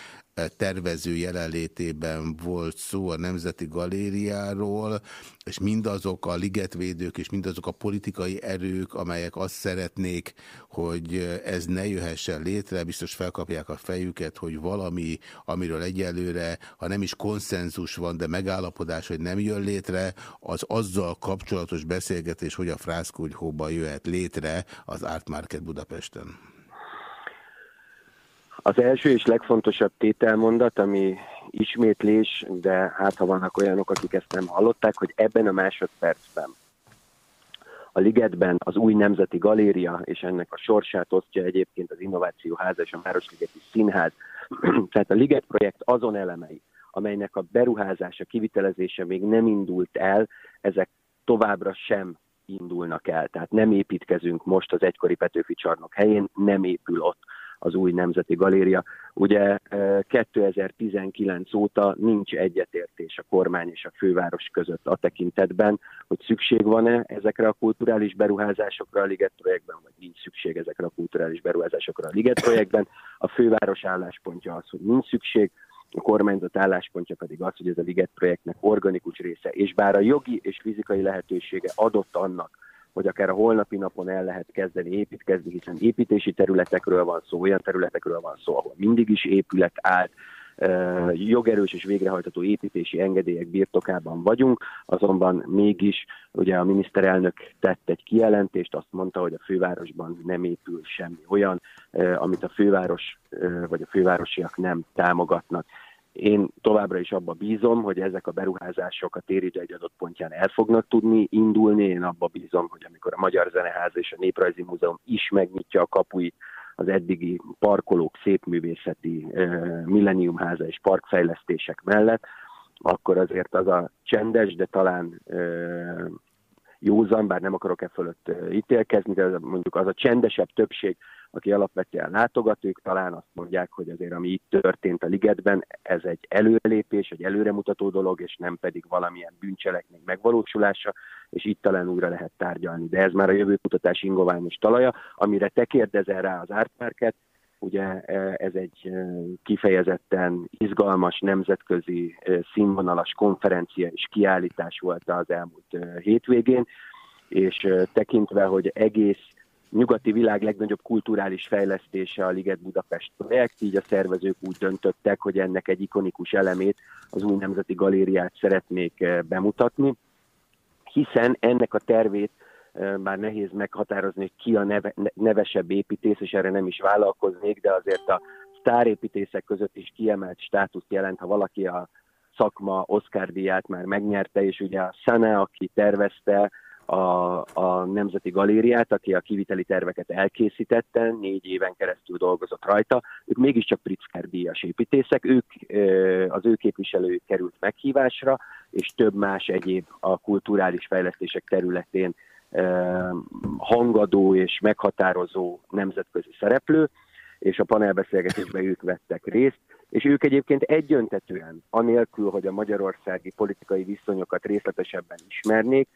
tervező jelenlétében volt szó a Nemzeti Galériáról, és mindazok a ligetvédők és mindazok a politikai erők, amelyek azt szeretnék, hogy ez ne jöhessen létre, biztos felkapják a fejüket, hogy valami, amiről egyelőre, ha nem is konszenzus van, de megállapodás, hogy nem jön létre, az azzal kapcsolatos beszélgetés, hogy a frászkúgyhóban jöhet létre az Art Market Budapesten. Az első és legfontosabb tételmondat, ami ismétlés, de hát ha vannak olyanok, akik ezt nem hallották, hogy ebben a másodpercben a Ligetben az új Nemzeti Galéria, és ennek a sorsát osztja egyébként az Innovációháza és a Városligeti Színház. Tehát a Liget projekt azon elemei, amelynek a beruházása, kivitelezése még nem indult el, ezek továbbra sem indulnak el. Tehát nem építkezünk most az egykori Petőfi csarnok helyén, nem épül ott az új Nemzeti Galéria. Ugye 2019 e, óta nincs egyetértés a kormány és a főváros között a tekintetben, hogy szükség van-e ezekre a kulturális beruházásokra a Liget projektben, vagy nincs szükség ezekre a kulturális beruházásokra a Liget projektben. A főváros álláspontja az, hogy nincs szükség, a kormányzat álláspontja pedig az, hogy ez a Liget projektnek organikus része, és bár a jogi és fizikai lehetősége adott annak, hogy akár a holnapi napon el lehet kezdeni építkezni, hiszen építési területekről van szó, olyan területekről van szó, ahol mindig is épület állt, jogerős és végrehajtató építési engedélyek birtokában vagyunk, azonban mégis ugye a miniszterelnök tett egy kijelentést, azt mondta, hogy a fővárosban nem épül semmi olyan, amit a főváros vagy a fővárosiak nem támogatnak. Én továbbra is abba bízom, hogy ezek a beruházások a téride egy adott pontján el fognak tudni indulni. Én abba bízom, hogy amikor a Magyar Zeneház és a Néprajzi Múzeum is megnyitja a kapuit az eddigi parkolók, szépművészeti, milleniumháza és parkfejlesztések mellett, akkor azért az a csendes, de talán józan, bár nem akarok e fölött ítélkezni, de mondjuk az a csendesebb többség, aki alapvetően látogatók, talán azt mondják, hogy azért ami itt történt a ligetben, ez egy előrelépés, egy előremutató dolog, és nem pedig valamilyen bűncselekmény megvalósulása, és itt talán újra lehet tárgyalni. De ez már a jövőkutatás ingoványos talaja, amire te kérdezel rá az ártmárket, ugye e, ez egy e, kifejezetten izgalmas, nemzetközi, e, színvonalas konferencia és kiállítás volt az elmúlt hétvégén, és tekintve, hogy egész nyugati világ legnagyobb kulturális fejlesztése a Liget Budapest projekt, így a szervezők úgy döntöttek, hogy ennek egy ikonikus elemét, az új nemzeti galériát szeretnék eh, bemutatni, hiszen ennek a tervét eh, már nehéz meghatározni, ki a neve, nevesebb építész, és erre nem is vállalkoznék, de azért a sztárépítészek között is kiemelt státuszt jelent, ha valaki a szakma Oscar díját már megnyerte, és ugye a Sana, aki tervezte, a, a Nemzeti Galériát, aki a kiviteli terveket elkészítette, négy éven keresztül dolgozott rajta, ők mégiscsak Pritzker díjas építészek, ők, az ő képviselőjük került meghívásra, és több más egyéb a kulturális fejlesztések területén hangadó és meghatározó nemzetközi szereplő, és a panelbeszélgetésben ők vettek részt, és ők egyébként egyöntetően, anélkül, hogy a magyarországi politikai viszonyokat részletesebben ismernék,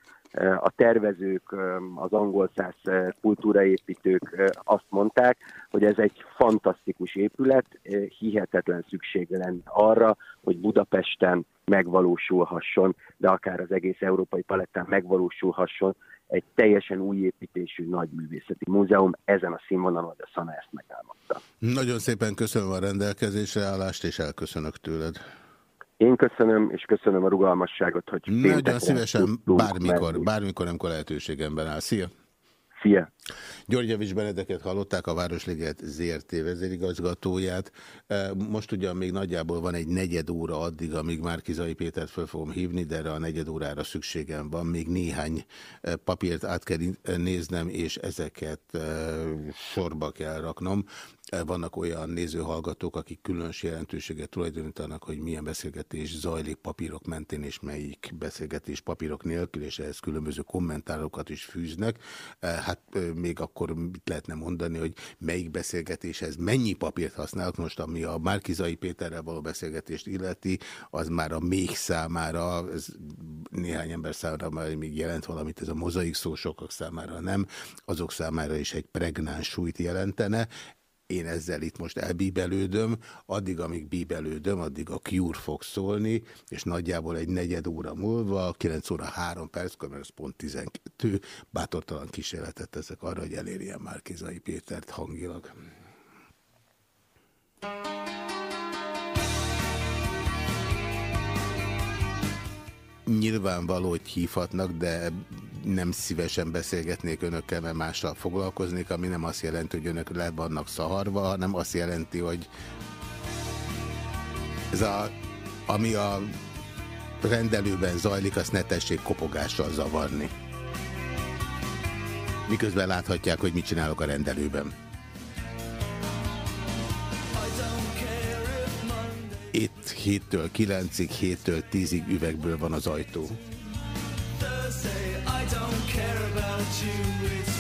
a tervezők, az angol száz kultúraépítők azt mondták, hogy ez egy fantasztikus épület, hihetetlen szüksége lenne arra, hogy Budapesten megvalósulhasson, de akár az egész európai palettán megvalósulhasson egy teljesen új építésű nagy művészeti múzeum ezen a színvonalon, de Szana ezt megálmodta. Nagyon szépen köszönöm a rendelkezésre állást, és elköszönök tőled. Én köszönöm, és köszönöm a rugalmasságot, hogy Nagyon szívesen, bármikor, menni. bármikor, amikor lehetőségemben áll. Szia! Szia! Györgyevics Benedeket hallották, a Városliget ZRT vezérigazgatóját. E, most ugyan még nagyjából van egy negyed óra addig, amíg már Kizai Pétert föl fogom hívni, de erre a negyed órára szükségem van. Még néhány e, papírt át kell néznem, és ezeket e, sorba kell raknom. Vannak olyan nézőhallgatók, akik különös jelentőséget tulajdonítanak, hogy milyen beszélgetés zajlik papírok mentén, és melyik beszélgetés papírok nélkül, és ehhez különböző kommentárokat is fűznek. Hát még akkor mit lehetne mondani, hogy melyik beszélgetéshez mennyi papírt használok. Most ami a Márkizai Péterrel való beszélgetést illeti, az már a még számára, ez néhány ember számára már még jelent valamit, ez a mozaik szó sokak számára nem, azok számára is egy pregnáns súlyt jelentene én ezzel itt most elbíbelődöm, addig, amíg bíbelődöm, addig a Cure fog szólni, és nagyjából egy negyed óra múlva, 9 óra 3 perc, mert ez pont 12, bátortalan kísérletet teszek arra, hogy elérjen Márkizai Pétert hangilag. Nyilvánvaló, hogy hívhatnak, de nem szívesen beszélgetnék önökkel, mert mással foglalkoznék, ami nem azt jelenti, hogy önök le vannak szaharva, hanem azt jelenti, hogy ez a, ami a rendelőben zajlik, azt ne tessék kopogással zavarni. Miközben láthatják, hogy mit csinálok a rendelőben. Itt 7-től 9-ig, 7-től 10-ig üvegből van az ajtó. Thursday, I don't care about you. It's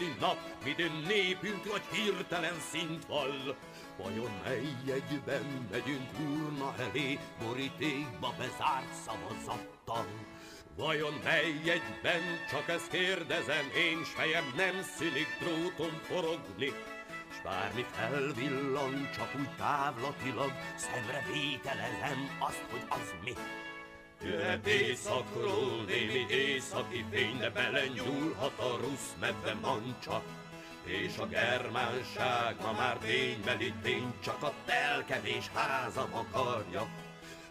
fényteli nap, midőn népünk vagy hirtelen szint val. Vajon mely egyben megyünk urna elé, borítékba bezárt szavazattal? Vajon mely egyben, csak ezt kérdezem, én s fejem nem szülik dróton forogni, s bármi felvillan, csak úgy távlatilag, szemre vételezem azt, hogy az mi. Jöhet éjszakról némi északi fény, de belenyúlhat a rusz medve mancsa. És a germánság ma már ténybeli tény, csak a telkevés házam akarja.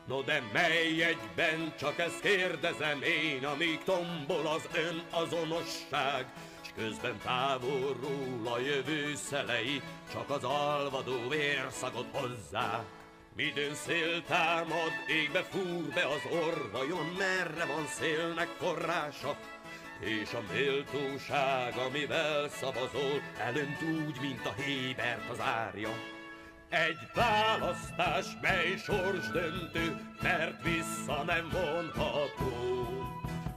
No de mely egyben, csak ezt kérdezem én, amíg tombol az ön azonosság, s közben távolról a jövő szelei, csak az alvadó vérszagot hozzá. Midőn szél támad, égbe fúr be az orvajon, merre van szélnek forrása, és a méltóság, amivel szavazol, elönt úgy, mint a hébert az árja. Egy választás, mely sors döntő, mert vissza nem vonható.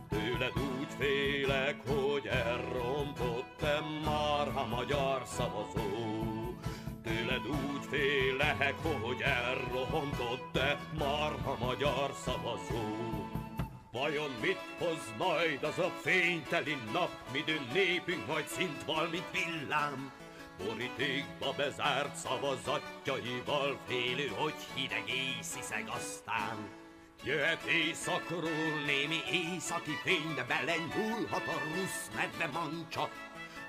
Tőled úgy félek, hogy elrontottam már a magyar szavazó. Tőled úgy félek, hogy elrohontott te marha magyar szavazó. Vajon mit hoz majd az a fényteli nap, midőn népünk majd szint val, mint villám? Borítékba bezárt szavazatjaival félő, hogy hideg észiszeg aztán. Jöhet éjszakról némi északi fény, de belenyúlhat a rusz medve mancsa,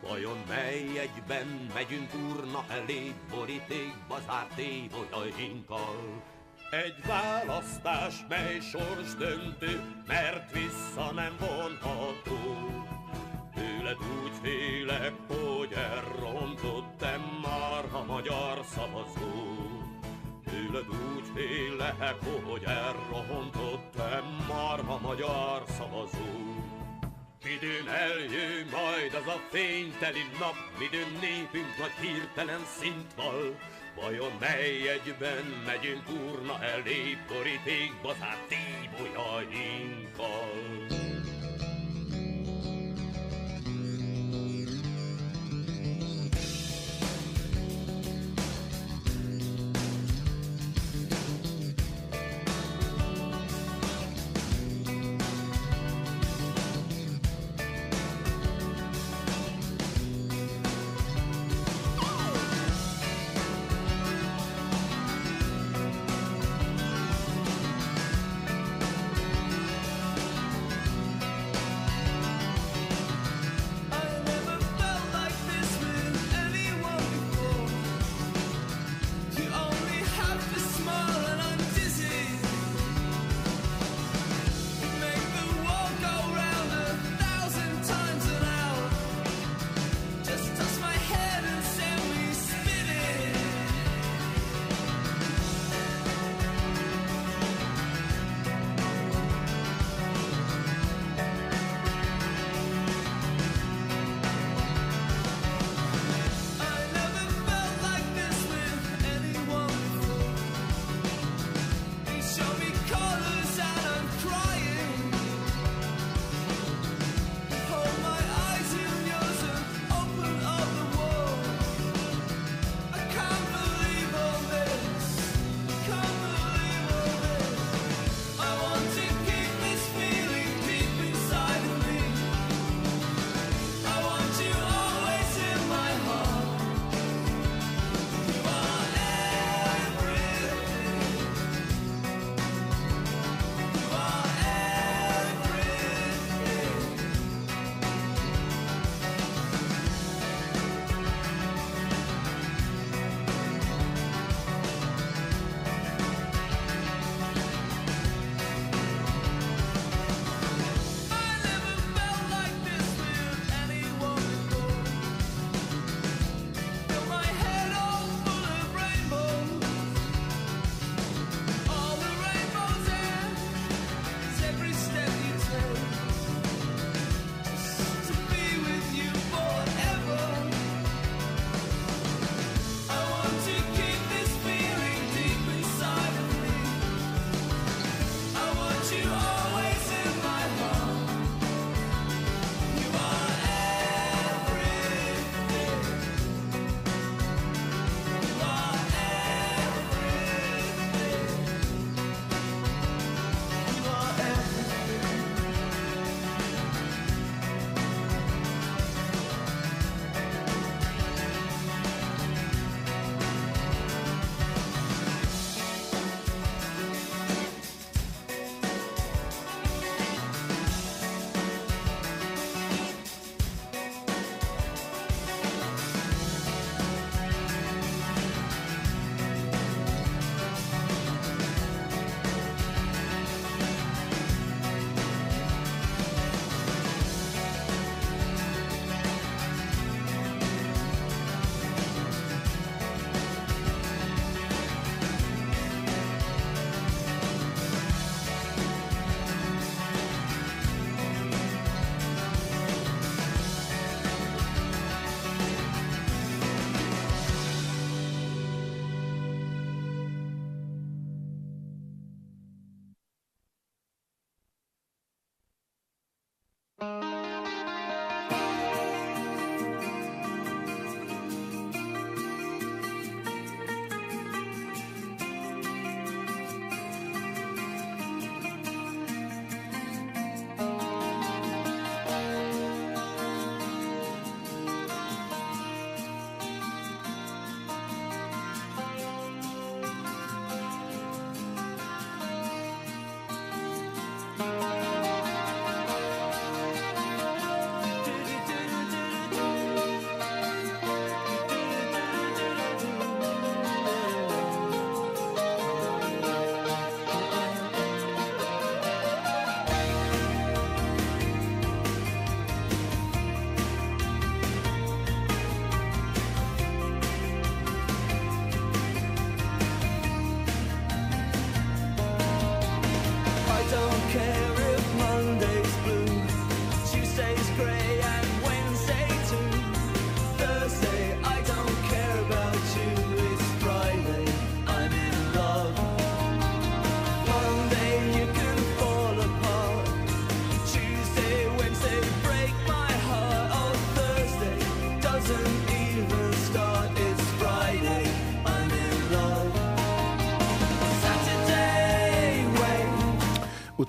Vajon mely egyben megyünk urna elé, borítékba zárt évolyainkkal? Egy választás, mely sors döntő, mert vissza nem vonható. Tőled úgy félek, hogy elrontottam már a magyar szavazó. Tőled úgy félek, hogy elrontottam már a magyar szavazó. Midőn eljön majd az a fényteli nap, midőn népünk nagy hirtelen szint val. Vajon mely egyben megyünk urna elé, borítékba zárt tíbolyainkkal?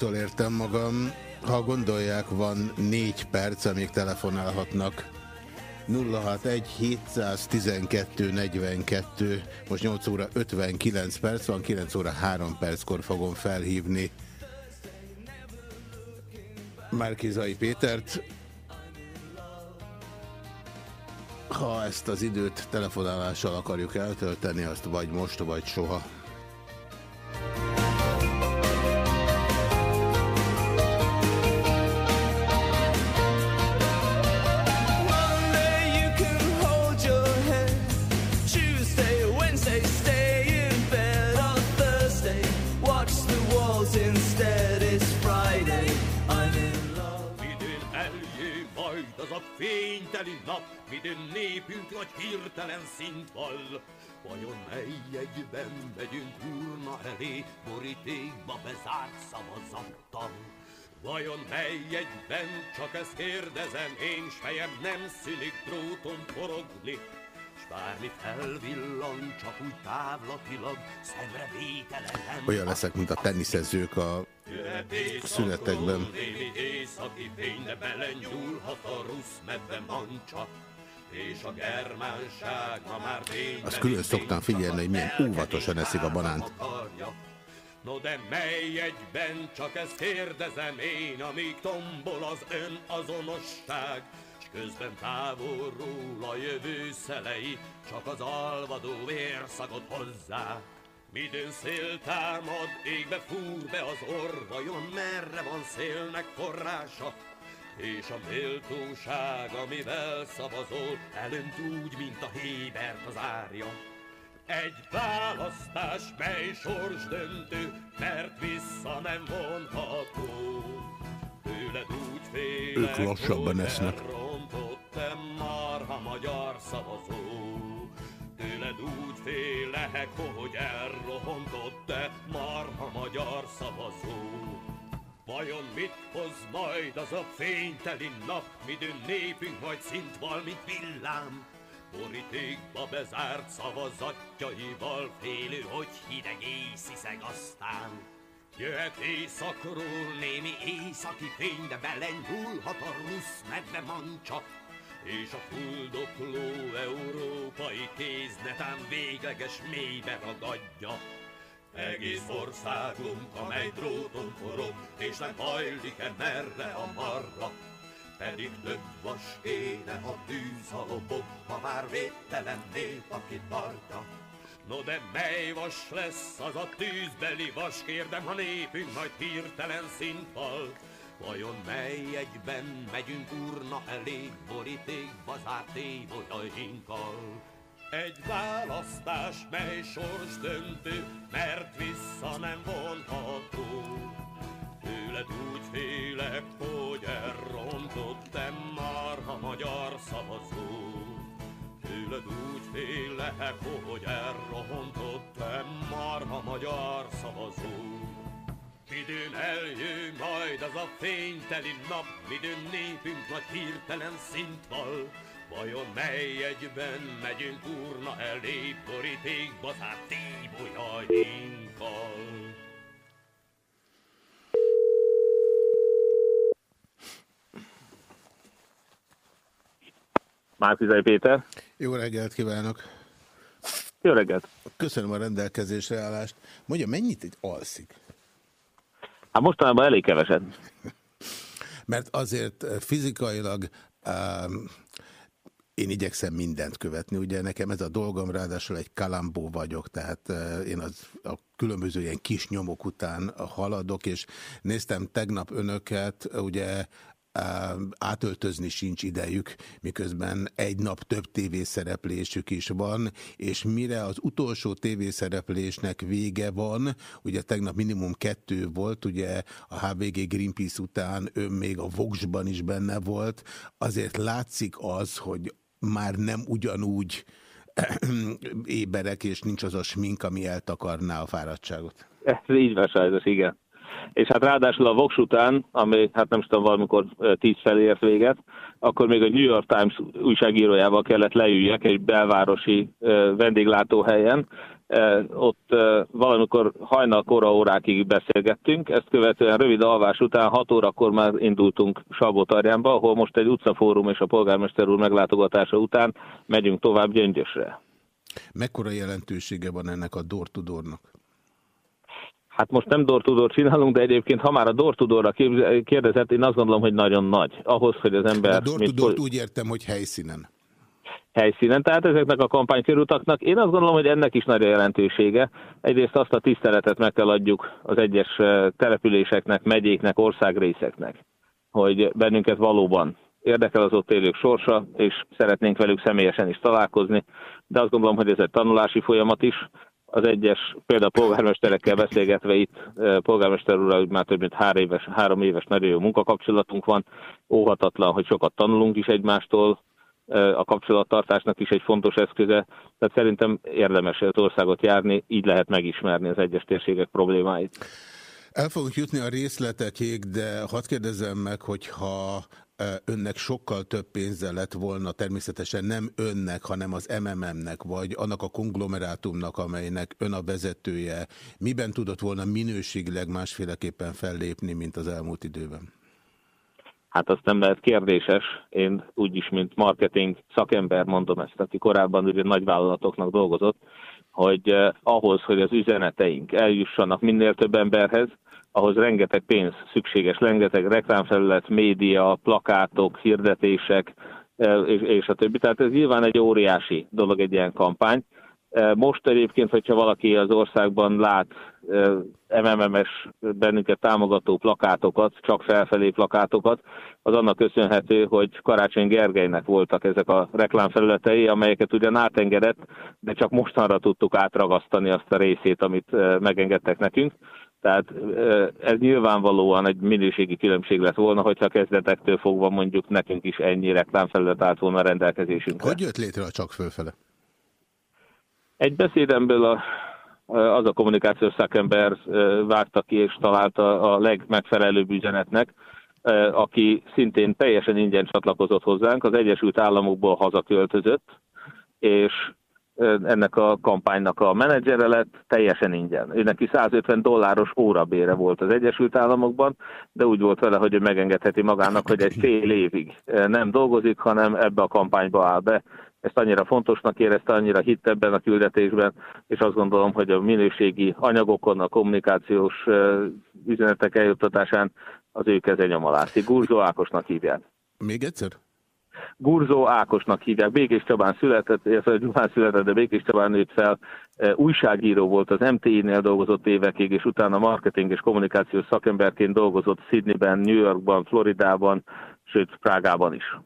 Utolértem magam. Ha gondolják, van négy perc, amíg telefonálhatnak. 061 712 42, most 8 óra 59 perc van, 9 óra 3 perckor fogom felhívni Márkizai Pétert. Ha ezt az időt telefonálással akarjuk eltölteni, azt vagy most, vagy soha. Szint vall. Vajon mely egyben megyünk urna elé, borítékba bezárt szavazattal? Vajon mely egyben, csak ezt kérdezem én, s fejem nem szülik dróton forogni, s bármi felvillan, csak úgy távlatilag, szemre vételem. Olyan leszek, mint a teniszezők a szünetekben. Északi fénybe belenyúlhat a rusz medve mancsa, és a germánság ma már Azt külön szoktam figyelni, hogy milyen óvatosan eszik a banánt. No de mely egyben, csak ezt kérdezem én, amíg tombol az ön azonosság, s közben távolról a jövő szelei, csak az alvadó vérszagot hozzá. Midőn szél támad, égbe fúr be az orvajon, merre van szélnek forrása, és a méltóság, amivel szavazol, elönt úgy, mint a hébert az árja. Egy választás, mely sors döntő, mert vissza nem vonható. Tőled úgy félek, ők lassabban esznek. Rontottam marha magyar szavazó. Tőled úgy félek, hogy elrohontott te marha magyar szavazó. Vajon mit hoz majd az a fényteli nap, midőn népünk majd szint val, mint villám? Borítékba bezárt szavazatjaival félő, hogy hideg észiszeg aztán. Jöhet éjszakról némi északi fény, de belenyúlhat a rusz medve mancsa, és a fuldokló európai kéz netán végleges mélybe ragadja. Egész országunk, amely dróton forog, és nem hajlik-e merre a marra, pedig több vas kéne a tűz a lobog, ha már védtelen nép, aki tartja. No de mely vas lesz az a tűzbeli vas, kérdem, ha népünk majd hirtelen szintfal, Vajon mely egyben megyünk urna elé, borítékba zárt évolyainkkal? Egy választás, mely sors döntő, mert vissza nem vonható. Tőled úgy félek, hogy elrontottam már a magyar szavazó. Tőled úgy félek, hogy elrontottam már a magyar szavazó. Midőn eljön majd az a fényteli nap, midőn népünk nagy hirtelen szint val. Vajon mely egyben megyünk urna elé, borítékba zárt tíbolyainkkal? Márkizai Péter. Jó reggelt kívánok! Jó reggelt! Köszönöm a rendelkezésre állást. Mondja, mennyit egy alszik? Hát mostanában elég keveset. Mert azért fizikailag um, én igyekszem mindent követni, ugye nekem ez a dolgom, ráadásul egy kalambó vagyok, tehát én az, a különböző ilyen kis nyomok után haladok, és néztem tegnap önöket, ugye átöltözni sincs idejük, miközben egy nap több tévészereplésük is van, és mire az utolsó tévészereplésnek vége van, ugye tegnap minimum kettő volt, ugye a HVG Greenpeace után ön még a Voxban is benne volt, azért látszik az, hogy már nem ugyanúgy éberek, és nincs az a smink, ami eltakarná a fáradtságot. Ez így van sajnos, igen és hát ráadásul a Vox után, ami hát nem tudom, valamikor tíz felé ért véget, akkor még a New York Times újságírójával kellett leüljek egy belvárosi vendéglátóhelyen, Ott valamikor hajnal kora órákig beszélgettünk, ezt követően rövid alvás után 6 órakor már indultunk Salbótarjánba, ahol most egy utcafórum és a polgármester úr meglátogatása után megyünk tovább Gyöngyösre. Mekkora jelentősége van ennek a door-to-doornak? Hát most nem door csinálunk, de egyébként ha már a door kérdezett, én azt gondolom, hogy nagyon nagy. Ahhoz, hogy az ember... A door úgy értem, hogy helyszínen helyszínen. Tehát ezeknek a kampánykörútaknak én azt gondolom, hogy ennek is nagy a jelentősége. Egyrészt azt a tiszteletet meg kell adjuk az egyes eh, településeknek, megyéknek, országrészeknek, hogy bennünket valóban érdekel az ott élők sorsa, és szeretnénk velük személyesen is találkozni, de azt gondolom, hogy ez egy tanulási folyamat is. Az egyes, például polgármesterekkel beszélgetve itt, eh, polgármester úrral már több mint három éves, három éves nagyon jó munkakapcsolatunk van, óhatatlan, hogy sokat tanulunk is egymástól, a kapcsolattartásnak is egy fontos eszköze, tehát szerintem érdemes az országot járni, így lehet megismerni az egyes térségek problémáit. El fogunk jutni a részletekig, de hadd kérdezzem meg, hogyha önnek sokkal több pénze lett volna, természetesen nem önnek, hanem az MMM-nek, vagy annak a konglomerátumnak, amelynek ön a vezetője, miben tudott volna minőségileg másféleképpen fellépni, mint az elmúlt időben? Hát azt nem lehet kérdéses. Én úgyis, mint marketing szakember mondom ezt, aki korábban ugye nagyvállalatoknak dolgozott, hogy eh, ahhoz, hogy az üzeneteink eljussanak minél több emberhez, ahhoz rengeteg pénz szükséges, rengeteg reklámfelület, média, plakátok, hirdetések, eh, és, és a többi. Tehát ez nyilván egy óriási dolog egy ilyen kampány. Most egyébként, hogyha valaki az országban lát MMM-es bennünket támogató plakátokat, csak felfelé plakátokat, az annak köszönhető, hogy Karácsony Gergelynek voltak ezek a reklámfelületei, amelyeket ugyan átengedett, de csak mostanra tudtuk átragasztani azt a részét, amit megengedtek nekünk. Tehát ez nyilvánvalóan egy minőségi különbség lett volna, hogyha kezdetektől fogva mondjuk nekünk is ennyi reklámfelület állt volna a rendelkezésünkre. Hogy jött létre a csak fölfele? Egy beszédemből a, az a kommunikációs szakember vágta ki és találta a legmegfelelőbb üzenetnek, aki szintén teljesen ingyen csatlakozott hozzánk, az Egyesült Államokból hazaköltözött, és ennek a kampánynak a menedzsere lett teljesen ingyen. Ő neki 150 dolláros órabére volt az Egyesült Államokban, de úgy volt vele, hogy ő megengedheti magának, hogy egy fél évig nem dolgozik, hanem ebbe a kampányba áll be, ezt annyira fontosnak érezte, annyira hitt ebben a küldetésben, és azt gondolom, hogy a minőségi anyagokon, a kommunikációs üzenetek eljuttatásán az ő keze nyomalászik. Gurzó Ákosnak hívják. Még egyszer? Gurzó Ákosnak hívják. Békés Csabán született, illetve Gyulán született, de Békés Csabán nőtt fel. Újságíró volt az MTI-nél dolgozott évekig, és utána marketing és kommunikációs szakemberként dolgozott Sydneyben, New Yorkban, Floridában, sőt Prágában is.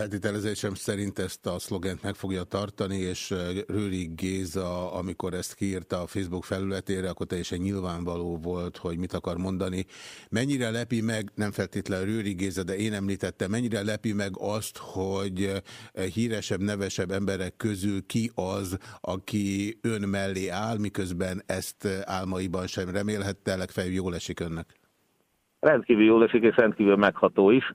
Feltételezésem szerint ezt a szlogent meg fogja tartani, és Rőri Géza, amikor ezt kiírta a Facebook felületére, akkor teljesen nyilvánvaló volt, hogy mit akar mondani. Mennyire lepi meg, nem feltétlenül Rőri Géza, de én említettem, mennyire lepi meg azt, hogy híresebb, nevesebb emberek közül ki az, aki ön mellé áll, miközben ezt álmaiban sem remélhette, legfeljebb jól esik önnek? Rendkívül jól esik, és rendkívül megható is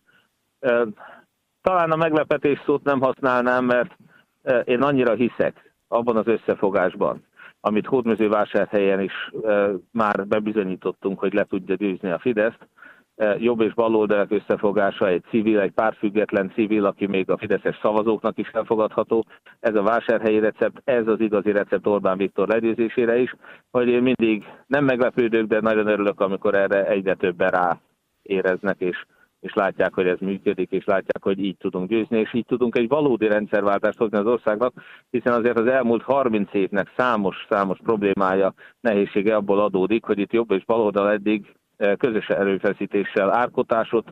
talán a meglepetés szót nem használnám, mert e, én annyira hiszek abban az összefogásban, amit Hódmezővásárhelyen is e, már bebizonyítottunk, hogy le tudja győzni a Fideszt, e, jobb és baloldalak összefogása, egy civil, egy párfüggetlen civil, aki még a fideszes szavazóknak is elfogadható. Ez a vásárhelyi recept, ez az igazi recept Orbán Viktor legyőzésére is, hogy én mindig nem meglepődök, de nagyon örülök, amikor erre egyre többen rá éreznek, és és látják, hogy ez működik, és látják, hogy így tudunk győzni, és így tudunk egy valódi rendszerváltást hozni az országnak, hiszen azért az elmúlt 30 évnek számos-számos problémája, nehézsége abból adódik, hogy itt jobb és baloldal eddig közös erőfeszítéssel árkotásot,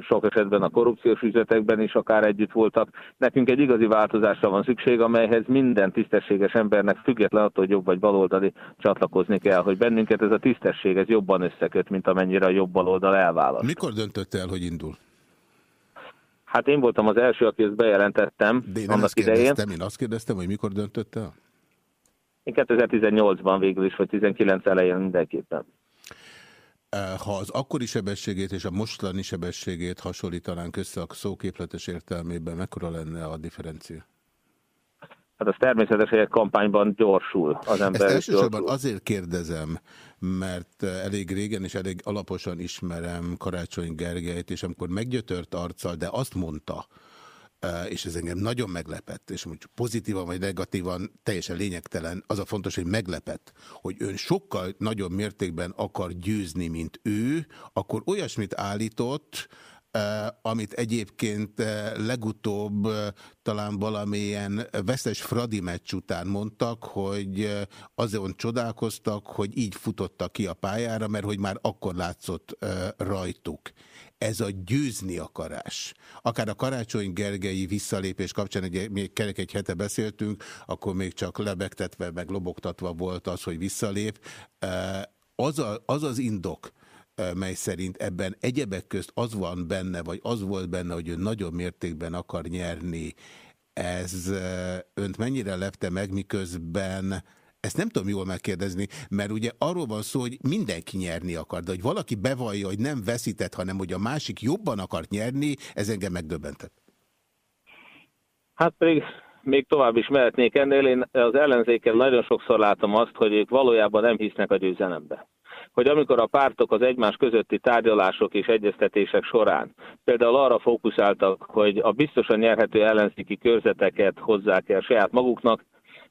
sok esetben a korrupciós üzletekben is akár együtt voltak. Nekünk egy igazi változásra van szükség, amelyhez minden tisztességes embernek független attól, hogy jobb vagy baloldali csatlakozni kell, hogy bennünket ez a tisztesség ez jobban összeköt, mint amennyire a jobb baloldal elválaszt. Mikor döntött el, hogy indul? Hát én voltam az első, aki ezt bejelentettem De én annak idején. Én azt kérdeztem, hogy mikor döntött el? Én 2018-ban végül is, vagy 19 elején mindenképpen. Ha az akkori sebességét és a mostani sebességét hasonlítanánk össze a szóképletes értelmében, mekkora lenne a differencia? hát az természetes, hogy egy kampányban gyorsul az ember. Ezt elsősorban gyorsul. azért kérdezem, mert elég régen és elég alaposan ismerem Karácsony Gergelyt, és amikor meggyötört arccal, de azt mondta, és ez engem nagyon meglepett, és mondjuk pozitívan vagy negatívan teljesen lényegtelen, az a fontos, hogy meglepett, hogy ön sokkal nagyobb mértékben akar győzni, mint ő, akkor olyasmit állított, amit egyébként legutóbb talán valamilyen veszes Fradi meccs után mondtak, hogy azon csodálkoztak, hogy így futottak ki a pályára, mert hogy már akkor látszott rajtuk ez a győzni akarás. Akár a Karácsony Gergelyi visszalépés kapcsán, egy, még kerek egy hete beszéltünk, akkor még csak lebegtetve, meg lobogtatva volt az, hogy visszalép. Az, a, az az indok, mely szerint ebben egyebek közt az van benne, vagy az volt benne, hogy ő nagyobb mértékben akar nyerni, ez önt mennyire lepte meg, miközben ezt nem tudom jól megkérdezni, mert ugye arról van szó, hogy mindenki nyerni akar, de hogy valaki bevallja, hogy nem veszített, hanem hogy a másik jobban akart nyerni, ez engem megdöbbentett. Hát pedig még tovább is mehetnék ennél. Én az ellenzéken nagyon sokszor látom azt, hogy ők valójában nem hisznek a győzelembe hogy amikor a pártok az egymás közötti tárgyalások és egyeztetések során például arra fókuszáltak, hogy a biztosan nyerhető ellenzéki körzeteket hozzák el saját maguknak,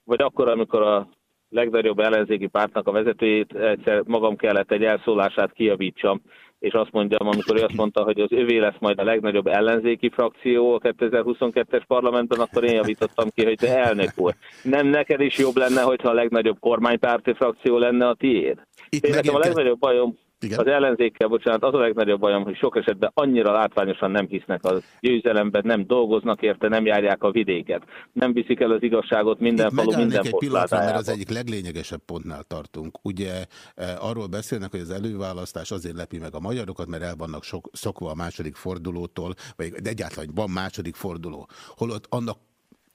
vagy akkor, amikor a legnagyobb ellenzéki pártnak a vezetőjét egyszer magam kellett egy elszólását kiavítsam, és azt mondjam, amikor ő azt mondta, hogy az övé lesz majd a legnagyobb ellenzéki frakció a 2022-es parlamentben, akkor én javítottam ki, hogy te elnök úr. Nem neked is jobb lenne, hogyha a legnagyobb kormánypárti frakció lenne a tiéd? Itt Én nekem a legnagyobb bajom igen. Az ellenzékkel, bocsánat, az a legnagyobb bajom, hogy sok esetben annyira látványosan nem hisznek a győzelemben, nem dolgoznak érte, nem járják a vidéket, nem viszik el az igazságot minden Itt falu, minden egy pillanatra, mert az egyik leglényegesebb pontnál tartunk. Ugye eh, arról beszélnek, hogy az előválasztás azért lepi meg a magyarokat, mert el vannak sok, szokva a második fordulótól, vagy egyáltalán van második forduló. Holott annak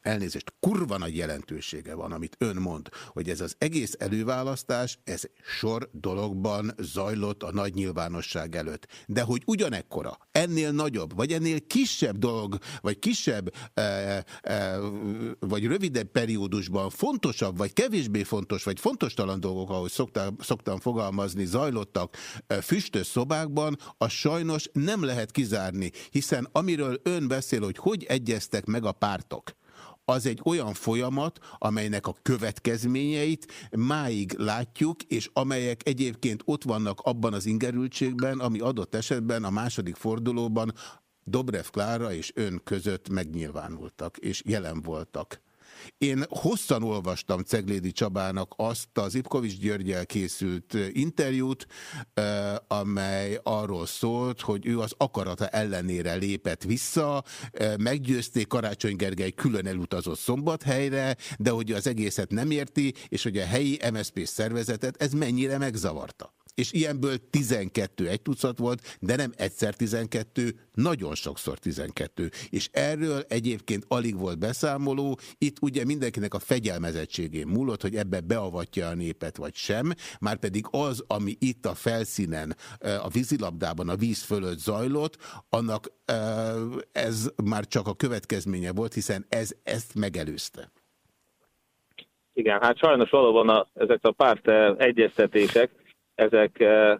elnézést, kurva nagy jelentősége van, amit ön mond, hogy ez az egész előválasztás, ez sor dologban zajlott a nagy nyilvánosság előtt. De hogy ugyanekkora, ennél nagyobb, vagy ennél kisebb dolog, vagy kisebb, e, e, vagy rövidebb periódusban fontosabb, vagy kevésbé fontos, vagy fontos talan dolgok, ahogy szoktam, szoktam fogalmazni, zajlottak e, füstös szobákban, az sajnos nem lehet kizárni, hiszen amiről ön beszél, hogy hogy egyeztek meg a pártok, az egy olyan folyamat, amelynek a következményeit máig látjuk, és amelyek egyébként ott vannak abban az ingerültségben, ami adott esetben a második fordulóban Dobrev Klára és ön között megnyilvánultak, és jelen voltak. Én hosszan olvastam Ceglédi Csabának azt az Ipkovics Györgyel készült interjút, amely arról szólt, hogy ő az akarata ellenére lépett vissza, meggyőzték Karácsony Gergely külön elutazott Szombathelyre, de hogy az egészet nem érti, és hogy a helyi MSZP szervezetet ez mennyire megzavarta és ilyenből 12 egy tucat volt, de nem egyszer 12, nagyon sokszor 12. És erről egyébként alig volt beszámoló, itt ugye mindenkinek a fegyelmezettségén múlott, hogy ebbe beavatja a népet vagy sem, már pedig az, ami itt a felszínen, a vízilabdában, a víz fölött zajlott, annak ez már csak a következménye volt, hiszen ez ezt megelőzte. Igen, hát sajnos valóban a, ezek a párt egyeztetések, ezek eh,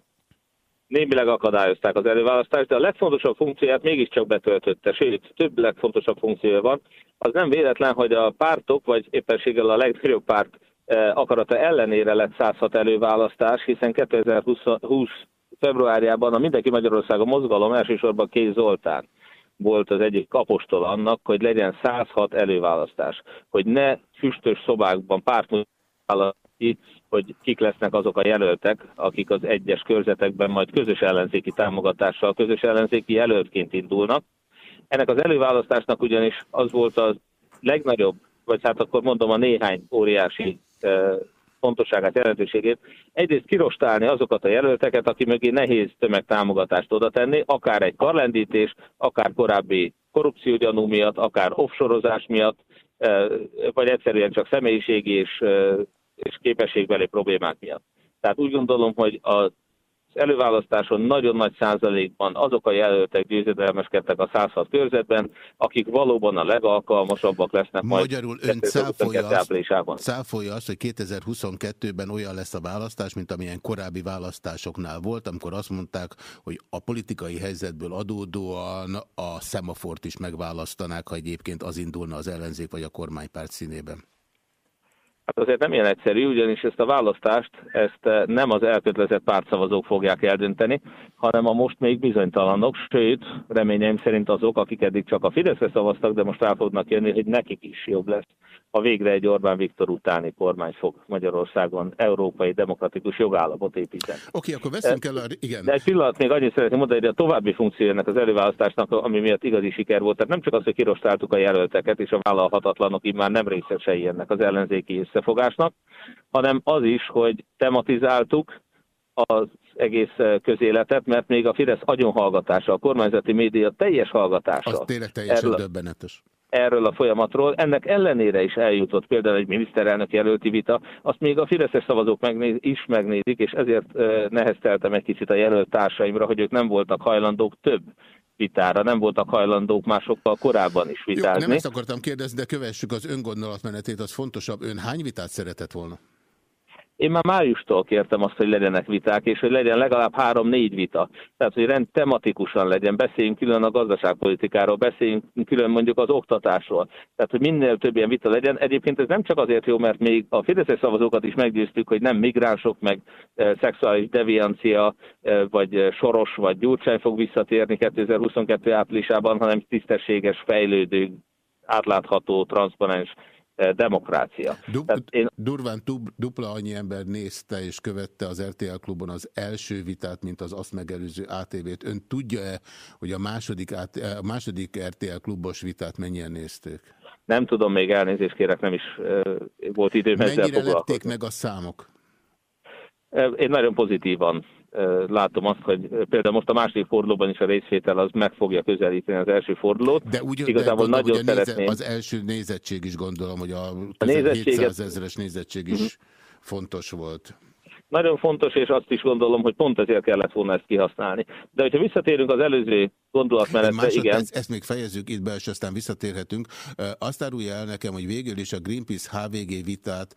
némileg akadályozták az előválasztást, de a legfontosabb funkcióját mégiscsak betöltötte, sőt, több legfontosabb funkciója van. Az nem véletlen, hogy a pártok, vagy éppenséggel a legnagyobb párt eh, akarata ellenére lett 106 előválasztás, hiszen 2020 februárjában a Mindenki Magyarország mozgalom elsősorban Kéz Zoltán volt az egyik apostol annak, hogy legyen 106 előválasztás, hogy ne füstös szobákban párt ki, hogy kik lesznek azok a jelöltek, akik az egyes körzetekben majd közös ellenzéki támogatással, közös ellenzéki jelöltként indulnak. Ennek az előválasztásnak ugyanis az volt a legnagyobb, vagy hát akkor mondom a néhány óriási fontosságát, jelentőségét. Egyrészt kirostálni azokat a jelölteket, aki mögé nehéz tömegtámogatást oda tenni, akár egy karlendítés, akár korábbi korrupciógyanú miatt, akár offsorozás miatt, vagy egyszerűen csak személyiségi és és képességbeli problémák miatt. Tehát úgy gondolom, hogy Az előválasztáson nagyon nagy százalékban azok a jelöltek győzedelmeskedtek a 106 körzetben, akik valóban a legalkalmasabbak lesznek majd Magyarul ön cáfolja azt, cáfolja azt, hogy 2022-ben olyan lesz a választás, mint amilyen korábbi választásoknál volt, amikor azt mondták, hogy a politikai helyzetből adódóan a szemafort is megválasztanák, ha egyébként az indulna az ellenzék vagy a kormánypárt színében. Hát azért nem ilyen egyszerű, ugyanis ezt a választást ezt eh, nem az elkötelezett pártszavazók fogják eldönteni, hanem a most még bizonytalanok, sőt, reményeim szerint azok, akik eddig csak a Fideszre szavaztak, de most rá fognak jönni, hogy nekik is jobb lesz, ha végre egy Orbán Viktor utáni kormány fog Magyarországon európai demokratikus jogállamot építeni. Oké, okay, akkor veszünk el a... Igen. De egy pillanat még annyit szeretném mondani, hogy a további funkció ennek az előválasztásnak, ami miatt igazi siker volt, tehát nem csak az, hogy kirostáltuk a jelölteket, és a vállalhatatlanok így már nem részesei ennek az ellenzéki összefogásnak, hanem az is, hogy tematizáltuk az egész közéletet, mert még a Fidesz agyonhallgatása, a kormányzati média teljes hallgatása. Az tényleg teljesen erről, döbbenetes erről a folyamatról. Ennek ellenére is eljutott például egy miniszterelnök jelölti vita, azt még a fideszes szavazók megnéz, is megnézik, és ezért nehezteltem egy kicsit a jelölt társaimra, hogy ők nem voltak hajlandók több vitára, nem voltak hajlandók másokkal korábban is vitázni. Jó, nem ezt akartam kérdezni, de kövessük az öngondolatmenetét, az fontosabb. Ön hány vitát szeretett volna? Én már májustól kértem azt, hogy legyenek viták, és hogy legyen legalább három-négy vita. Tehát, hogy rend tematikusan legyen, beszéljünk külön a gazdaságpolitikáról, beszéljünk külön mondjuk az oktatásról. Tehát, hogy minél több ilyen vita legyen. Egyébként ez nem csak azért jó, mert még a fideszes szavazókat is meggyőztük, hogy nem migránsok, meg e, szexuális deviancia, e, vagy Soros, vagy Gyurcsány fog visszatérni 2022 áprilisában, hanem tisztességes, fejlődő, átlátható, transzparens demokrácia. Du én... Durván dupla annyi ember nézte és követte az RTL klubon az első vitát, mint az azt megelőző ATV-t. Ön tudja-e, hogy a második, a második RTL klubos vitát mennyien nézték? Nem tudom, még elnézést kérek, nem is uh, volt időm Mennyire ezzel lették meg a számok? Én nagyon pozitívan látom azt, hogy például most a második fordulóban is a részvétel az meg fogja közelíteni az első fordulót. De úgy, Igazából de nagyon szeretném... az első nézettség is gondolom, hogy a, a 700 ezeres nézettség is uh mhm. -huh. fontos volt. Nagyon fontos, és azt is gondolom, hogy pont ezért kellett volna ezt kihasználni. De hogyha visszatérünk az előző gondolatmenetre, igen. Ezt, ezt még fejezzük itt be, és aztán visszatérhetünk. Azt árulja el nekem, hogy végül is a Greenpeace HVG vitát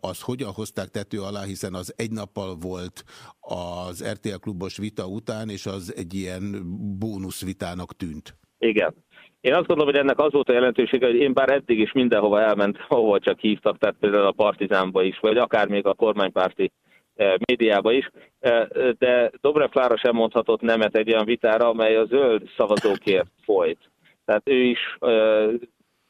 az hogyan hozták tető alá, hiszen az egy nappal volt az RTL klubos vita után, és az egy ilyen bónuszvitának tűnt. Igen. Én azt gondolom, hogy ennek az volt a jelentősége, hogy én bár eddig is mindenhova elment, ahova csak hívtak, tehát például a Partizánba is, vagy akár még a kormánypárti médiába is, de Dobrev Klára sem mondhatott nemet egy olyan vitára, amely a zöld szavazókért folyt. Tehát ő is,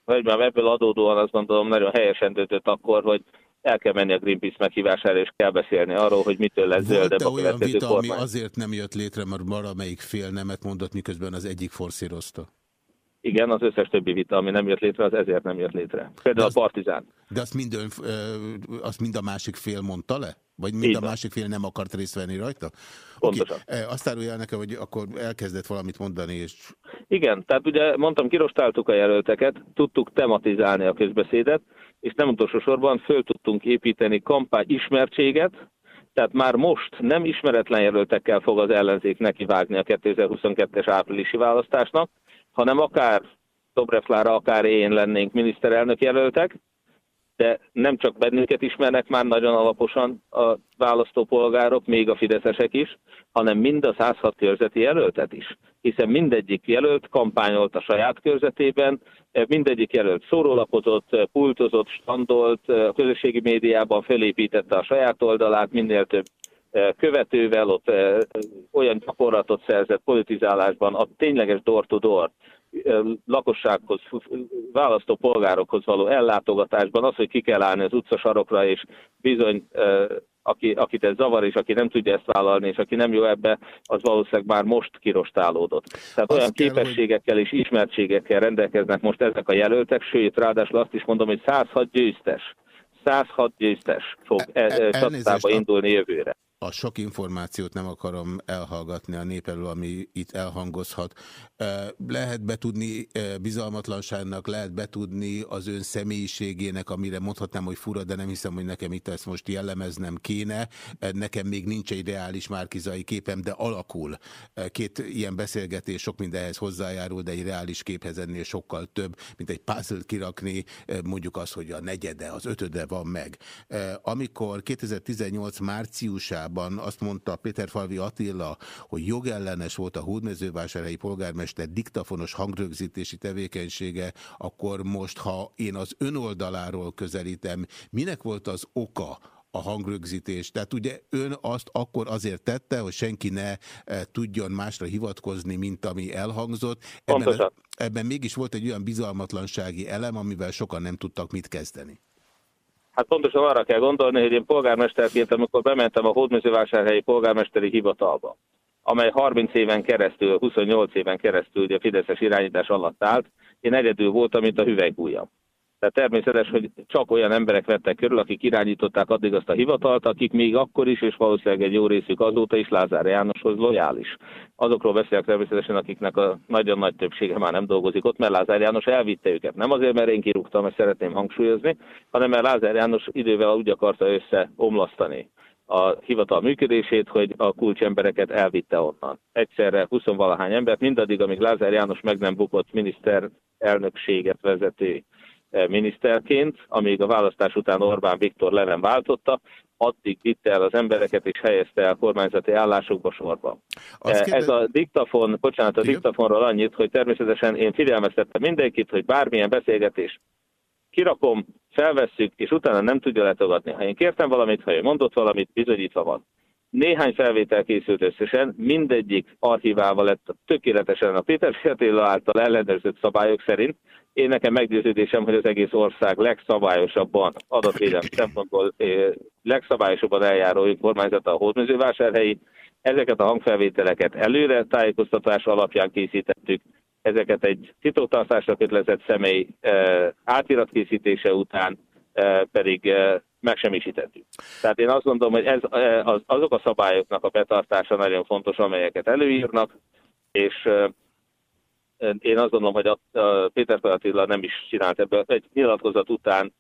hogy már ebből adódóan azt gondolom, nagyon helyesen döntött akkor, hogy el kell menni a Greenpeace meghívására, és kell beszélni arról, hogy mitől lesz zöldebb a olyan vita, kormány. ami azért nem jött létre, mert valamelyik fél nemet mondott, miközben az egyik forszírozta? Igen, az összes többi vita, ami nem jött létre, az ezért nem jött létre. Például azt, a Partizán. De azt mind, ön, azt mind a másik fél mondta le? Vagy mind a másik fél nem akart részt venni rajta? Pontosan. Okay. Azt árulja nekem, hogy akkor elkezdett valamit mondani, és... Igen, tehát ugye mondtam, kirostáltuk a jelölteket, tudtuk tematizálni a közbeszédet, és nem utolsó sorban föl tudtunk építeni kampány ismertséget, tehát már most nem ismeretlen jelöltekkel fog az ellenzék nekivágni a 2022-es áprilisi választásnak, hanem akár Dobrev akár én lennénk miniszterelnök jelöltek, de nem csak bennünket ismernek már nagyon alaposan a választópolgárok, még a fideszesek is, hanem mind a 106 körzeti jelöltet is. Hiszen mindegyik jelölt kampányolt a saját körzetében, mindegyik jelölt szórólapozott, pultozott, standolt, közösségi médiában felépítette a saját oldalát, minél több követővel, ott olyan gyakorlatot szerzett politizálásban, a tényleges door-to-door lakossághoz, választó polgárokhoz való ellátogatásban, az, hogy ki kell állni az utcasarokra, és bizony, aki, akit ez zavar, és aki nem tudja ezt vállalni, és aki nem jó ebbe, az valószínűleg már most kirostálódott. Tehát azt olyan kell, képességekkel hogy... és ismertségekkel rendelkeznek most ezek a jelöltek, sőt, ráadásul azt is mondom, hogy 106 győztes, 106 győztes fog e, e, e indulni jövőre. A sok információt nem akarom elhallgatni a népelől, ami itt elhangozhat. Lehet betudni bizalmatlanságnak, lehet betudni az ön személyiségének, amire mondhatnám, hogy fura, de nem hiszem, hogy nekem itt ezt most jellemeznem kéne. Nekem még nincs egy reális márkizai képem, de alakul. Két ilyen beszélgetés sok mindenhez hozzájárul, de egy reális képhez ennél sokkal több, mint egy puzzle kirakni, mondjuk az, hogy a negyede, az ötöde van meg. Amikor 2018 márciusában azt mondta Péter Falvi Attila, hogy jogellenes volt a hódmezővásárhelyi polgármester diktafonos hangrögzítési tevékenysége, akkor most, ha én az önoldaláról közelítem, minek volt az oka, a hangrögzítés. Tehát ugye ön azt akkor azért tette, hogy senki ne e, tudjon másra hivatkozni, mint ami elhangzott. Ebben, ebben mégis volt egy olyan bizalmatlansági elem, amivel sokan nem tudtak mit kezdeni. Hát pontosan arra kell gondolni, hogy én polgármesterként, amikor bementem a hódmezővásárhelyi polgármesteri hivatalba, amely 30 éven keresztül, 28 éven keresztül ugye Fideszes irányítás alatt állt, én egyedül voltam, mint a hüvelykújam. Tehát természetes, hogy csak olyan emberek vettek körül, akik irányították addig azt a hivatalt, akik még akkor is, és valószínűleg egy jó részük azóta is Lázár Jánoshoz lojális. Azokról beszélek természetesen, akiknek a nagyon nagy többsége már nem dolgozik ott, mert Lázár János elvitte őket. Nem azért, mert én kirúgtam, ezt szeretném hangsúlyozni, hanem mert Lázár János idővel úgy akarta összeomlasztani a hivatal működését, hogy a kulcsembereket elvitte onnan. Egyszerre 20 valahány embert, mindaddig, amíg Lázár János meg nem bukott miniszter elnökséget vezető miniszterként, amíg a választás után Orbán Viktor le nem váltotta, addig vitte el az embereket és helyezte el kormányzati állásokba sorba. Eh, kérdez... Ez a diktafon, bocsánat, a Igen? diktafonról annyit, hogy természetesen én figyelmeztettem mindenkit, hogy bármilyen beszélgetés kirakom, felvesszük, és utána nem tudja letogatni. Ha én kértem valamit, ha ő mondott valamit, bizonyítva van. Néhány felvétel készült összesen, mindegyik archiválva lett tökéletesen a Péter Fiatilla által ellenőrzött szabályok szerint, én nekem meggyőződésem, hogy az egész ország legszabályosabban, adatvédelmi szempontból eh, legszabályosabban eljáró önkormányzata a hódmezővásárhelyi. Ezeket a hangfelvételeket előre tájékoztatás alapján készítettük, ezeket egy titoktartásra kötelezett személy eh, átiratkészítése után eh, pedig megsemmisítettük. Tehát én azt gondolom, hogy ez, az, azok a szabályoknak a betartása nagyon fontos, amelyeket előírnak, és én azt gondolom, hogy a, a Péter Attila nem is csinált ebből. Egy nyilatkozat után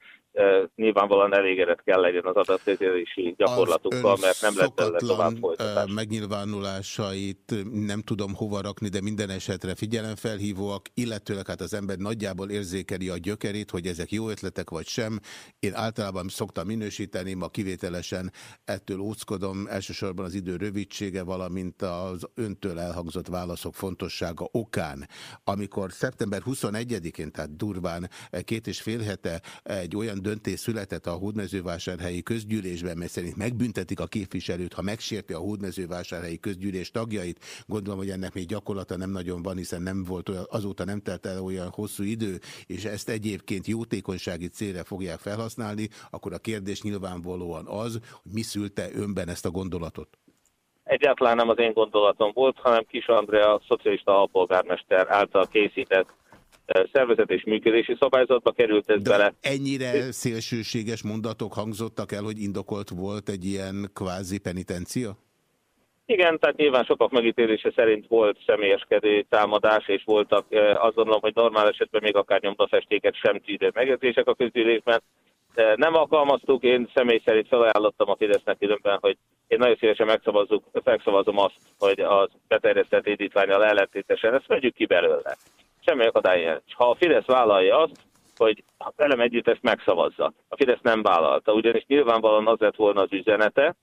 nyilvánvalóan elégedett kell legyen az adatkezelési gyakorlatukkal, mert nem lett vele tovább folytatás. megnyilvánulásait nem tudom hova rakni, de minden esetre figyelemfelhívóak, illetőleg hát az ember nagyjából érzékeli a gyökerét, hogy ezek jó ötletek vagy sem. Én általában szoktam minősíteni, ma kivételesen ettől óckodom, elsősorban az idő rövidsége, valamint az öntől elhangzott válaszok fontossága okán. Amikor szeptember 21-én, tehát durván két és fél hete egy olyan döntés született a hódmezővásárhelyi közgyűlésben, mely szerint megbüntetik a képviselőt, ha megsérti a hódmezővásárhelyi közgyűlés tagjait. Gondolom, hogy ennek még gyakorlata nem nagyon van, hiszen nem volt olyan, azóta nem telt el olyan hosszú idő, és ezt egyébként jótékonysági célra fogják felhasználni, akkor a kérdés nyilvánvalóan az, hogy mi szülte önben ezt a gondolatot. Egyáltalán nem az én gondolatom volt, hanem Kis Andrea, szocialista alpolgármester által készített szervezet és működési szabályzatba került ez De bele. ennyire szélsőséges mondatok hangzottak el, hogy indokolt volt egy ilyen kvázi penitencia? Igen, tehát nyilván sokak megítélése szerint volt személyeskedő támadás, és voltak, azt gondolom, hogy normál esetben még akár nyomdafestéket sem tűrő megjegyzések a közgyűlésben. De nem alkalmaztuk, én személy szerint felajánlottam a Fidesznek különben, hogy én nagyon szívesen megszavazom azt, hogy az beterjesztett indítványal ellentétesen ezt vegyük ki belőle semmi akadály Ha a Fidesz vállalja azt, hogy velem együtt ezt megszavazza. A Fidesz nem vállalta, ugyanis nyilvánvalóan az lett volna az üzenete,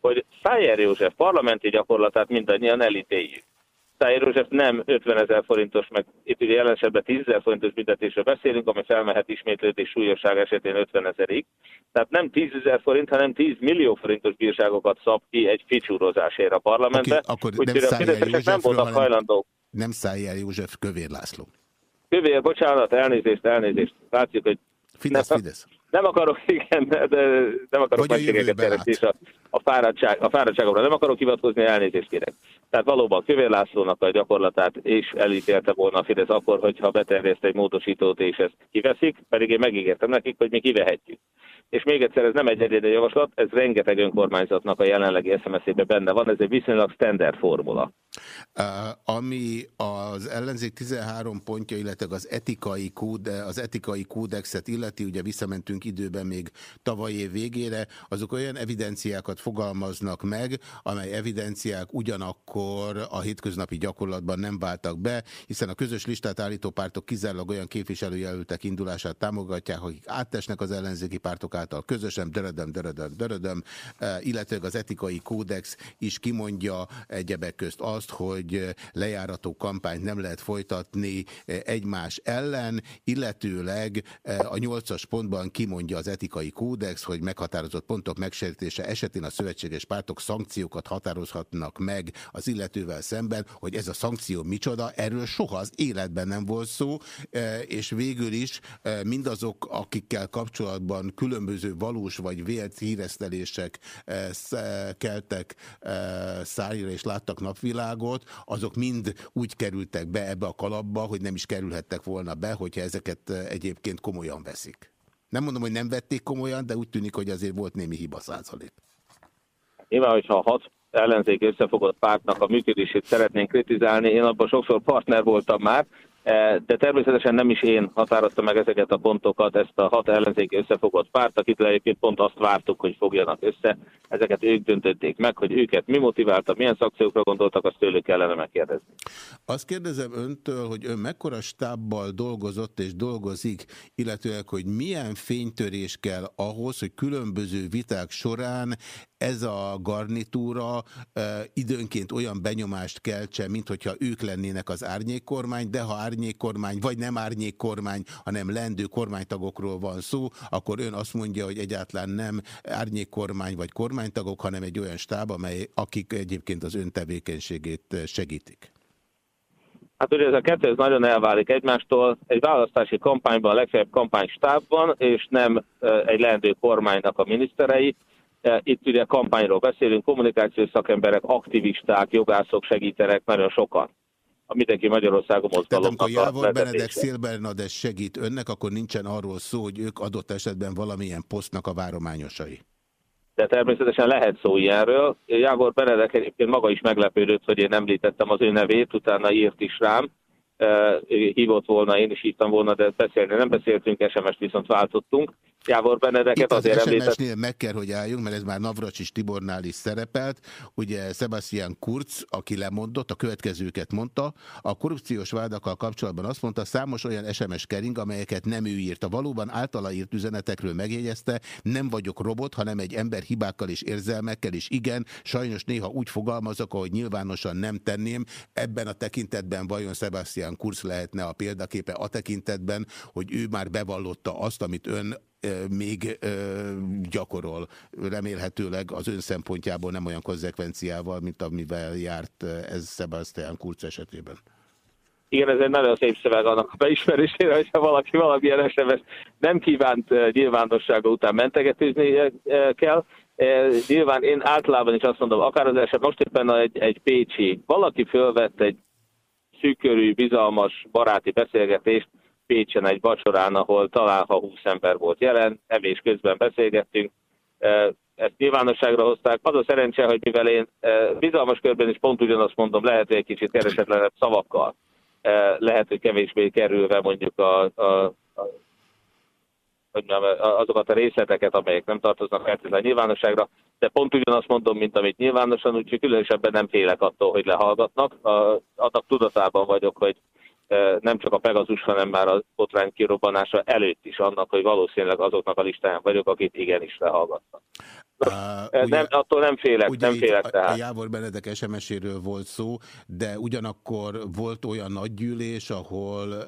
hogy Szájer József parlamenti gyakorlatát mindannyian elítéljük. Szájer József nem 50 ezer forintos, meg itt ugye jelen esetben 10 ezer forintos büntetésről beszélünk, ami felmehet ismétlődés súlyosság esetén 50 ezerig. Tehát nem 10 ezer forint, hanem 10 millió forintos bírságokat szab ki egy ficsúrozásért a parlamentbe. Okay, akkor nem a fideszesek nem voltak hajlandók nem Szájjel József, Kövér László. Kövér, bocsánat, elnézést, elnézést. Látjuk, hogy... Fidesz, nem, Fidesz. Nem akarok, igen, de nem akarok megségeket keresni, a, a, fáradtság, a fáradtságomra nem akarok hivatkozni, elnézést kérek. Tehát valóban Kövér Lászlónak a gyakorlatát és elítélte volna a Fidesz akkor, hogyha beterjeszt egy módosítót és ezt kiveszik, pedig én megígértem nekik, hogy mi kivehetjük. És még egyszer ez nem egy egyedi javaslat, ez rengeteg önkormányzatnak a jelenlegi SMS-ébe benne van, ez egy viszonylag standard formula. Ami az ellenzék 13 pontja, illetve az etikai, kóde, az etikai kódexet illeti, ugye visszamentünk időben még tavaly év végére, azok olyan evidenciákat fogalmaznak meg, amely evidenciák ugyanakkor a hétköznapi gyakorlatban nem váltak be, hiszen a közös listát állító pártok kizárólag olyan képviselőjelöltek indulását támogatják, akik áttesnek az ellenzéki pártok által közösen, dörödöm, dörödöm, dörödöm, illetve az etikai kódex is kimondja egyebek közt azt, hogy lejárató kampányt nem lehet folytatni egymás ellen, illetőleg a nyolcas pontban kimondja az etikai kódex, hogy meghatározott pontok megsértése esetén a szövetséges pártok szankciókat határozhatnak meg az illetővel szemben, hogy ez a szankció micsoda, erről soha az életben nem volt szó, és végül is mindazok, akikkel kapcsolatban különböző valós vagy vélt híresztelések keltek szájra és láttak napvilágot, azok mind úgy kerültek be ebbe a kalapba, hogy nem is kerülhettek volna be, hogyha ezeket egyébként komolyan veszik. Nem mondom, hogy nem vették komolyan, de úgy tűnik, hogy azért volt némi hiba százalék. Nyilván, hogyha a hat ellenzék összefogott pártnak a működését szeretnénk kritizálni, én abban sokszor partner voltam már, de természetesen nem is én határoztam meg ezeket a pontokat, ezt a hat ellenzéki összefogott párt, akit egyébként pont azt vártuk, hogy fogjanak össze. Ezeket ők döntötték meg, hogy őket mi motiválta, milyen szakciókra gondoltak, azt tőlük kellene megkérdezni. Azt kérdezem öntől, hogy ön mekkora stábbal dolgozott és dolgozik, illetőleg, hogy milyen fénytörés kell ahhoz, hogy különböző viták során ez a garnitúra e, időnként olyan benyomást keltse, mint hogyha ők lennének az árnyékkormány, de ha árnyékkormány, vagy nem árnyékkormány, hanem lendő kormánytagokról van szó, akkor ön azt mondja, hogy egyáltalán nem árnyékkormány vagy kormánytagok, hanem egy olyan stáb, amely, akik egyébként az ön tevékenységét segítik. Hát ugye ez a kettő ez nagyon elválik egymástól. Egy választási kampányban a legfeljebb kampánystáb van, és nem egy leendő kormánynak a miniszterei. Itt ugye kampányról beszélünk, kommunikációs szakemberek, aktivisták, jogászok segítenek, nagyon sokan a Mindenki Magyarországon mozgalomnak Tehát amikor Jávor Benedek Szél Bernades segít önnek, akkor nincsen arról szó, hogy ők adott esetben valamilyen posztnak a várományosai. De természetesen lehet szó ilyenről. Jávor Benedek egyébként maga is meglepődött, hogy én említettem az ő nevét, utána írt is rám, hívott volna, én is hívtam volna, de beszélni nem beszéltünk, SMS-t viszont váltottunk. Jávor Benedeket azért az SMS-nél meg kell, hogy álljunk, mert ez már Navracsis Tibornál is szerepelt. Ugye Sebastian Kurz, aki lemondott, a következőket mondta. A korrupciós vádakkal kapcsolatban azt mondta, számos olyan SMS kering, amelyeket nem ő írta. Valóban általa írt üzenetekről megjegyezte, nem vagyok robot, hanem egy ember hibákkal és érzelmekkel, és igen, sajnos néha úgy fogalmazok, ahogy nyilvánosan nem tenném. Ebben a tekintetben vajon Sebastian Kurz lehetne a példaképe a tekintetben, hogy ő már bevallotta azt, amit ön még gyakorol. Remélhetőleg az ön szempontjából nem olyan konzekvenciával, mint amivel járt ez Sebastian Kurz esetében. Igen, ez egy nagyon szép szöveg annak a beismerésére, hogyha valaki valamilyen SMS nem kívánt nyilvánossága után mentegetőzni kell. Nyilván én általában is azt mondom, akár az eset most éppen egy, egy pécsi, valaki fölvett egy szűkörű, bizalmas, baráti beszélgetést, Pécsen egy vacsorán, ahol talán ha 20 ember volt jelen, evés közben beszélgettünk, ezt nyilvánosságra hozták. Az a szerencse, hogy mivel én bizalmas körben is pont ugyanazt mondom, lehet, hogy egy kicsit keresetlenebb szavakkal, lehet, hogy kevésbé kerülve mondjuk a, a, a hogy azokat a részleteket, amelyek nem tartoznak feltétlenül nyilvánosságra, de pont ugyanazt mondom, mint amit nyilvánosan, úgyhogy különösebben nem félek attól, hogy lehallgatnak. Annak tudatában vagyok, hogy nem csak a Pegazus, hanem már a botrány kirobbanása előtt is annak, hogy valószínűleg azoknak a listáján vagyok, akit igenis lehallgatnak. Uh, nem, attól nem félek, ugye nem félek tehát. A Jávor Benedek SMS-éről volt szó, de ugyanakkor volt olyan nagy gyűlés, ahol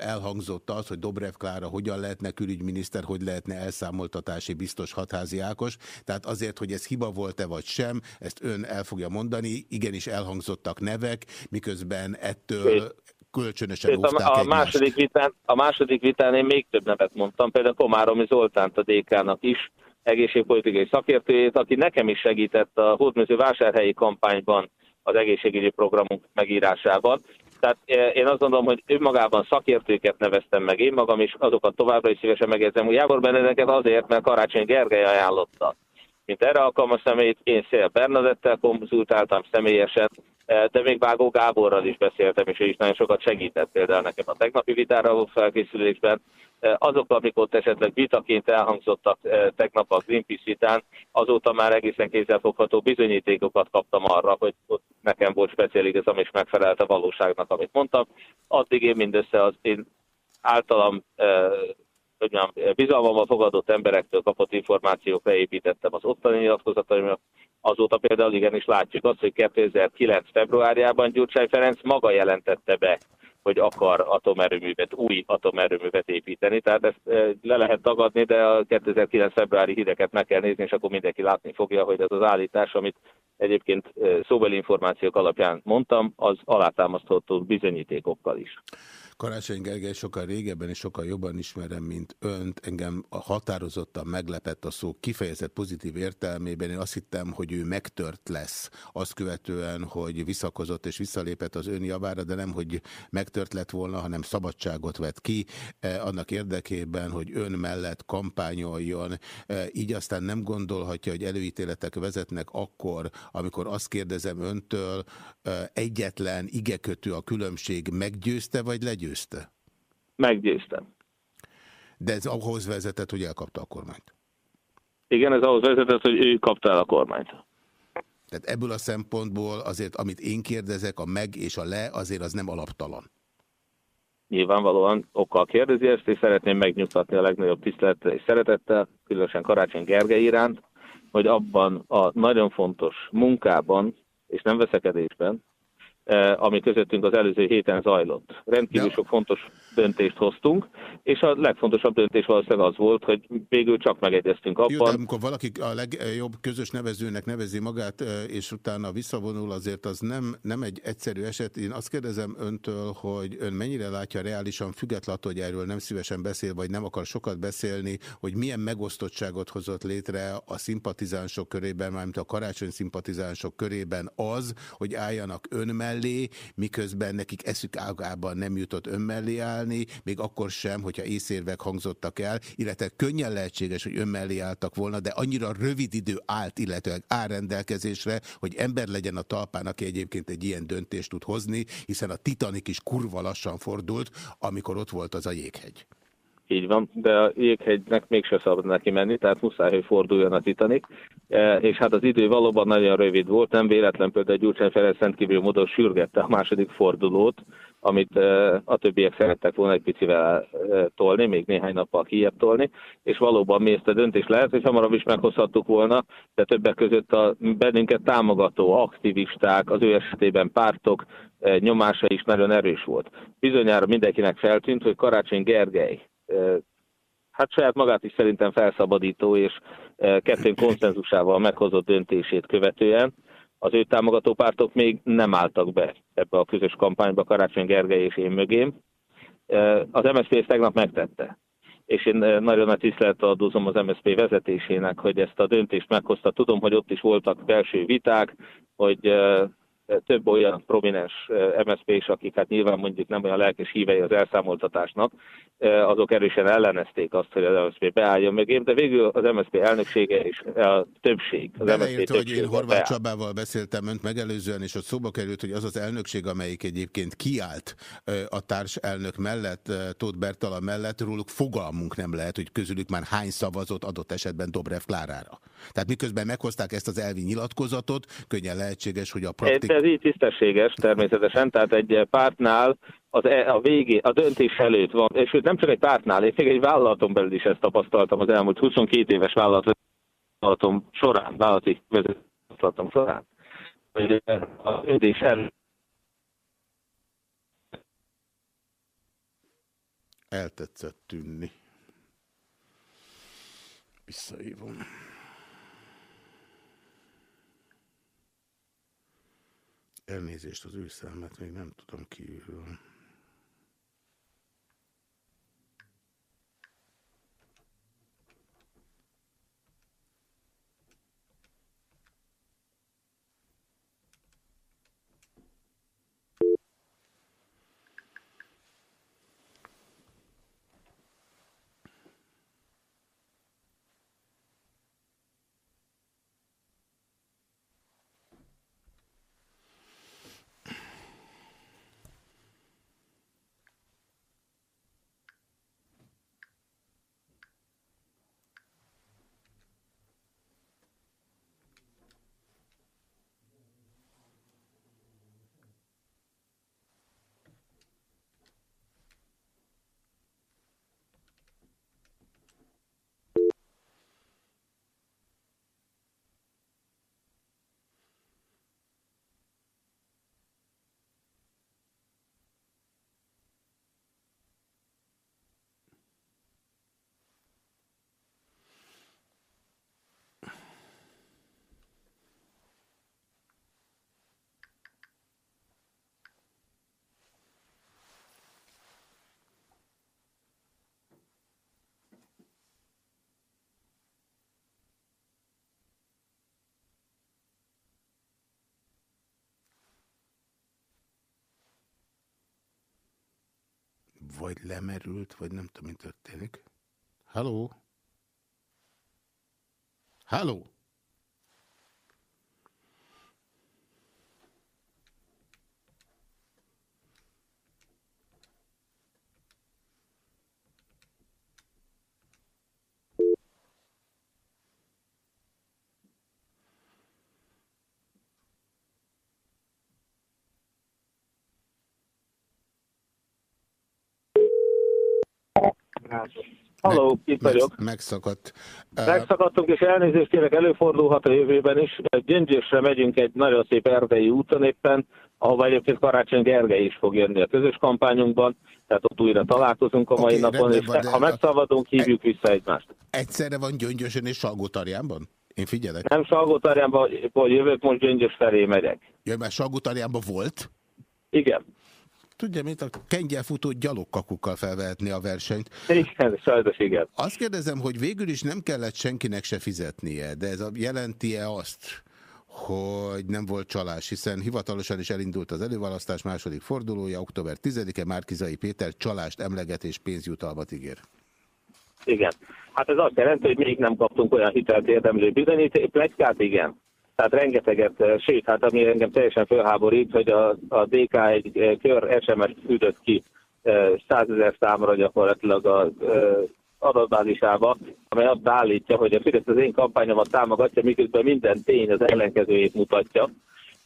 elhangzott az, hogy Dobrev Klára hogyan lehetne külügyminiszter, hogy lehetne elszámoltatási biztos hatházi Ákos. Tehát azért, hogy ez hiba volt-e vagy sem, ezt ön el fogja mondani, igenis elhangzottak nevek, miközben ettől kölcsönösen a, a, második vitán, a második vitán én még több nevet mondtam, például Komáromi Zoltánt a DK-nak is, egészségpolitikai szakértőjét, aki nekem is segített a hódműző vásárhelyi kampányban az egészségügyi programunk megírásában. Tehát én azt gondolom, hogy önmagában szakértőket neveztem meg én magam, és azokat továbbra is szívesen megjegyzem, hogy Jábor Benedeket azért, mert Karácsony Gergely ajánlotta. Mint erre alkalmas személyt, én Szél Bernadettel konzultáltam személyesen, de még Vágó Gáborral is beszéltem, és ő is nagyon sokat segített például nekem a tegnapi vitára való felkészülésben. Azok, amik ott esetleg vitaként elhangzottak tegnap a Greenpeace vitán, azóta már egészen kézzelfogható bizonyítékokat kaptam arra, hogy ott nekem volt speciáligazam, és megfelelt a valóságnak, amit mondtam. Addig én mindössze az én általam hogy mondjam, bizalmammal fogadott emberektől kapott információkra építettem az ottani nyilatkozataimat. Azóta például igenis látjuk azt, hogy 2009. februárjában Gyurcsány Ferenc maga jelentette be, hogy akar atomerőművet, új atomerőművet építeni. Tehát ezt e, le lehet tagadni, de a 2009. februári hideket meg kell nézni, és akkor mindenki látni fogja, hogy ez az állítás, amit egyébként e, szóbeli információk alapján mondtam, az alátámasztható bizonyítékokkal is. Karácsony Gergely sokkal régebben és sokkal jobban ismerem, mint önt. Engem határozottan meglepett a szó kifejezett pozitív értelmében. Én azt hittem, hogy ő megtört lesz. Azt követően, hogy visszakozott és visszalépett az ön javára, de nem, hogy megtört lett volna, hanem szabadságot vett ki eh, annak érdekében, hogy ön mellett kampányoljon. Eh, így aztán nem gondolhatja, hogy előítéletek vezetnek akkor, amikor azt kérdezem öntől, eh, egyetlen igekötő a különbség meggyőzte vagy legyőzte? Meggyőzte? Meggyőztem. De ez ahhoz vezetett, hogy elkapta a kormányt? Igen, ez ahhoz vezetett, hogy ő kapta el a kormányt. Tehát ebből a szempontból azért, amit én kérdezek, a meg és a le, azért az nem alaptalan. Nyilvánvalóan okkal kérdezi ezt, és szeretném megnyugtatni a legnagyobb tisztelettel és szeretettel, különösen Karácsony Gergely iránt, hogy abban a nagyon fontos munkában, és nem veszekedésben, ami közöttünk az előző héten zajlott. Rendkívül sok fontos döntést hoztunk, és a legfontosabb döntés valószínűleg az volt, hogy végül csak megegyeztünk abban. Jó, de amikor valaki a legjobb közös nevezőnek nevezi magát, eh, és utána visszavonul, azért az nem, nem egy egyszerű eset. Én azt kérdezem öntől, hogy ön mennyire látja reálisan, függetlenül, hogy erről nem szívesen beszél, vagy nem akar sokat beszélni, hogy milyen megosztottságot hozott létre a szimpatizánsok körében, mármint a karácsony szimpatizánsok körében az, hogy álljanak ön mellé, mellé, miközben nekik eszük ágában nem jutott ön mellé állni, még akkor sem, hogyha észérvek hangzottak el, illetve könnyen lehetséges, hogy ön mellé álltak volna, de annyira rövid idő állt, áll rendelkezésre, hogy ember legyen a talpán, aki egyébként egy ilyen döntést tud hozni, hiszen a Titanic is kurva lassan fordult, amikor ott volt az a jéghegy. Így van, de a jéghegynek mégse szabad neki menni, tehát muszáj, hogy forduljon a Titanic. E, és hát az idő valóban nagyon rövid volt, nem véletlen például Gyurcsány Ferenc rendkívül módon sürgette a második fordulót, amit e, a többiek szerettek volna egy picivel e, tolni, még néhány nappal kijebb tolni, és valóban mi ezt a döntést lehet, hogy hamarabb is meghozhattuk volna, de többek között a bennünket támogató aktivisták, az ő esetében pártok nyomása is nagyon erős volt. Bizonyára mindenkinek feltűnt, hogy Karácsony Gergely hát saját magát is szerintem felszabadító, és kettőn konszenzusával meghozott döntését követően az ő támogató pártok még nem álltak be ebbe a közös kampányba Karácsony Gergely és én mögém. Az MSZP ezt tegnap megtette. És én nagyon nagy tisztelettel adózom az MSZP vezetésének, hogy ezt a döntést meghozta. Tudom, hogy ott is voltak belső viták, hogy több olyan prominens MSZP is, akik hát nyilván mondjuk nem olyan lelkes hívei az elszámoltatásnak, azok erősen ellenezték azt, hogy az MSZP beálljon mögém, de végül az MSZP elnöksége és a többség. Az Beleért, hogy én Horváth. Csabával beszéltem önt megelőzően, és ott szóba került, hogy az az elnökség, amelyik egyébként kiállt a társelnök mellett, Tóth Bertala mellett, róluk fogalmunk nem lehet, hogy közülük már hány szavazott adott esetben Dobrev Klárára. Tehát miközben meghozták ezt az elvi nyilatkozatot, könnyen lehetséges, hogy a praktik... Ez így tisztességes természetesen, tehát egy pártnál az, e, a végé, a döntés előtt van, és nem csak egy pártnál, én még egy vállalaton belül is ezt tapasztaltam az elmúlt 22 éves vállalatom során, vállalati vezetőtalatom során, hogy a döntés előtt eltetszett tűnni. Visszaívom. Elnézést az ő számát még nem tudom kívül. Vagy lemerült, vagy nem tudom, mi történik. Halló? Halló? Halló, itt Meg, vagyok. megszakadt. Megszakadtunk, és elnézést kérek, előfordulhat a jövőben is. Gyöngyösre megyünk egy nagyon szép erdei úton éppen, ahova egyébként Karácsony Gergely is fog jönni a közös kampányunkban, tehát ott újra találkozunk a mai napon, és van, ha megszabadunk, hívjuk vissza egymást. egyszerre van Gyöngyösön és Salgótarjánban? Én figyelek. Nem Salgótarjánba jövök, most Gyöngyös felé megyek. Jön, mert Salgótarjánban volt? Igen. Tudja, mint a kengyelfutó gyalogkakukkal felvehetni a versenyt. Igen, sajnos igen. Azt kérdezem, hogy végül is nem kellett senkinek se fizetnie, de ez jelenti-e azt, hogy nem volt csalás, hiszen hivatalosan is elindult az előválasztás második fordulója, október 10-e Márkizai Péter csalást emleget és pénzjutalmat ígér. Igen. Hát ez azt jelenti, hogy még nem kaptunk olyan hitelt érdemlő bizonyíték, plegykát igen. Tehát rengeteget, eh, sőt, hát ami engem teljesen felháborít, hogy a, a DK egy eh, kör SMS-t küldött ki eh, 100 ezer számra gyakorlatilag az adatbázisába, amely azt állítja, hogy a Fidesz az én kampányomat támogatja, miközben minden tény az ellenkezőjét mutatja.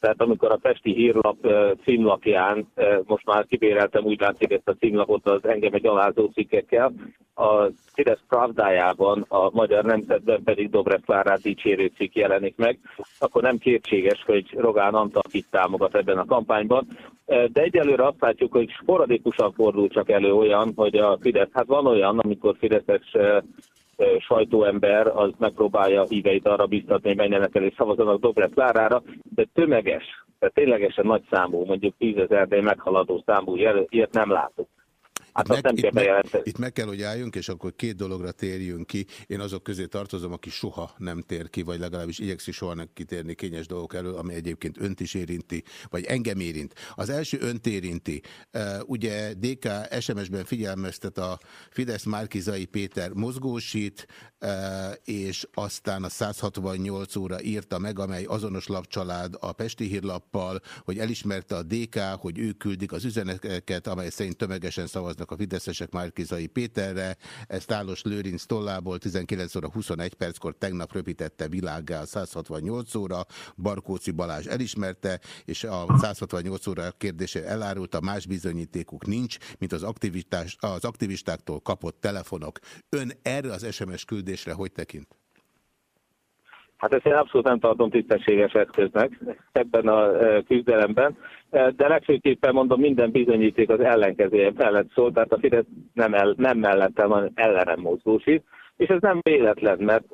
Tehát amikor a Pesti Hírlap címlapján, most már kibéreltem úgy látszik ezt a címlapot az engem egy alázó cikkekkel, a Fidesz Pravdájában, a Magyar Nemzetben pedig Dobrev Klárát dicsérő cikk jelenik meg, akkor nem kétséges, hogy Rogán Antal kit támogat ebben a kampányban. De egyelőre azt látjuk, hogy sporadikusan fordul csak elő olyan, hogy a Fidesz, hát van olyan, amikor Fideszes sajtóember az megpróbálja a híveit arra biztatni, hogy menjenek el és szavazanak Dobrev Klárára, de tömeges, tehát ténylegesen nagy számú, mondjuk tízezer, de meghaladó számú jel- ilyet nem látok. Hát Itt meg, itt, meg, itt meg kell, hogy álljunk, és akkor két dologra térjünk ki. Én azok közé tartozom, aki soha nem tér ki, vagy legalábbis igyekszik soha nem kitérni kényes dolgok elől, ami egyébként önt is érinti, vagy engem érint. Az első önt érinti. Ugye DK SMS-ben figyelmeztet a Fidesz Márkizai Péter mozgósít, és aztán a 168 óra írta meg, amely azonos lapcsalád a Pesti Hírlappal, hogy elismerte a DK, hogy ők küldik az üzeneteket, amely szerint tömegesen szavaznak a fideszesek Márkizai Péterre. Ezt Tálos Lőrinc tollából 19 óra 21 perckor tegnap röpítette világgá a 168 óra. Barkóci Balázs elismerte, és a 168 óra kérdése elárulta, más bizonyítékuk nincs, mint az, aktivitás, az aktivistáktól kapott telefonok. Ön erre az SMS küldésre hogy tekint? Hát ezt én abszolút nem tartom tisztességes eszköznek ebben a küzdelemben, de legfőképpen mondom, minden bizonyíték az ellenkezője mellett szól, tehát a Fidesz nem, el, nem mellettem, hanem ellenem mozgósít, és ez nem véletlen, mert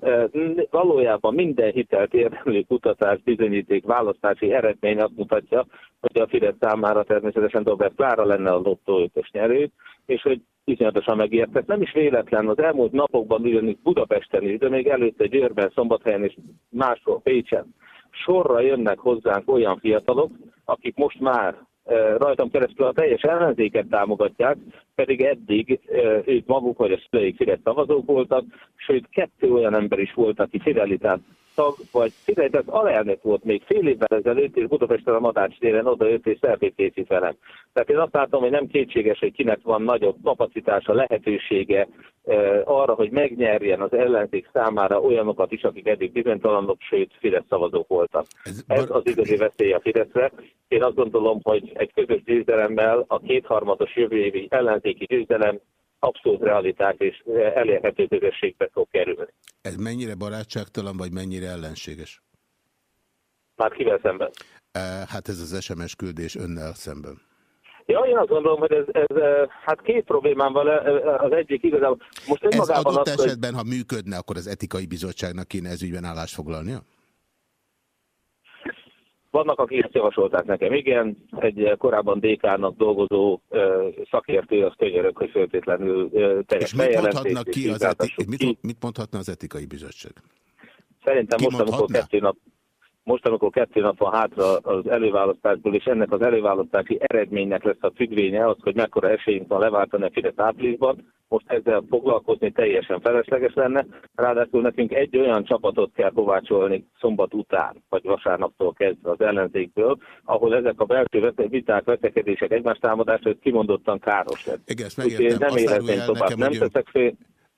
valójában minden hitelt érdemlő kutatás, bizonyíték, választási eredmény azt mutatja, hogy a Fidesz számára természetesen Dobrev Klára lenne a lottó ötös nyerő, és hogy iszonyatosan megértek. Nem is véletlen, az elmúlt napokban ugyanis Budapesten is, de még előtte Győrben, Szombathelyen és máshol Pécsen sorra jönnek hozzánk olyan fiatalok, akik most már e, rajtam keresztül a teljes ellenzéket támogatják, pedig eddig e, ők maguk vagy a szüleik Fidesz szavazók voltak, sőt kettő olyan ember is volt, aki Fidelitás tag, vagy Fidelitás alelnök volt még fél évvel ezelőtt, és Budapesten a Madács téren odajött és szelfét készít velem. Tehát én azt látom, hogy nem kétséges, hogy kinek van nagyobb kapacitása, lehetősége e, arra, hogy megnyerjen az ellenzék számára olyanokat is, akik eddig bizonytalanok, sőt Fidesz szavazók voltak. Ez, Ez az igazi veszély a Fideszre. Én azt gondolom, hogy egy közös győzelemmel a kétharmados jövő évi ellenzéki győzelem abszolút realitás és elérhető közösségbe fog kerülni. ez mennyire barátságtalan, vagy mennyire ellenséges? Már kivel szemben? E, Hát ez az SMS küldés önnel szemben. Ja, én azt gondolom, hogy ez, ez eh, hát két problémám van, eh, az egyik igazából. Most Ez adott az, hogy esetben, ha működne, akkor az etikai bizottságnak kéne ez ügyben állást foglalnia? Vannak, akik ezt javasolták nekem. Igen, egy korábban DK-nak dolgozó szakértő, az könyörök, hogy föltétlenül teljes És mit bejelentést mondhatnak és ki az, eti, vizsgáltassuk mit, ki. mit mondhatna az etikai bizottság? Szerintem most, amikor kimondhatná? kettő nap most, amikor kettő nap van hátra az előválasztásból, és ennek az előválasztási eredménynek lesz a függvénye az, hogy mekkora esélyünk van leváltani a Fidesz áprilisban, most ezzel foglalkozni teljesen felesleges lenne. Ráadásul nekünk egy olyan csapatot kell kovácsolni szombat után, vagy vasárnaptól kezdve az ellenzékből, ahol ezek a belső viták, veszekedések, egymás támadásra kimondottan káros lesz. Igen, ezt megértem. Nem érhetném tovább. Nem teszek fél,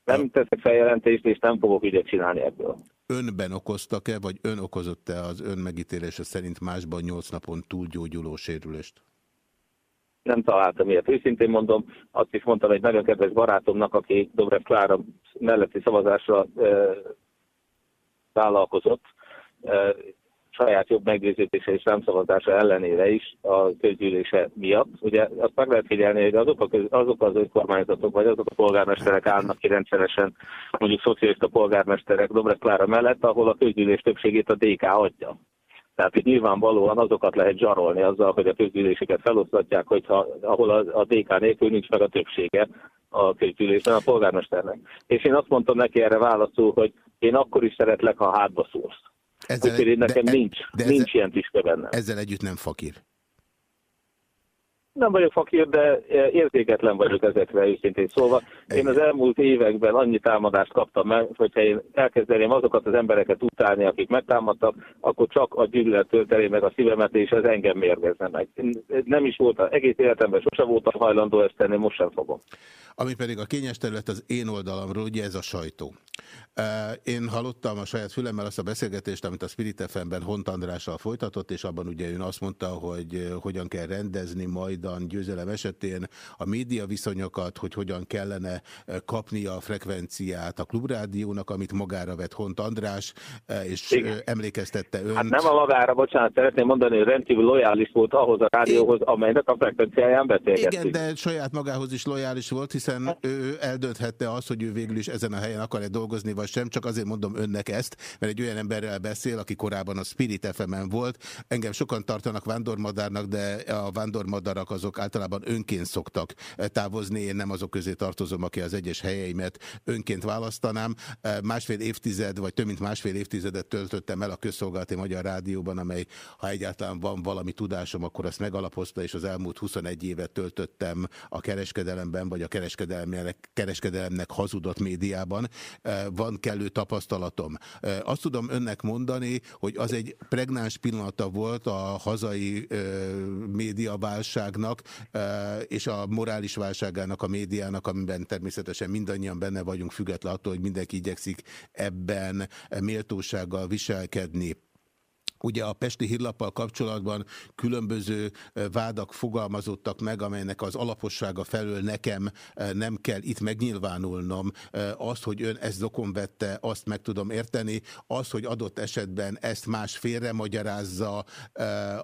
nem teszek feljelentést, és nem fogok ügyet csinálni ebből. Önben okoztak-e, vagy ön okozott-e az ön megítélése szerint másban nyolc napon túlgyógyuló sérülést? Nem találtam ilyet. Őszintén mondom, azt is mondtam egy nagyon kedves barátomnak, aki Dobrev Klára melletti szavazásra e, vállalkozott, e, saját jobb meggyőződése és szavazása ellenére is a közgyűlése miatt. Ugye azt meg lehet figyelni, hogy azok, a köz, azok az önkormányzatok, vagy azok a polgármesterek állnak ki rendszeresen, mondjuk szocialista polgármesterek Dobrev Klára mellett, ahol a közgyűlés többségét a DK adja. Tehát itt nyilvánvalóan azokat lehet zsarolni azzal, hogy a közgyűléseket felosztatják, hogyha, ahol a, a DK nélkül nincs meg a többsége a közgyűlésben a polgármesternek. És én azt mondtam neki erre válaszul, hogy én akkor is szeretlek, ha hátba szúrsz. Ezzel, Úgyhogy nekem de, nincs, de nincs ezzel, ilyen tiszta bennem. Ezzel együtt nem fakír. Nem vagyok fakír, de érzéketlen vagyok ezekre őszintén szólva. Én az elmúlt években annyi támadást kaptam meg, hogyha én elkezdeném azokat az embereket utálni, akik megtámadtak, akkor csak a gyűlölet tölteni meg a szívemet, és ez engem mérgezne meg. Nem is volt, egész életemben sose voltam hajlandó ezt tenni, most sem fogom. Ami pedig a kényes terület az én oldalamról, ugye ez a sajtó. Én hallottam a saját fülemmel azt a beszélgetést, amit a Spirit FM-ben Hont Andrással folytatott, és abban ugye ön azt mondta, hogy hogyan kell rendezni majdan győzelem esetén a média viszonyokat, hogy hogyan kellene kapni a frekvenciát a klubrádiónak, amit magára vett Hont András, és Igen. emlékeztette ön. Hát nem a magára, bocsánat, szeretném mondani, hogy rendkívül lojális volt ahhoz a rádióhoz, amelynek a frekvenciáján beszélgettünk. Igen, de saját magához is lojális volt, hiszen ő eldönthette azt, hogy ő végül is ezen a helyen akar-e dolgozni, vagy sem, csak azért mondom önnek ezt, mert egy olyan emberrel beszél, aki korábban a Spirit fm volt. Engem sokan tartanak vándormadárnak, de a vándormadarak azok általában önként szoktak távozni, én nem azok közé tartozom, aki az egyes helyeimet önként választanám. Másfél évtized, vagy több mint másfél évtizedet töltöttem el a közszolgálati Magyar Rádióban, amely, ha egyáltalán van valami tudásom, akkor azt megalapozta, és az elmúlt 21 évet töltöttem a kereskedelemben, vagy a kereskedelemnek, kereskedelemnek hazudott médiában. Van kellő tapasztalatom. Azt tudom önnek mondani, hogy az egy pregnáns pillanata volt a hazai médiaválságnak, és a morális válságának, a médiának, amiben természetesen mindannyian benne vagyunk, függetlenül attól, hogy mindenki igyekszik ebben méltósággal viselkedni. Ugye a Pesti hírlappal kapcsolatban különböző vádak fogalmazottak meg, amelynek az alapossága felől nekem nem kell itt megnyilvánulnom. Azt, hogy ön ezt dokon vette, azt meg tudom érteni. Az, hogy adott esetben ezt más félre magyarázza,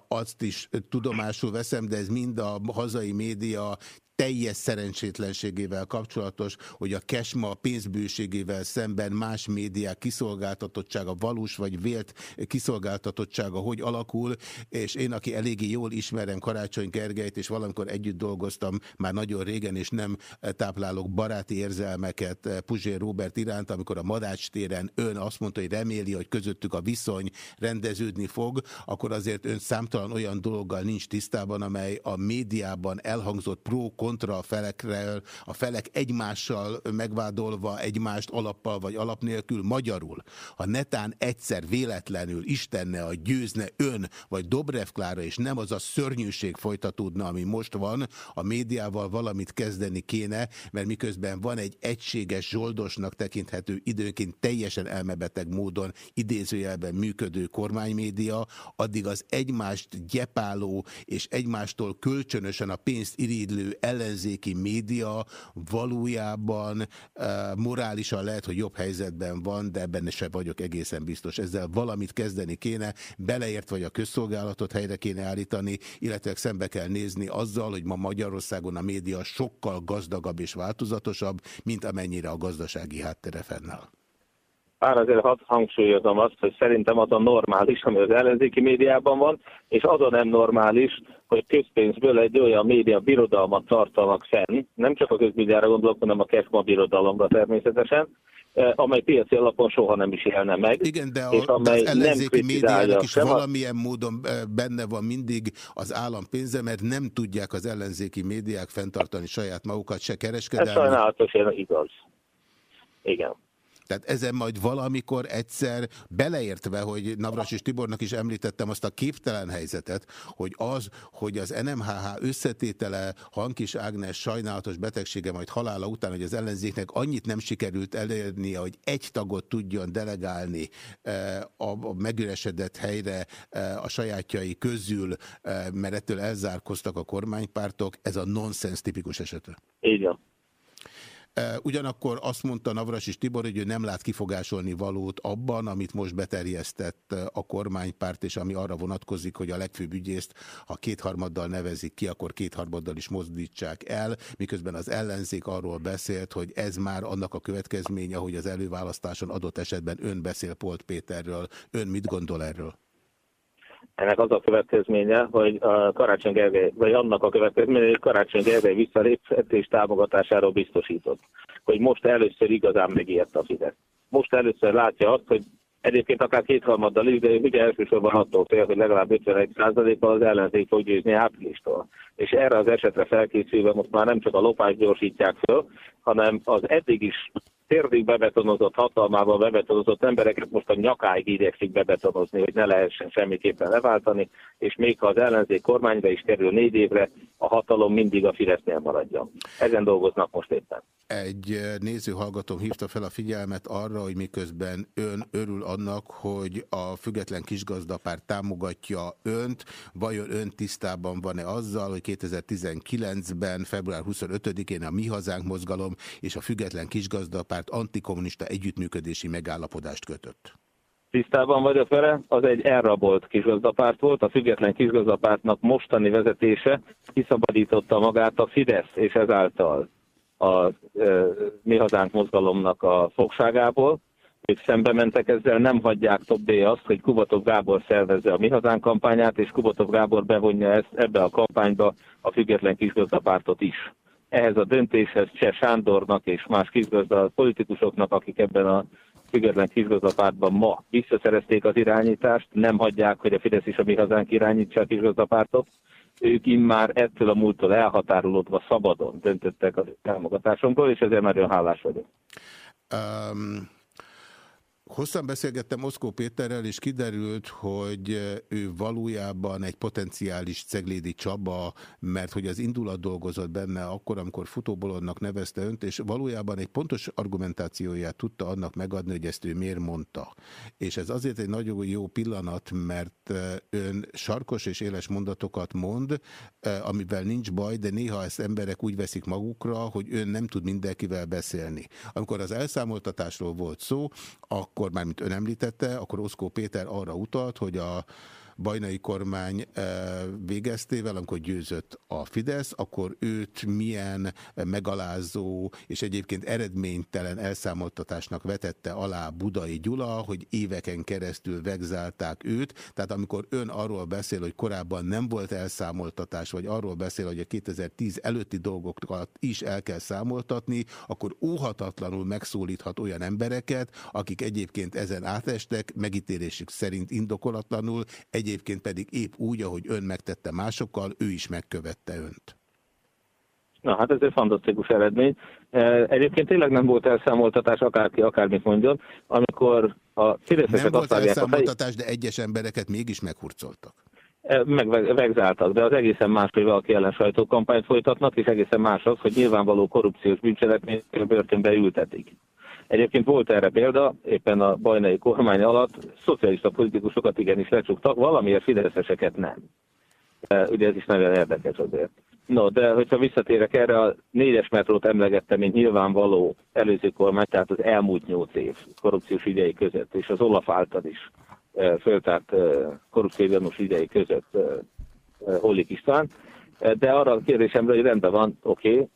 azt is tudomásul veszem, de ez mind a hazai média teljes szerencsétlenségével kapcsolatos, hogy a kesma pénzbőségével szemben más médiák kiszolgáltatottsága, valós vagy vélt kiszolgáltatottsága hogy alakul, és én, aki eléggé jól ismerem Karácsony Gergelyt, és valamikor együtt dolgoztam már nagyon régen, és nem táplálok baráti érzelmeket Puzsér Robert iránt, amikor a Madács téren ön azt mondta, hogy reméli, hogy közöttük a viszony rendeződni fog, akkor azért ön számtalan olyan dologgal nincs tisztában, amely a médiában elhangzott pro kontra a felekről, a felek egymással megvádolva egymást alappal vagy alap nélkül magyarul. Ha netán egyszer véletlenül Istenne a győzne ön vagy Dobrev Klára, és nem az a szörnyűség folytatódna, ami most van, a médiával valamit kezdeni kéne, mert miközben van egy egységes zsoldosnak tekinthető időnként teljesen elmebeteg módon idézőjelben működő kormánymédia, addig az egymást gyepáló és egymástól kölcsönösen a pénzt irigylő ellenzéki média valójában uh, morálisan lehet, hogy jobb helyzetben van, de ebben sem vagyok egészen biztos. Ezzel valamit kezdeni kéne, beleért vagy a közszolgálatot helyre kéne állítani, illetve szembe kell nézni azzal, hogy ma Magyarországon a média sokkal gazdagabb és változatosabb, mint amennyire a gazdasági háttere fennáll. Bár azért hadd hangsúlyozom azt, hogy szerintem az a normális, ami az ellenzéki médiában van, és az a nem normális, hogy közpénzből egy olyan média birodalmat tartanak fenn, nem csak a közmédiára gondolok, hanem a KESMA birodalomra természetesen, amely piaci alapon soha nem is élne meg. Igen, de, a, és amely de az ellenzéki médiának is valamilyen módon benne van mindig az állam pénze, mert nem tudják az ellenzéki médiák fenntartani saját magukat, se kereskedelmi. Ez sajnálatos, igaz. Igen. Tehát ezen majd valamikor egyszer beleértve, hogy Navras és Tibornak is említettem azt a képtelen helyzetet, hogy az, hogy az NMHH összetétele Hankis Ágnes sajnálatos betegsége majd halála után, hogy az ellenzéknek annyit nem sikerült elérnie, hogy egy tagot tudjon delegálni eh, a megüresedett helyre eh, a sajátjai közül, eh, mert ettől elzárkoztak a kormánypártok, ez a nonsens tipikus esete. Így van. Ugyanakkor azt mondta Navras és Tibor, hogy ő nem lát kifogásolni valót abban, amit most beterjesztett a kormánypárt, és ami arra vonatkozik, hogy a legfőbb ügyészt, ha kétharmaddal nevezik ki, akkor kétharmaddal is mozdítsák el, miközben az ellenzék arról beszélt, hogy ez már annak a következménye, hogy az előválasztáson adott esetben ön beszél Polt Péterről. Ön mit gondol erről? Ennek az a következménye, hogy a Karácsony Gergely, vagy annak a következménye, hogy Karácsony Gergely visszalépett és támogatásáról biztosított. Hogy most először igazán megért a Fidesz. Most először látja azt, hogy Egyébként akár kétharmaddal is, de ugye elsősorban attól fél, hogy legalább 51%-kal az ellenzék fog győzni áprilistól. És erre az esetre felkészülve most már nem csak a lopást gyorsítják föl, hanem az eddig is térdig bebetonozott, hatalmával bebetonozott embereket most a nyakáig igyekszik bebetonozni, hogy ne lehessen semmiképpen leváltani, és még ha az ellenzék kormányra is kerül négy évre, a hatalom mindig a Fidesznél maradjon. Ezen dolgoznak most éppen. Egy nézőhallgatóm hívta fel a figyelmet arra, hogy miközben ön örül annak, hogy a független kisgazdapár támogatja önt, vajon ön tisztában van-e azzal, hogy 2019-ben, február 25-én a Mi Hazánk mozgalom és a független kisgazdapárt antikommunista együttműködési megállapodást kötött? Tisztában vagyok vele, az egy elrabolt kisgazdapárt volt, a független kisgazdapártnak mostani vezetése kiszabadította magát a Fidesz, és ezáltal a e, Mi Hazánk mozgalomnak a fogságából. Ők szembe mentek ezzel, nem hagyják tobbé azt, hogy Kubatov Gábor szervezze a Mi Hazánk kampányát, és Kubatov Gábor bevonja ezt ebbe a kampányba a független kisgazdapártot is. Ehhez a döntéshez Cseh Sándornak és más kisgazda politikusoknak, akik ebben a független kisgazdapártban ma visszaszerezték az irányítást, nem hagyják, hogy a Fidesz is a mi hazánk irányítsa a kisgazdapártot. Ők immár ettől a múltól elhatárolódva szabadon döntöttek a támogatásomról, és ezért nagyon hálás vagyok. Um, Hosszan beszélgettem Oszkó Péterrel, és kiderült, hogy ő valójában egy potenciális Ceglédi Csaba, mert hogy az indulat dolgozott benne akkor, amikor futóbolonnak nevezte önt, és valójában egy pontos argumentációját tudta annak megadni, hogy ezt ő miért mondta. És ez azért egy nagyon jó pillanat, mert ön sarkos és éles mondatokat mond, amivel nincs baj, de néha ezt emberek úgy veszik magukra, hogy ön nem tud mindenkivel beszélni. Amikor az elszámoltatásról volt szó, akkor már, mint ön említette, akkor Oszkó Péter arra utalt, hogy a bajnai kormány eh, végeztével, amikor győzött a Fidesz, akkor őt milyen megalázó és egyébként eredménytelen elszámoltatásnak vetette alá Budai Gyula, hogy éveken keresztül vegzálták őt. Tehát amikor ön arról beszél, hogy korábban nem volt elszámoltatás, vagy arról beszél, hogy a 2010 előtti dolgokat is el kell számoltatni, akkor óhatatlanul megszólíthat olyan embereket, akik egyébként ezen átestek, megítélésük szerint indokolatlanul, egy egyébként pedig épp úgy, ahogy ön megtette másokkal, ő is megkövette önt. Na hát ez egy fantasztikus eredmény. E, egyébként tényleg nem volt elszámoltatás, akárki akármit mondjon, amikor a fideszesek Nem volt elszámoltatás, de egyes embereket mégis meghurcoltak. E, megvegzáltak, de az egészen más, hogy valaki ellen sajtókampányt folytatnak, és egészen más az, hogy nyilvánvaló korrupciós bűncselekményt börtönbe ültetik. Egyébként volt erre példa, éppen a bajnai kormány alatt szocialista politikusokat igenis lecsuktak, valamiért fideszeseket nem. Ugye ez is nagyon érdekes azért. No, de hogyha visszatérek erre, a négyes metrót emlegettem, mint nyilvánvaló előző kormány, tehát az elmúlt nyolc év korrupciós idei között, és az Olaf által is föltárt korrupciós idei között Hollik István. De arra a kérdésemre, hogy rendben van, oké, okay,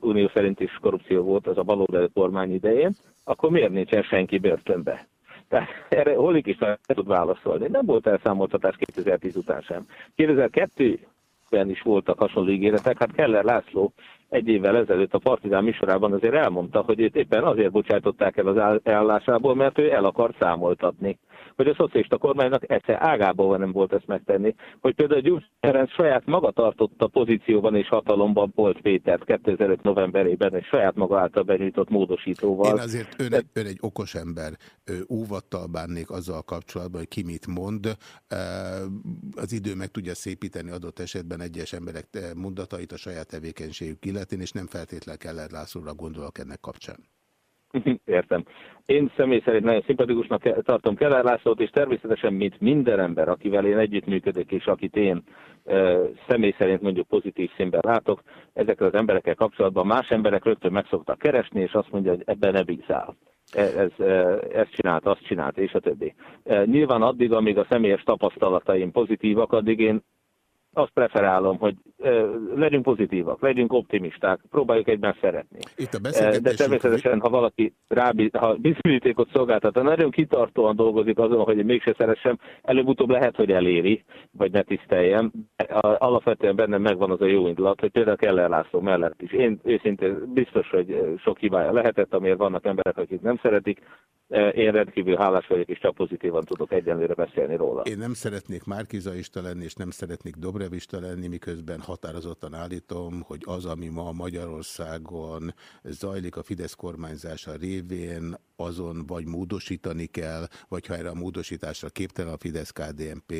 unió szerint is korrupció volt az a baloldali kormány idején, akkor miért nincsen senki börtönbe? Tehát erre is nem tud válaszolni. Nem volt elszámoltatás 2010 után sem. 2002-ben is voltak hasonló ígéretek, hát Keller László egy évvel ezelőtt a Partizán műsorában azért elmondta, hogy őt éppen azért bocsátották el az állásából, mert ő el akar számoltatni hogy a szocialista kormánynak egyszer ágából nem volt ezt megtenni. Hogy például Gyurcs Ferenc saját maga tartotta pozícióban és hatalomban volt Pétert 2005 novemberében, és saját maga által benyújtott módosítóval. Én azért ön, egy, ön egy okos ember, óvattal bánnék azzal kapcsolatban, hogy ki mit mond. Az idő meg tudja szépíteni adott esetben egyes emberek mondatait a saját tevékenységük illetén, és nem feltétlenül kell Lászlóra gondolok ennek kapcsán. Értem. Én személy szerint nagyon szimpatikusnak tartom Keller Lászlót, és természetesen, mint minden ember, akivel én együttműködök, és akit én e, személy szerint mondjuk pozitív színben látok, ezekkel az emberekkel kapcsolatban más emberek rögtön meg szoktak keresni, és azt mondja, hogy ebben ne bízál. E, ez, ezt csinált, azt csinált, és a többi. Nyilván addig, amíg a személyes tapasztalataim pozitívak, addig én azt preferálom, hogy legyünk pozitívak, legyünk optimisták, próbáljuk egyben szeretni. Itt a De természetesen, ha valaki rá, ha bizonyítékot szolgáltat, ha nagyon kitartóan dolgozik azon, hogy mégse szeressem, előbb-utóbb lehet, hogy eléri, vagy ne tiszteljem. Alapvetően bennem megvan az a jó indulat, hogy például Keller László mellett is. Én őszintén biztos, hogy sok hibája lehetett, amiért vannak emberek, akik nem szeretik. Én rendkívül hálás vagyok, és csak pozitívan tudok egyenlőre beszélni róla. Én nem szeretnék márkizaista lenni, és nem szeretnék Dobrevista lenni, miközben határozottan állítom, hogy az, ami ma Magyarországon zajlik a Fidesz kormányzása révén, azon vagy módosítani kell, vagy ha erre a módosításra képtelen a Fidesz-KDNP,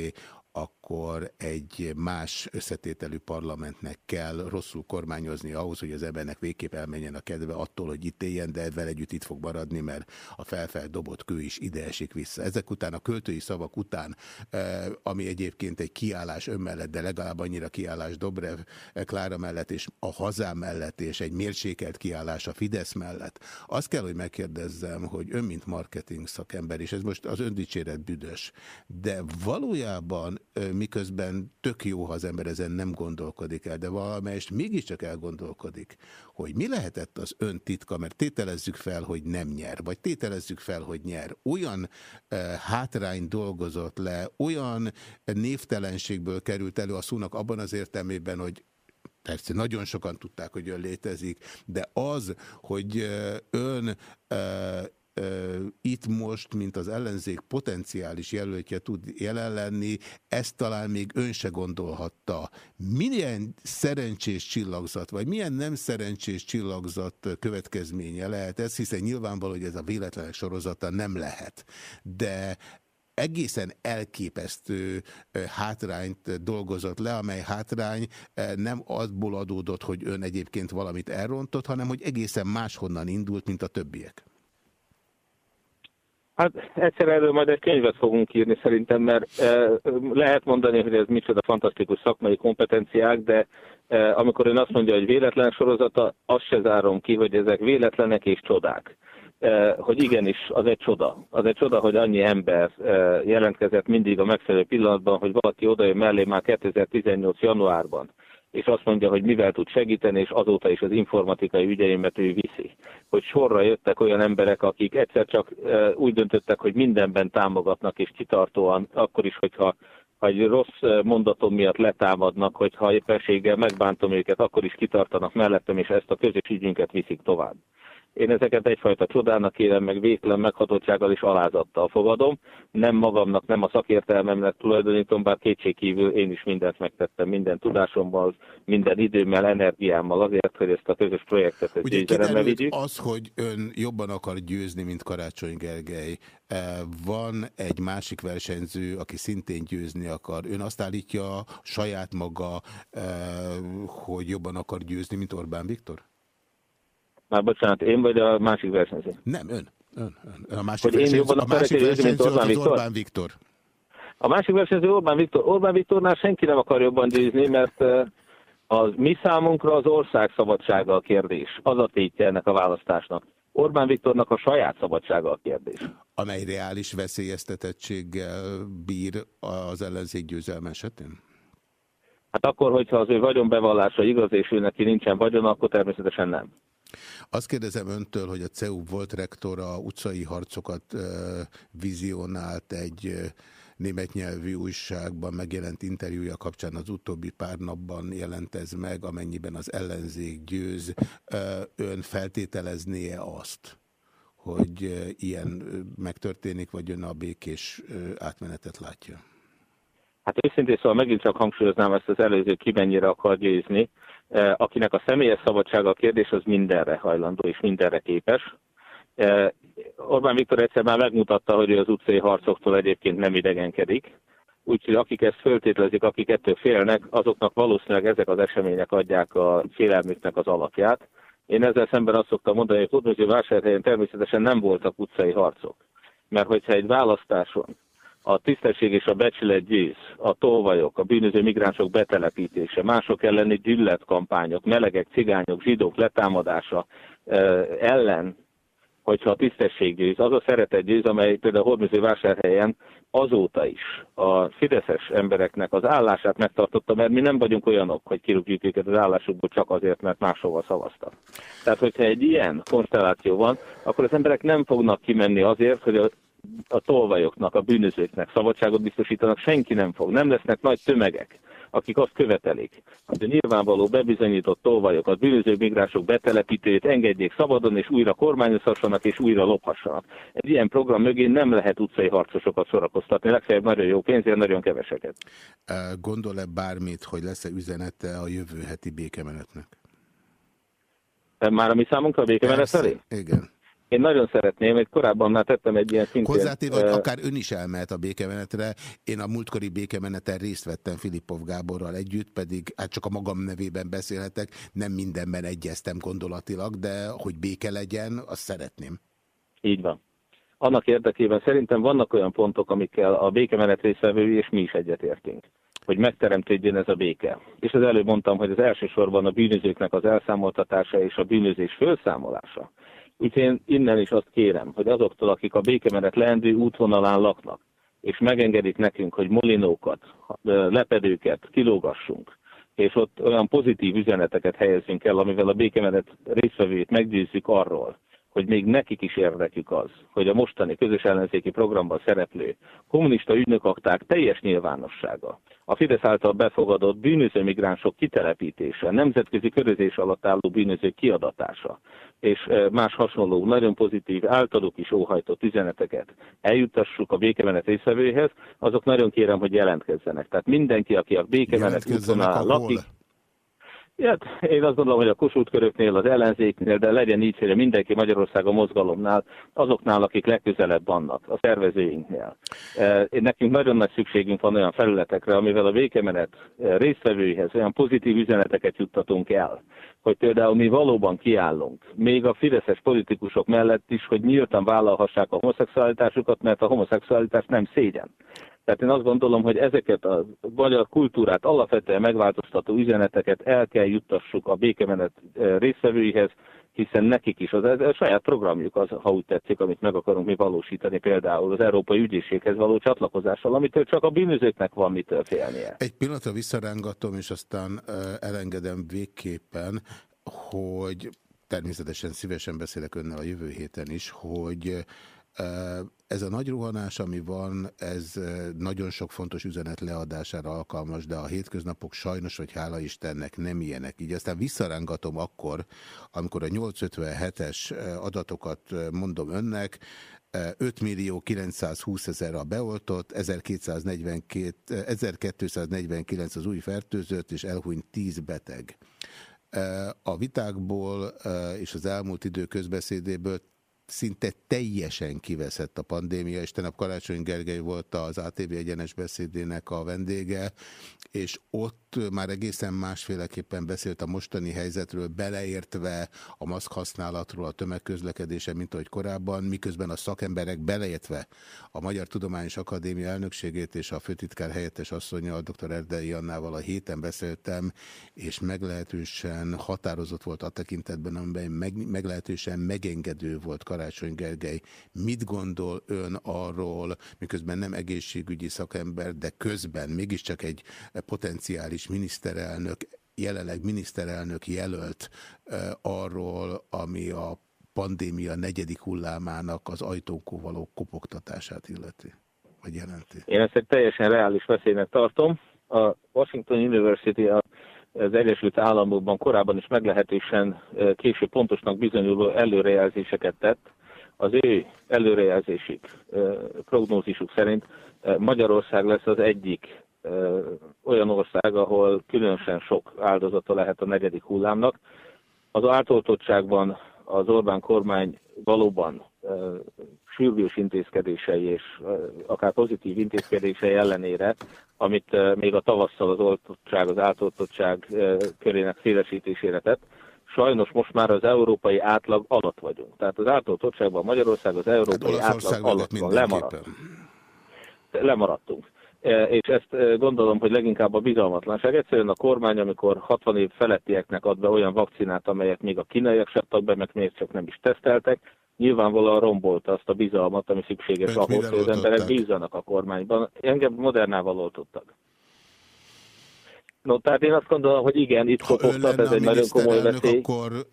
akkor egy más összetételű parlamentnek kell rosszul kormányozni ahhoz, hogy az embernek végképp elmenjen a kedve attól, hogy itt éljen, de ezzel együtt itt fog maradni, mert a felfel dobott kő is ide esik vissza. Ezek után, a költői szavak után, eh, ami egyébként egy kiállás önmellett, de legalább annyira kiállás Dobrev eh, Klára mellett, és a hazám mellett, és egy mérsékelt kiállás a Fidesz mellett. Azt kell, hogy megkérdezzem, hogy ön, mint marketing szakember, és ez most az öndicséret büdös, de valójában miközben tök jó, ha az ember ezen nem gondolkodik el, de valamelyest mégiscsak elgondolkodik, hogy mi lehetett az ön titka, mert tételezzük fel, hogy nem nyer, vagy tételezzük fel, hogy nyer. Olyan e, hátrány dolgozott le, olyan névtelenségből került elő a szónak abban az értelmében, hogy Persze, nagyon sokan tudták, hogy ön létezik, de az, hogy ön itt most, mint az ellenzék potenciális jelöltje tud jelen lenni, ezt talán még ön se gondolhatta. Milyen szerencsés csillagzat, vagy milyen nem szerencsés csillagzat következménye lehet ez, hiszen nyilvánvaló, hogy ez a véletlenek sorozata nem lehet. De egészen elképesztő hátrányt dolgozott le, amely hátrány nem abból adódott, hogy ön egyébként valamit elrontott, hanem hogy egészen máshonnan indult, mint a többiek. Hát egyszer erről majd egy könyvet fogunk írni szerintem, mert e, lehet mondani, hogy ez micsoda fantasztikus szakmai kompetenciák, de e, amikor ön azt mondja, hogy véletlen sorozata, azt se zárom ki, hogy ezek véletlenek és csodák. E, hogy igenis, az egy csoda. Az egy csoda, hogy annyi ember e, jelentkezett mindig a megfelelő pillanatban, hogy valaki odajön mellé már 2018. januárban és azt mondja, hogy mivel tud segíteni, és azóta is az informatikai ügyeimet ő viszi. Hogy sorra jöttek olyan emberek, akik egyszer csak úgy döntöttek, hogy mindenben támogatnak, és kitartóan, akkor is, hogyha ha egy rossz mondatom miatt letámadnak, hogyha éppenséggel megbántom őket, akkor is kitartanak mellettem, és ezt a közös ügyünket viszik tovább. Én ezeket egyfajta csodának kérem, meg végtelen meghatottsággal és alázattal fogadom. Nem magamnak, nem a szakértelmemnek tulajdonítom, bár kétségkívül én is mindent megtettem, minden tudásommal, minden időmmel, energiámmal azért, hogy ezt a közös projektet ezt győzelembe vigyük. az, hogy ön jobban akar győzni, mint Karácsony Gergely. E, van egy másik versenyző, aki szintén győzni akar. Ön azt állítja saját maga, e, hogy jobban akar győzni, mint Orbán Viktor? Már bocsánat, én vagy a másik versenyző? Nem, ön. ön, ön. A másik hogy én jobban a másik versenyző, Orbán Viktor? Orbán Viktor. A másik versenyző Orbán Viktor. Orbán Viktornál senki nem akar jobban győzni, mert az mi számunkra az ország szabadsága a kérdés. Az a tétje ennek a választásnak. Orbán Viktornak a saját szabadsága a kérdés. Amely reális veszélyeztetettséggel bír az ellenzék győzelme esetén? Hát akkor, hogyha az ő vagyonbevallása igaz, és ő neki nincsen vagyon, akkor természetesen nem. Azt kérdezem öntől, hogy a CEU volt rektora utcai harcokat vizionált egy német nyelvű újságban megjelent interjúja kapcsán az utóbbi pár napban jelent ez meg, amennyiben az ellenzék győz. Ön feltételeznie azt, hogy ilyen megtörténik, vagy ön a békés átmenetet látja? Hát őszintén szóval megint csak hangsúlyoznám ezt az előző ki mennyire akar győzni. Akinek a személyes szabadsága a kérdés, az mindenre hajlandó és mindenre képes. Orbán Viktor egyszer már megmutatta, hogy ő az utcai harcoktól egyébként nem idegenkedik. Úgyhogy akik ezt föltételezik, akik ettől félnek, azoknak valószínűleg ezek az események adják a félelmüknek az alapját. Én ezzel szemben azt szoktam mondani, hogy Hódműző vásárhelyen természetesen nem voltak utcai harcok. Mert hogyha egy választáson a tisztesség és a becsület győz, a tolvajok, a bűnöző migránsok betelepítése, mások elleni gyűlöletkampányok, melegek, cigányok, zsidók letámadása ellen hogyha a tisztesség győz, az a szeretet győz, amely például Hormiző vásárhelyen azóta is a fideszes embereknek az állását megtartotta, mert mi nem vagyunk olyanok, hogy kirúgjuk őket az állásukból csak azért, mert máshova szavaztak. Tehát, hogyha egy ilyen konstelláció van, akkor az emberek nem fognak kimenni azért, hogy a a tolvajoknak, a bűnözőknek szabadságot biztosítanak, senki nem fog. Nem lesznek nagy tömegek akik azt követelik, hogy a nyilvánvaló bebizonyított tolvajokat, bűnöző migránsok betelepítőjét engedjék szabadon, és újra kormányozhassanak, és újra lophassanak. Egy ilyen program mögé nem lehet utcai harcosokat sorakoztatni, legfeljebb nagyon jó pénzért, nagyon keveseket. Gondol-e bármit, hogy lesz-e üzenete a jövő heti békemenetnek? Már a mi számunkra a békemenet felé? Igen. Én nagyon szeretném, hogy korábban már tettem egy ilyen szintén... Hozzátéve, hogy akár ön is elmehet a békemenetre. Én a múltkori békemeneten részt vettem Filippov Gáborral együtt, pedig hát csak a magam nevében beszélhetek, nem mindenben egyeztem gondolatilag, de hogy béke legyen, azt szeretném. Így van. Annak érdekében szerintem vannak olyan pontok, amikkel a békemenet részvevői és mi is egyetértünk hogy megteremtődjön ez a béke. És az előbb mondtam, hogy az elsősorban a bűnözőknek az elszámoltatása és a bűnözés felszámolása Úgyhogy én innen is azt kérem, hogy azoktól, akik a békemenet leendő útvonalán laknak, és megengedik nekünk, hogy molinókat, lepedőket kilógassunk, és ott olyan pozitív üzeneteket helyezünk el, amivel a békemenet részvevőjét meggyőzzük arról, hogy még nekik is érdekük az, hogy a mostani közös ellenzéki programban szereplő kommunista ügynökakták teljes nyilvánossága, a Fidesz által befogadott bűnöző migránsok kitelepítése, nemzetközi körözés alatt álló bűnözők kiadatása, és más hasonló, nagyon pozitív, általuk is óhajtott üzeneteket eljutassuk a békemenet részvevőhez, azok nagyon kérem, hogy jelentkezzenek. Tehát mindenki, aki a békemenet útvonalán lakik, Hát én azt gondolom, hogy a Kossuth az ellenzéknél, de legyen így, hogy mindenki Magyarország a mozgalomnál, azoknál, akik legközelebb vannak, a szervezőinknél. E, nekünk nagyon nagy szükségünk van olyan felületekre, amivel a békemenet résztvevőihez olyan pozitív üzeneteket juttatunk el, hogy például mi valóban kiállunk, még a fideszes politikusok mellett is, hogy nyíltan vállalhassák a homoszexualitásukat, mert a homoszexualitás nem szégyen. Tehát én azt gondolom, hogy ezeket a magyar kultúrát alapvetően megváltoztató üzeneteket el kell juttassuk a békemenet eh, részvevőihez, hiszen nekik is az, az a saját programjuk az, ha úgy tetszik, amit meg akarunk mi valósítani, például az Európai Ügyészséghez való csatlakozással, amitől csak a bűnözőknek van mitől félnie. Egy pillanatra visszarángatom, és aztán eh, elengedem végképpen, hogy természetesen szívesen beszélek önnel a jövő héten is, hogy ez a nagy ruhanás, ami van, ez nagyon sok fontos üzenet leadására alkalmas, de a hétköznapok sajnos, hogy hála Istennek nem ilyenek. Így aztán visszarángatom akkor, amikor a 857-es adatokat mondom önnek, 5 millió 920 ezer a beoltott, 1242, 1249 az új fertőzött, és elhunyt 10 beteg. A vitákból és az elmúlt idő közbeszédéből szinte teljesen kiveszett a pandémia, és tenap Karácsony Gergely volt az ATV egyenes beszédének a vendége, és ott már egészen másféleképpen beszélt a mostani helyzetről, beleértve a maszk használatról, a tömegközlekedése, mint ahogy korábban, miközben a szakemberek beleértve a Magyar Tudományos Akadémia elnökségét és a főtitkár helyettes asszonya, a dr. Erdei Annával a héten beszéltem, és meglehetősen határozott volt a tekintetben, amiben meg, meglehetősen megengedő volt Karácsony Gergely. Mit gondol ön arról, miközben nem egészségügyi szakember, de közben mégiscsak egy potenciális miniszterelnök, jelenleg miniszterelnök jelölt arról, ami a pandémia negyedik hullámának az ajtónkó való kopogtatását illeti? vagy jelenti? Én ezt egy teljesen reális veszélynek tartom. A Washington University az Egyesült Államokban korábban is meglehetősen késő pontosnak bizonyuló előrejelzéseket tett. Az ő előrejelzésük, prognózisuk szerint Magyarország lesz az egyik olyan ország, ahol különösen sok áldozata lehet a negyedik hullámnak. Az átoltottságban az Orbán kormány valóban sürgős intézkedései és akár pozitív intézkedései ellenére, amit még a tavasszal az oltottság, az átoltottság körének szélesítésére tett, sajnos most már az európai átlag alatt vagyunk. Tehát az átoltottságban Magyarország az európai hát átlag alatt van, lemaradt. Lemaradtunk. És ezt gondolom, hogy leginkább a bizalmatlanság. Egyszerűen a kormány, amikor 60 év felettieknek ad be olyan vakcinát, amelyet még a kínaiak sem be, meg még csak nem is teszteltek, nyilvánvalóan rombolta azt a bizalmat, ami szükséges ahhoz, hogy az emberek bízzanak a kormányban. Engem modernával oltottak. No, tehát én azt gondolom, hogy igen, itt kopogtat, ez egy nagyon komoly veszély. akkor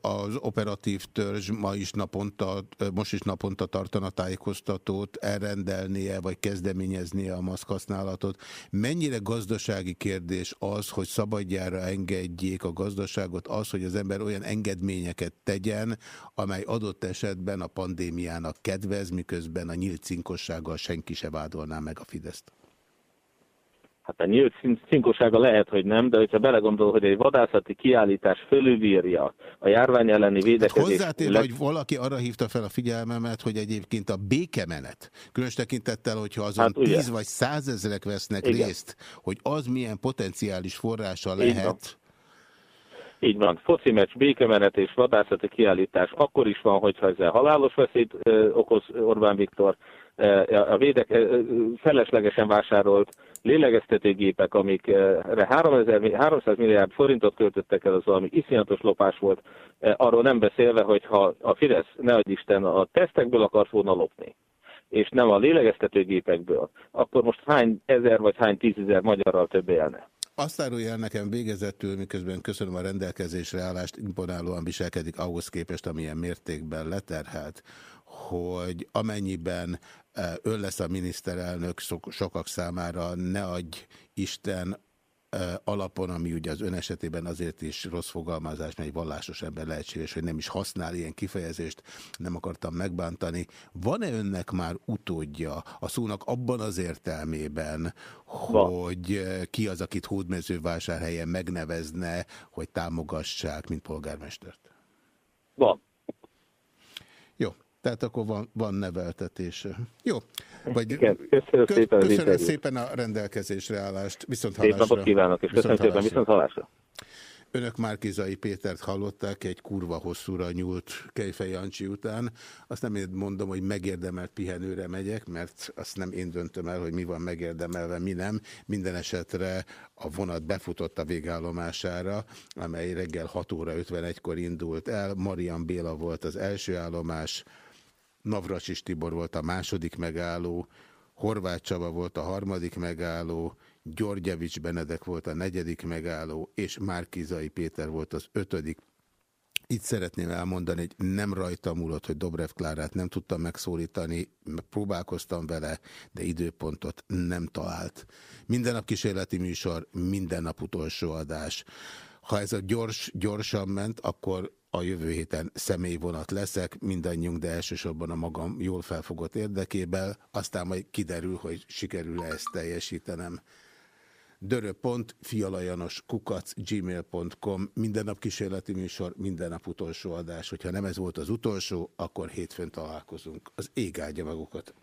az operatív törzs ma is naponta, most is naponta tartana tájékoztatót, elrendelnie, vagy kezdeményeznie a maszk használatot. Mennyire gazdasági kérdés az, hogy szabadjára engedjék a gazdaságot, az, hogy az ember olyan engedményeket tegyen, amely adott esetben a pandémiának kedvez, miközben a nyílt cinkossággal senki se vádolná meg a Fideszt? Hát a nyílt cinkossága lehet, hogy nem, de hogyha belegondol, hogy egy vadászati kiállítás fölülírja a járvány elleni védekezést... Hát hozzátéve, hogy valaki arra hívta fel a figyelmemet, hogy egyébként a békemenet, különös tekintettel, hogyha azon hát, tíz vagy százezrek vesznek Igen. részt, hogy az milyen potenciális forrása lehet... van. Így van, foci meccs, békemenet és vadászati kiállítás. Akkor is van, hogyha ezzel halálos veszélyt ö, okoz Orbán Viktor, a védek feleslegesen vásárolt lélegeztetőgépek, amikre 300 milliárd forintot költöttek el, az valami iszonyatos lopás volt, arról nem beszélve, hogy ha a Fidesz, ne adj Isten, a tesztekből akart volna lopni, és nem a lélegeztetőgépekből, akkor most hány ezer vagy hány tízezer magyarral több élne? Azt árulja el nekem végezetül, miközben köszönöm a rendelkezésre állást, imponálóan viselkedik ahhoz képest, amilyen mértékben leterhelt, hogy amennyiben ön lesz a miniszterelnök sokak számára, ne adj Isten alapon, ami ugye az ön esetében azért is rossz fogalmazás, mert egy vallásos ember lehetséges, hogy nem is használ ilyen kifejezést, nem akartam megbántani. Van-e önnek már utódja a szónak abban az értelmében, hogy ki az, akit Hódmezővásárhelyen megnevezne, hogy támogassák, mint polgármestert? Van. Tehát akkor van, van neveltetése. Jó. Vagy Igen, köszönöm, kö szépen, köszönöm szépen a rendelkezésre állást. Viszont Szép napot kívánok, és köszönöm szépen, viszont hallásra. Önök Márkizai Pétert hallották egy kurva hosszúra nyúlt Kejfej Jancsi után. Azt nem én mondom, hogy megérdemelt pihenőre megyek, mert azt nem én döntöm el, hogy mi van megérdemelve, mi nem. Minden esetre a vonat befutott a végállomására, amely reggel 6 óra 51-kor indult el. Marian Béla volt az első állomás, Navracsis Tibor volt a második megálló, Horváth Csaba volt a harmadik megálló, Györgyevics Benedek volt a negyedik megálló, és Márkizai Péter volt az ötödik. Itt szeretném elmondani, hogy nem rajta múlott, hogy Dobrev Klárát nem tudtam megszólítani, próbálkoztam vele, de időpontot nem talált. Minden nap kísérleti műsor, minden nap utolsó adás. Ha ez a gyors, gyorsan ment, akkor a jövő héten személyvonat leszek, mindannyiunk, de elsősorban a magam jól felfogott érdekében, aztán majd kiderül, hogy sikerül-e ezt teljesítenem. Gmail.com Minden nap kísérleti műsor, minden nap utolsó adás. Hogyha nem ez volt az utolsó, akkor hétfőn találkozunk. Az ég áldja magukat.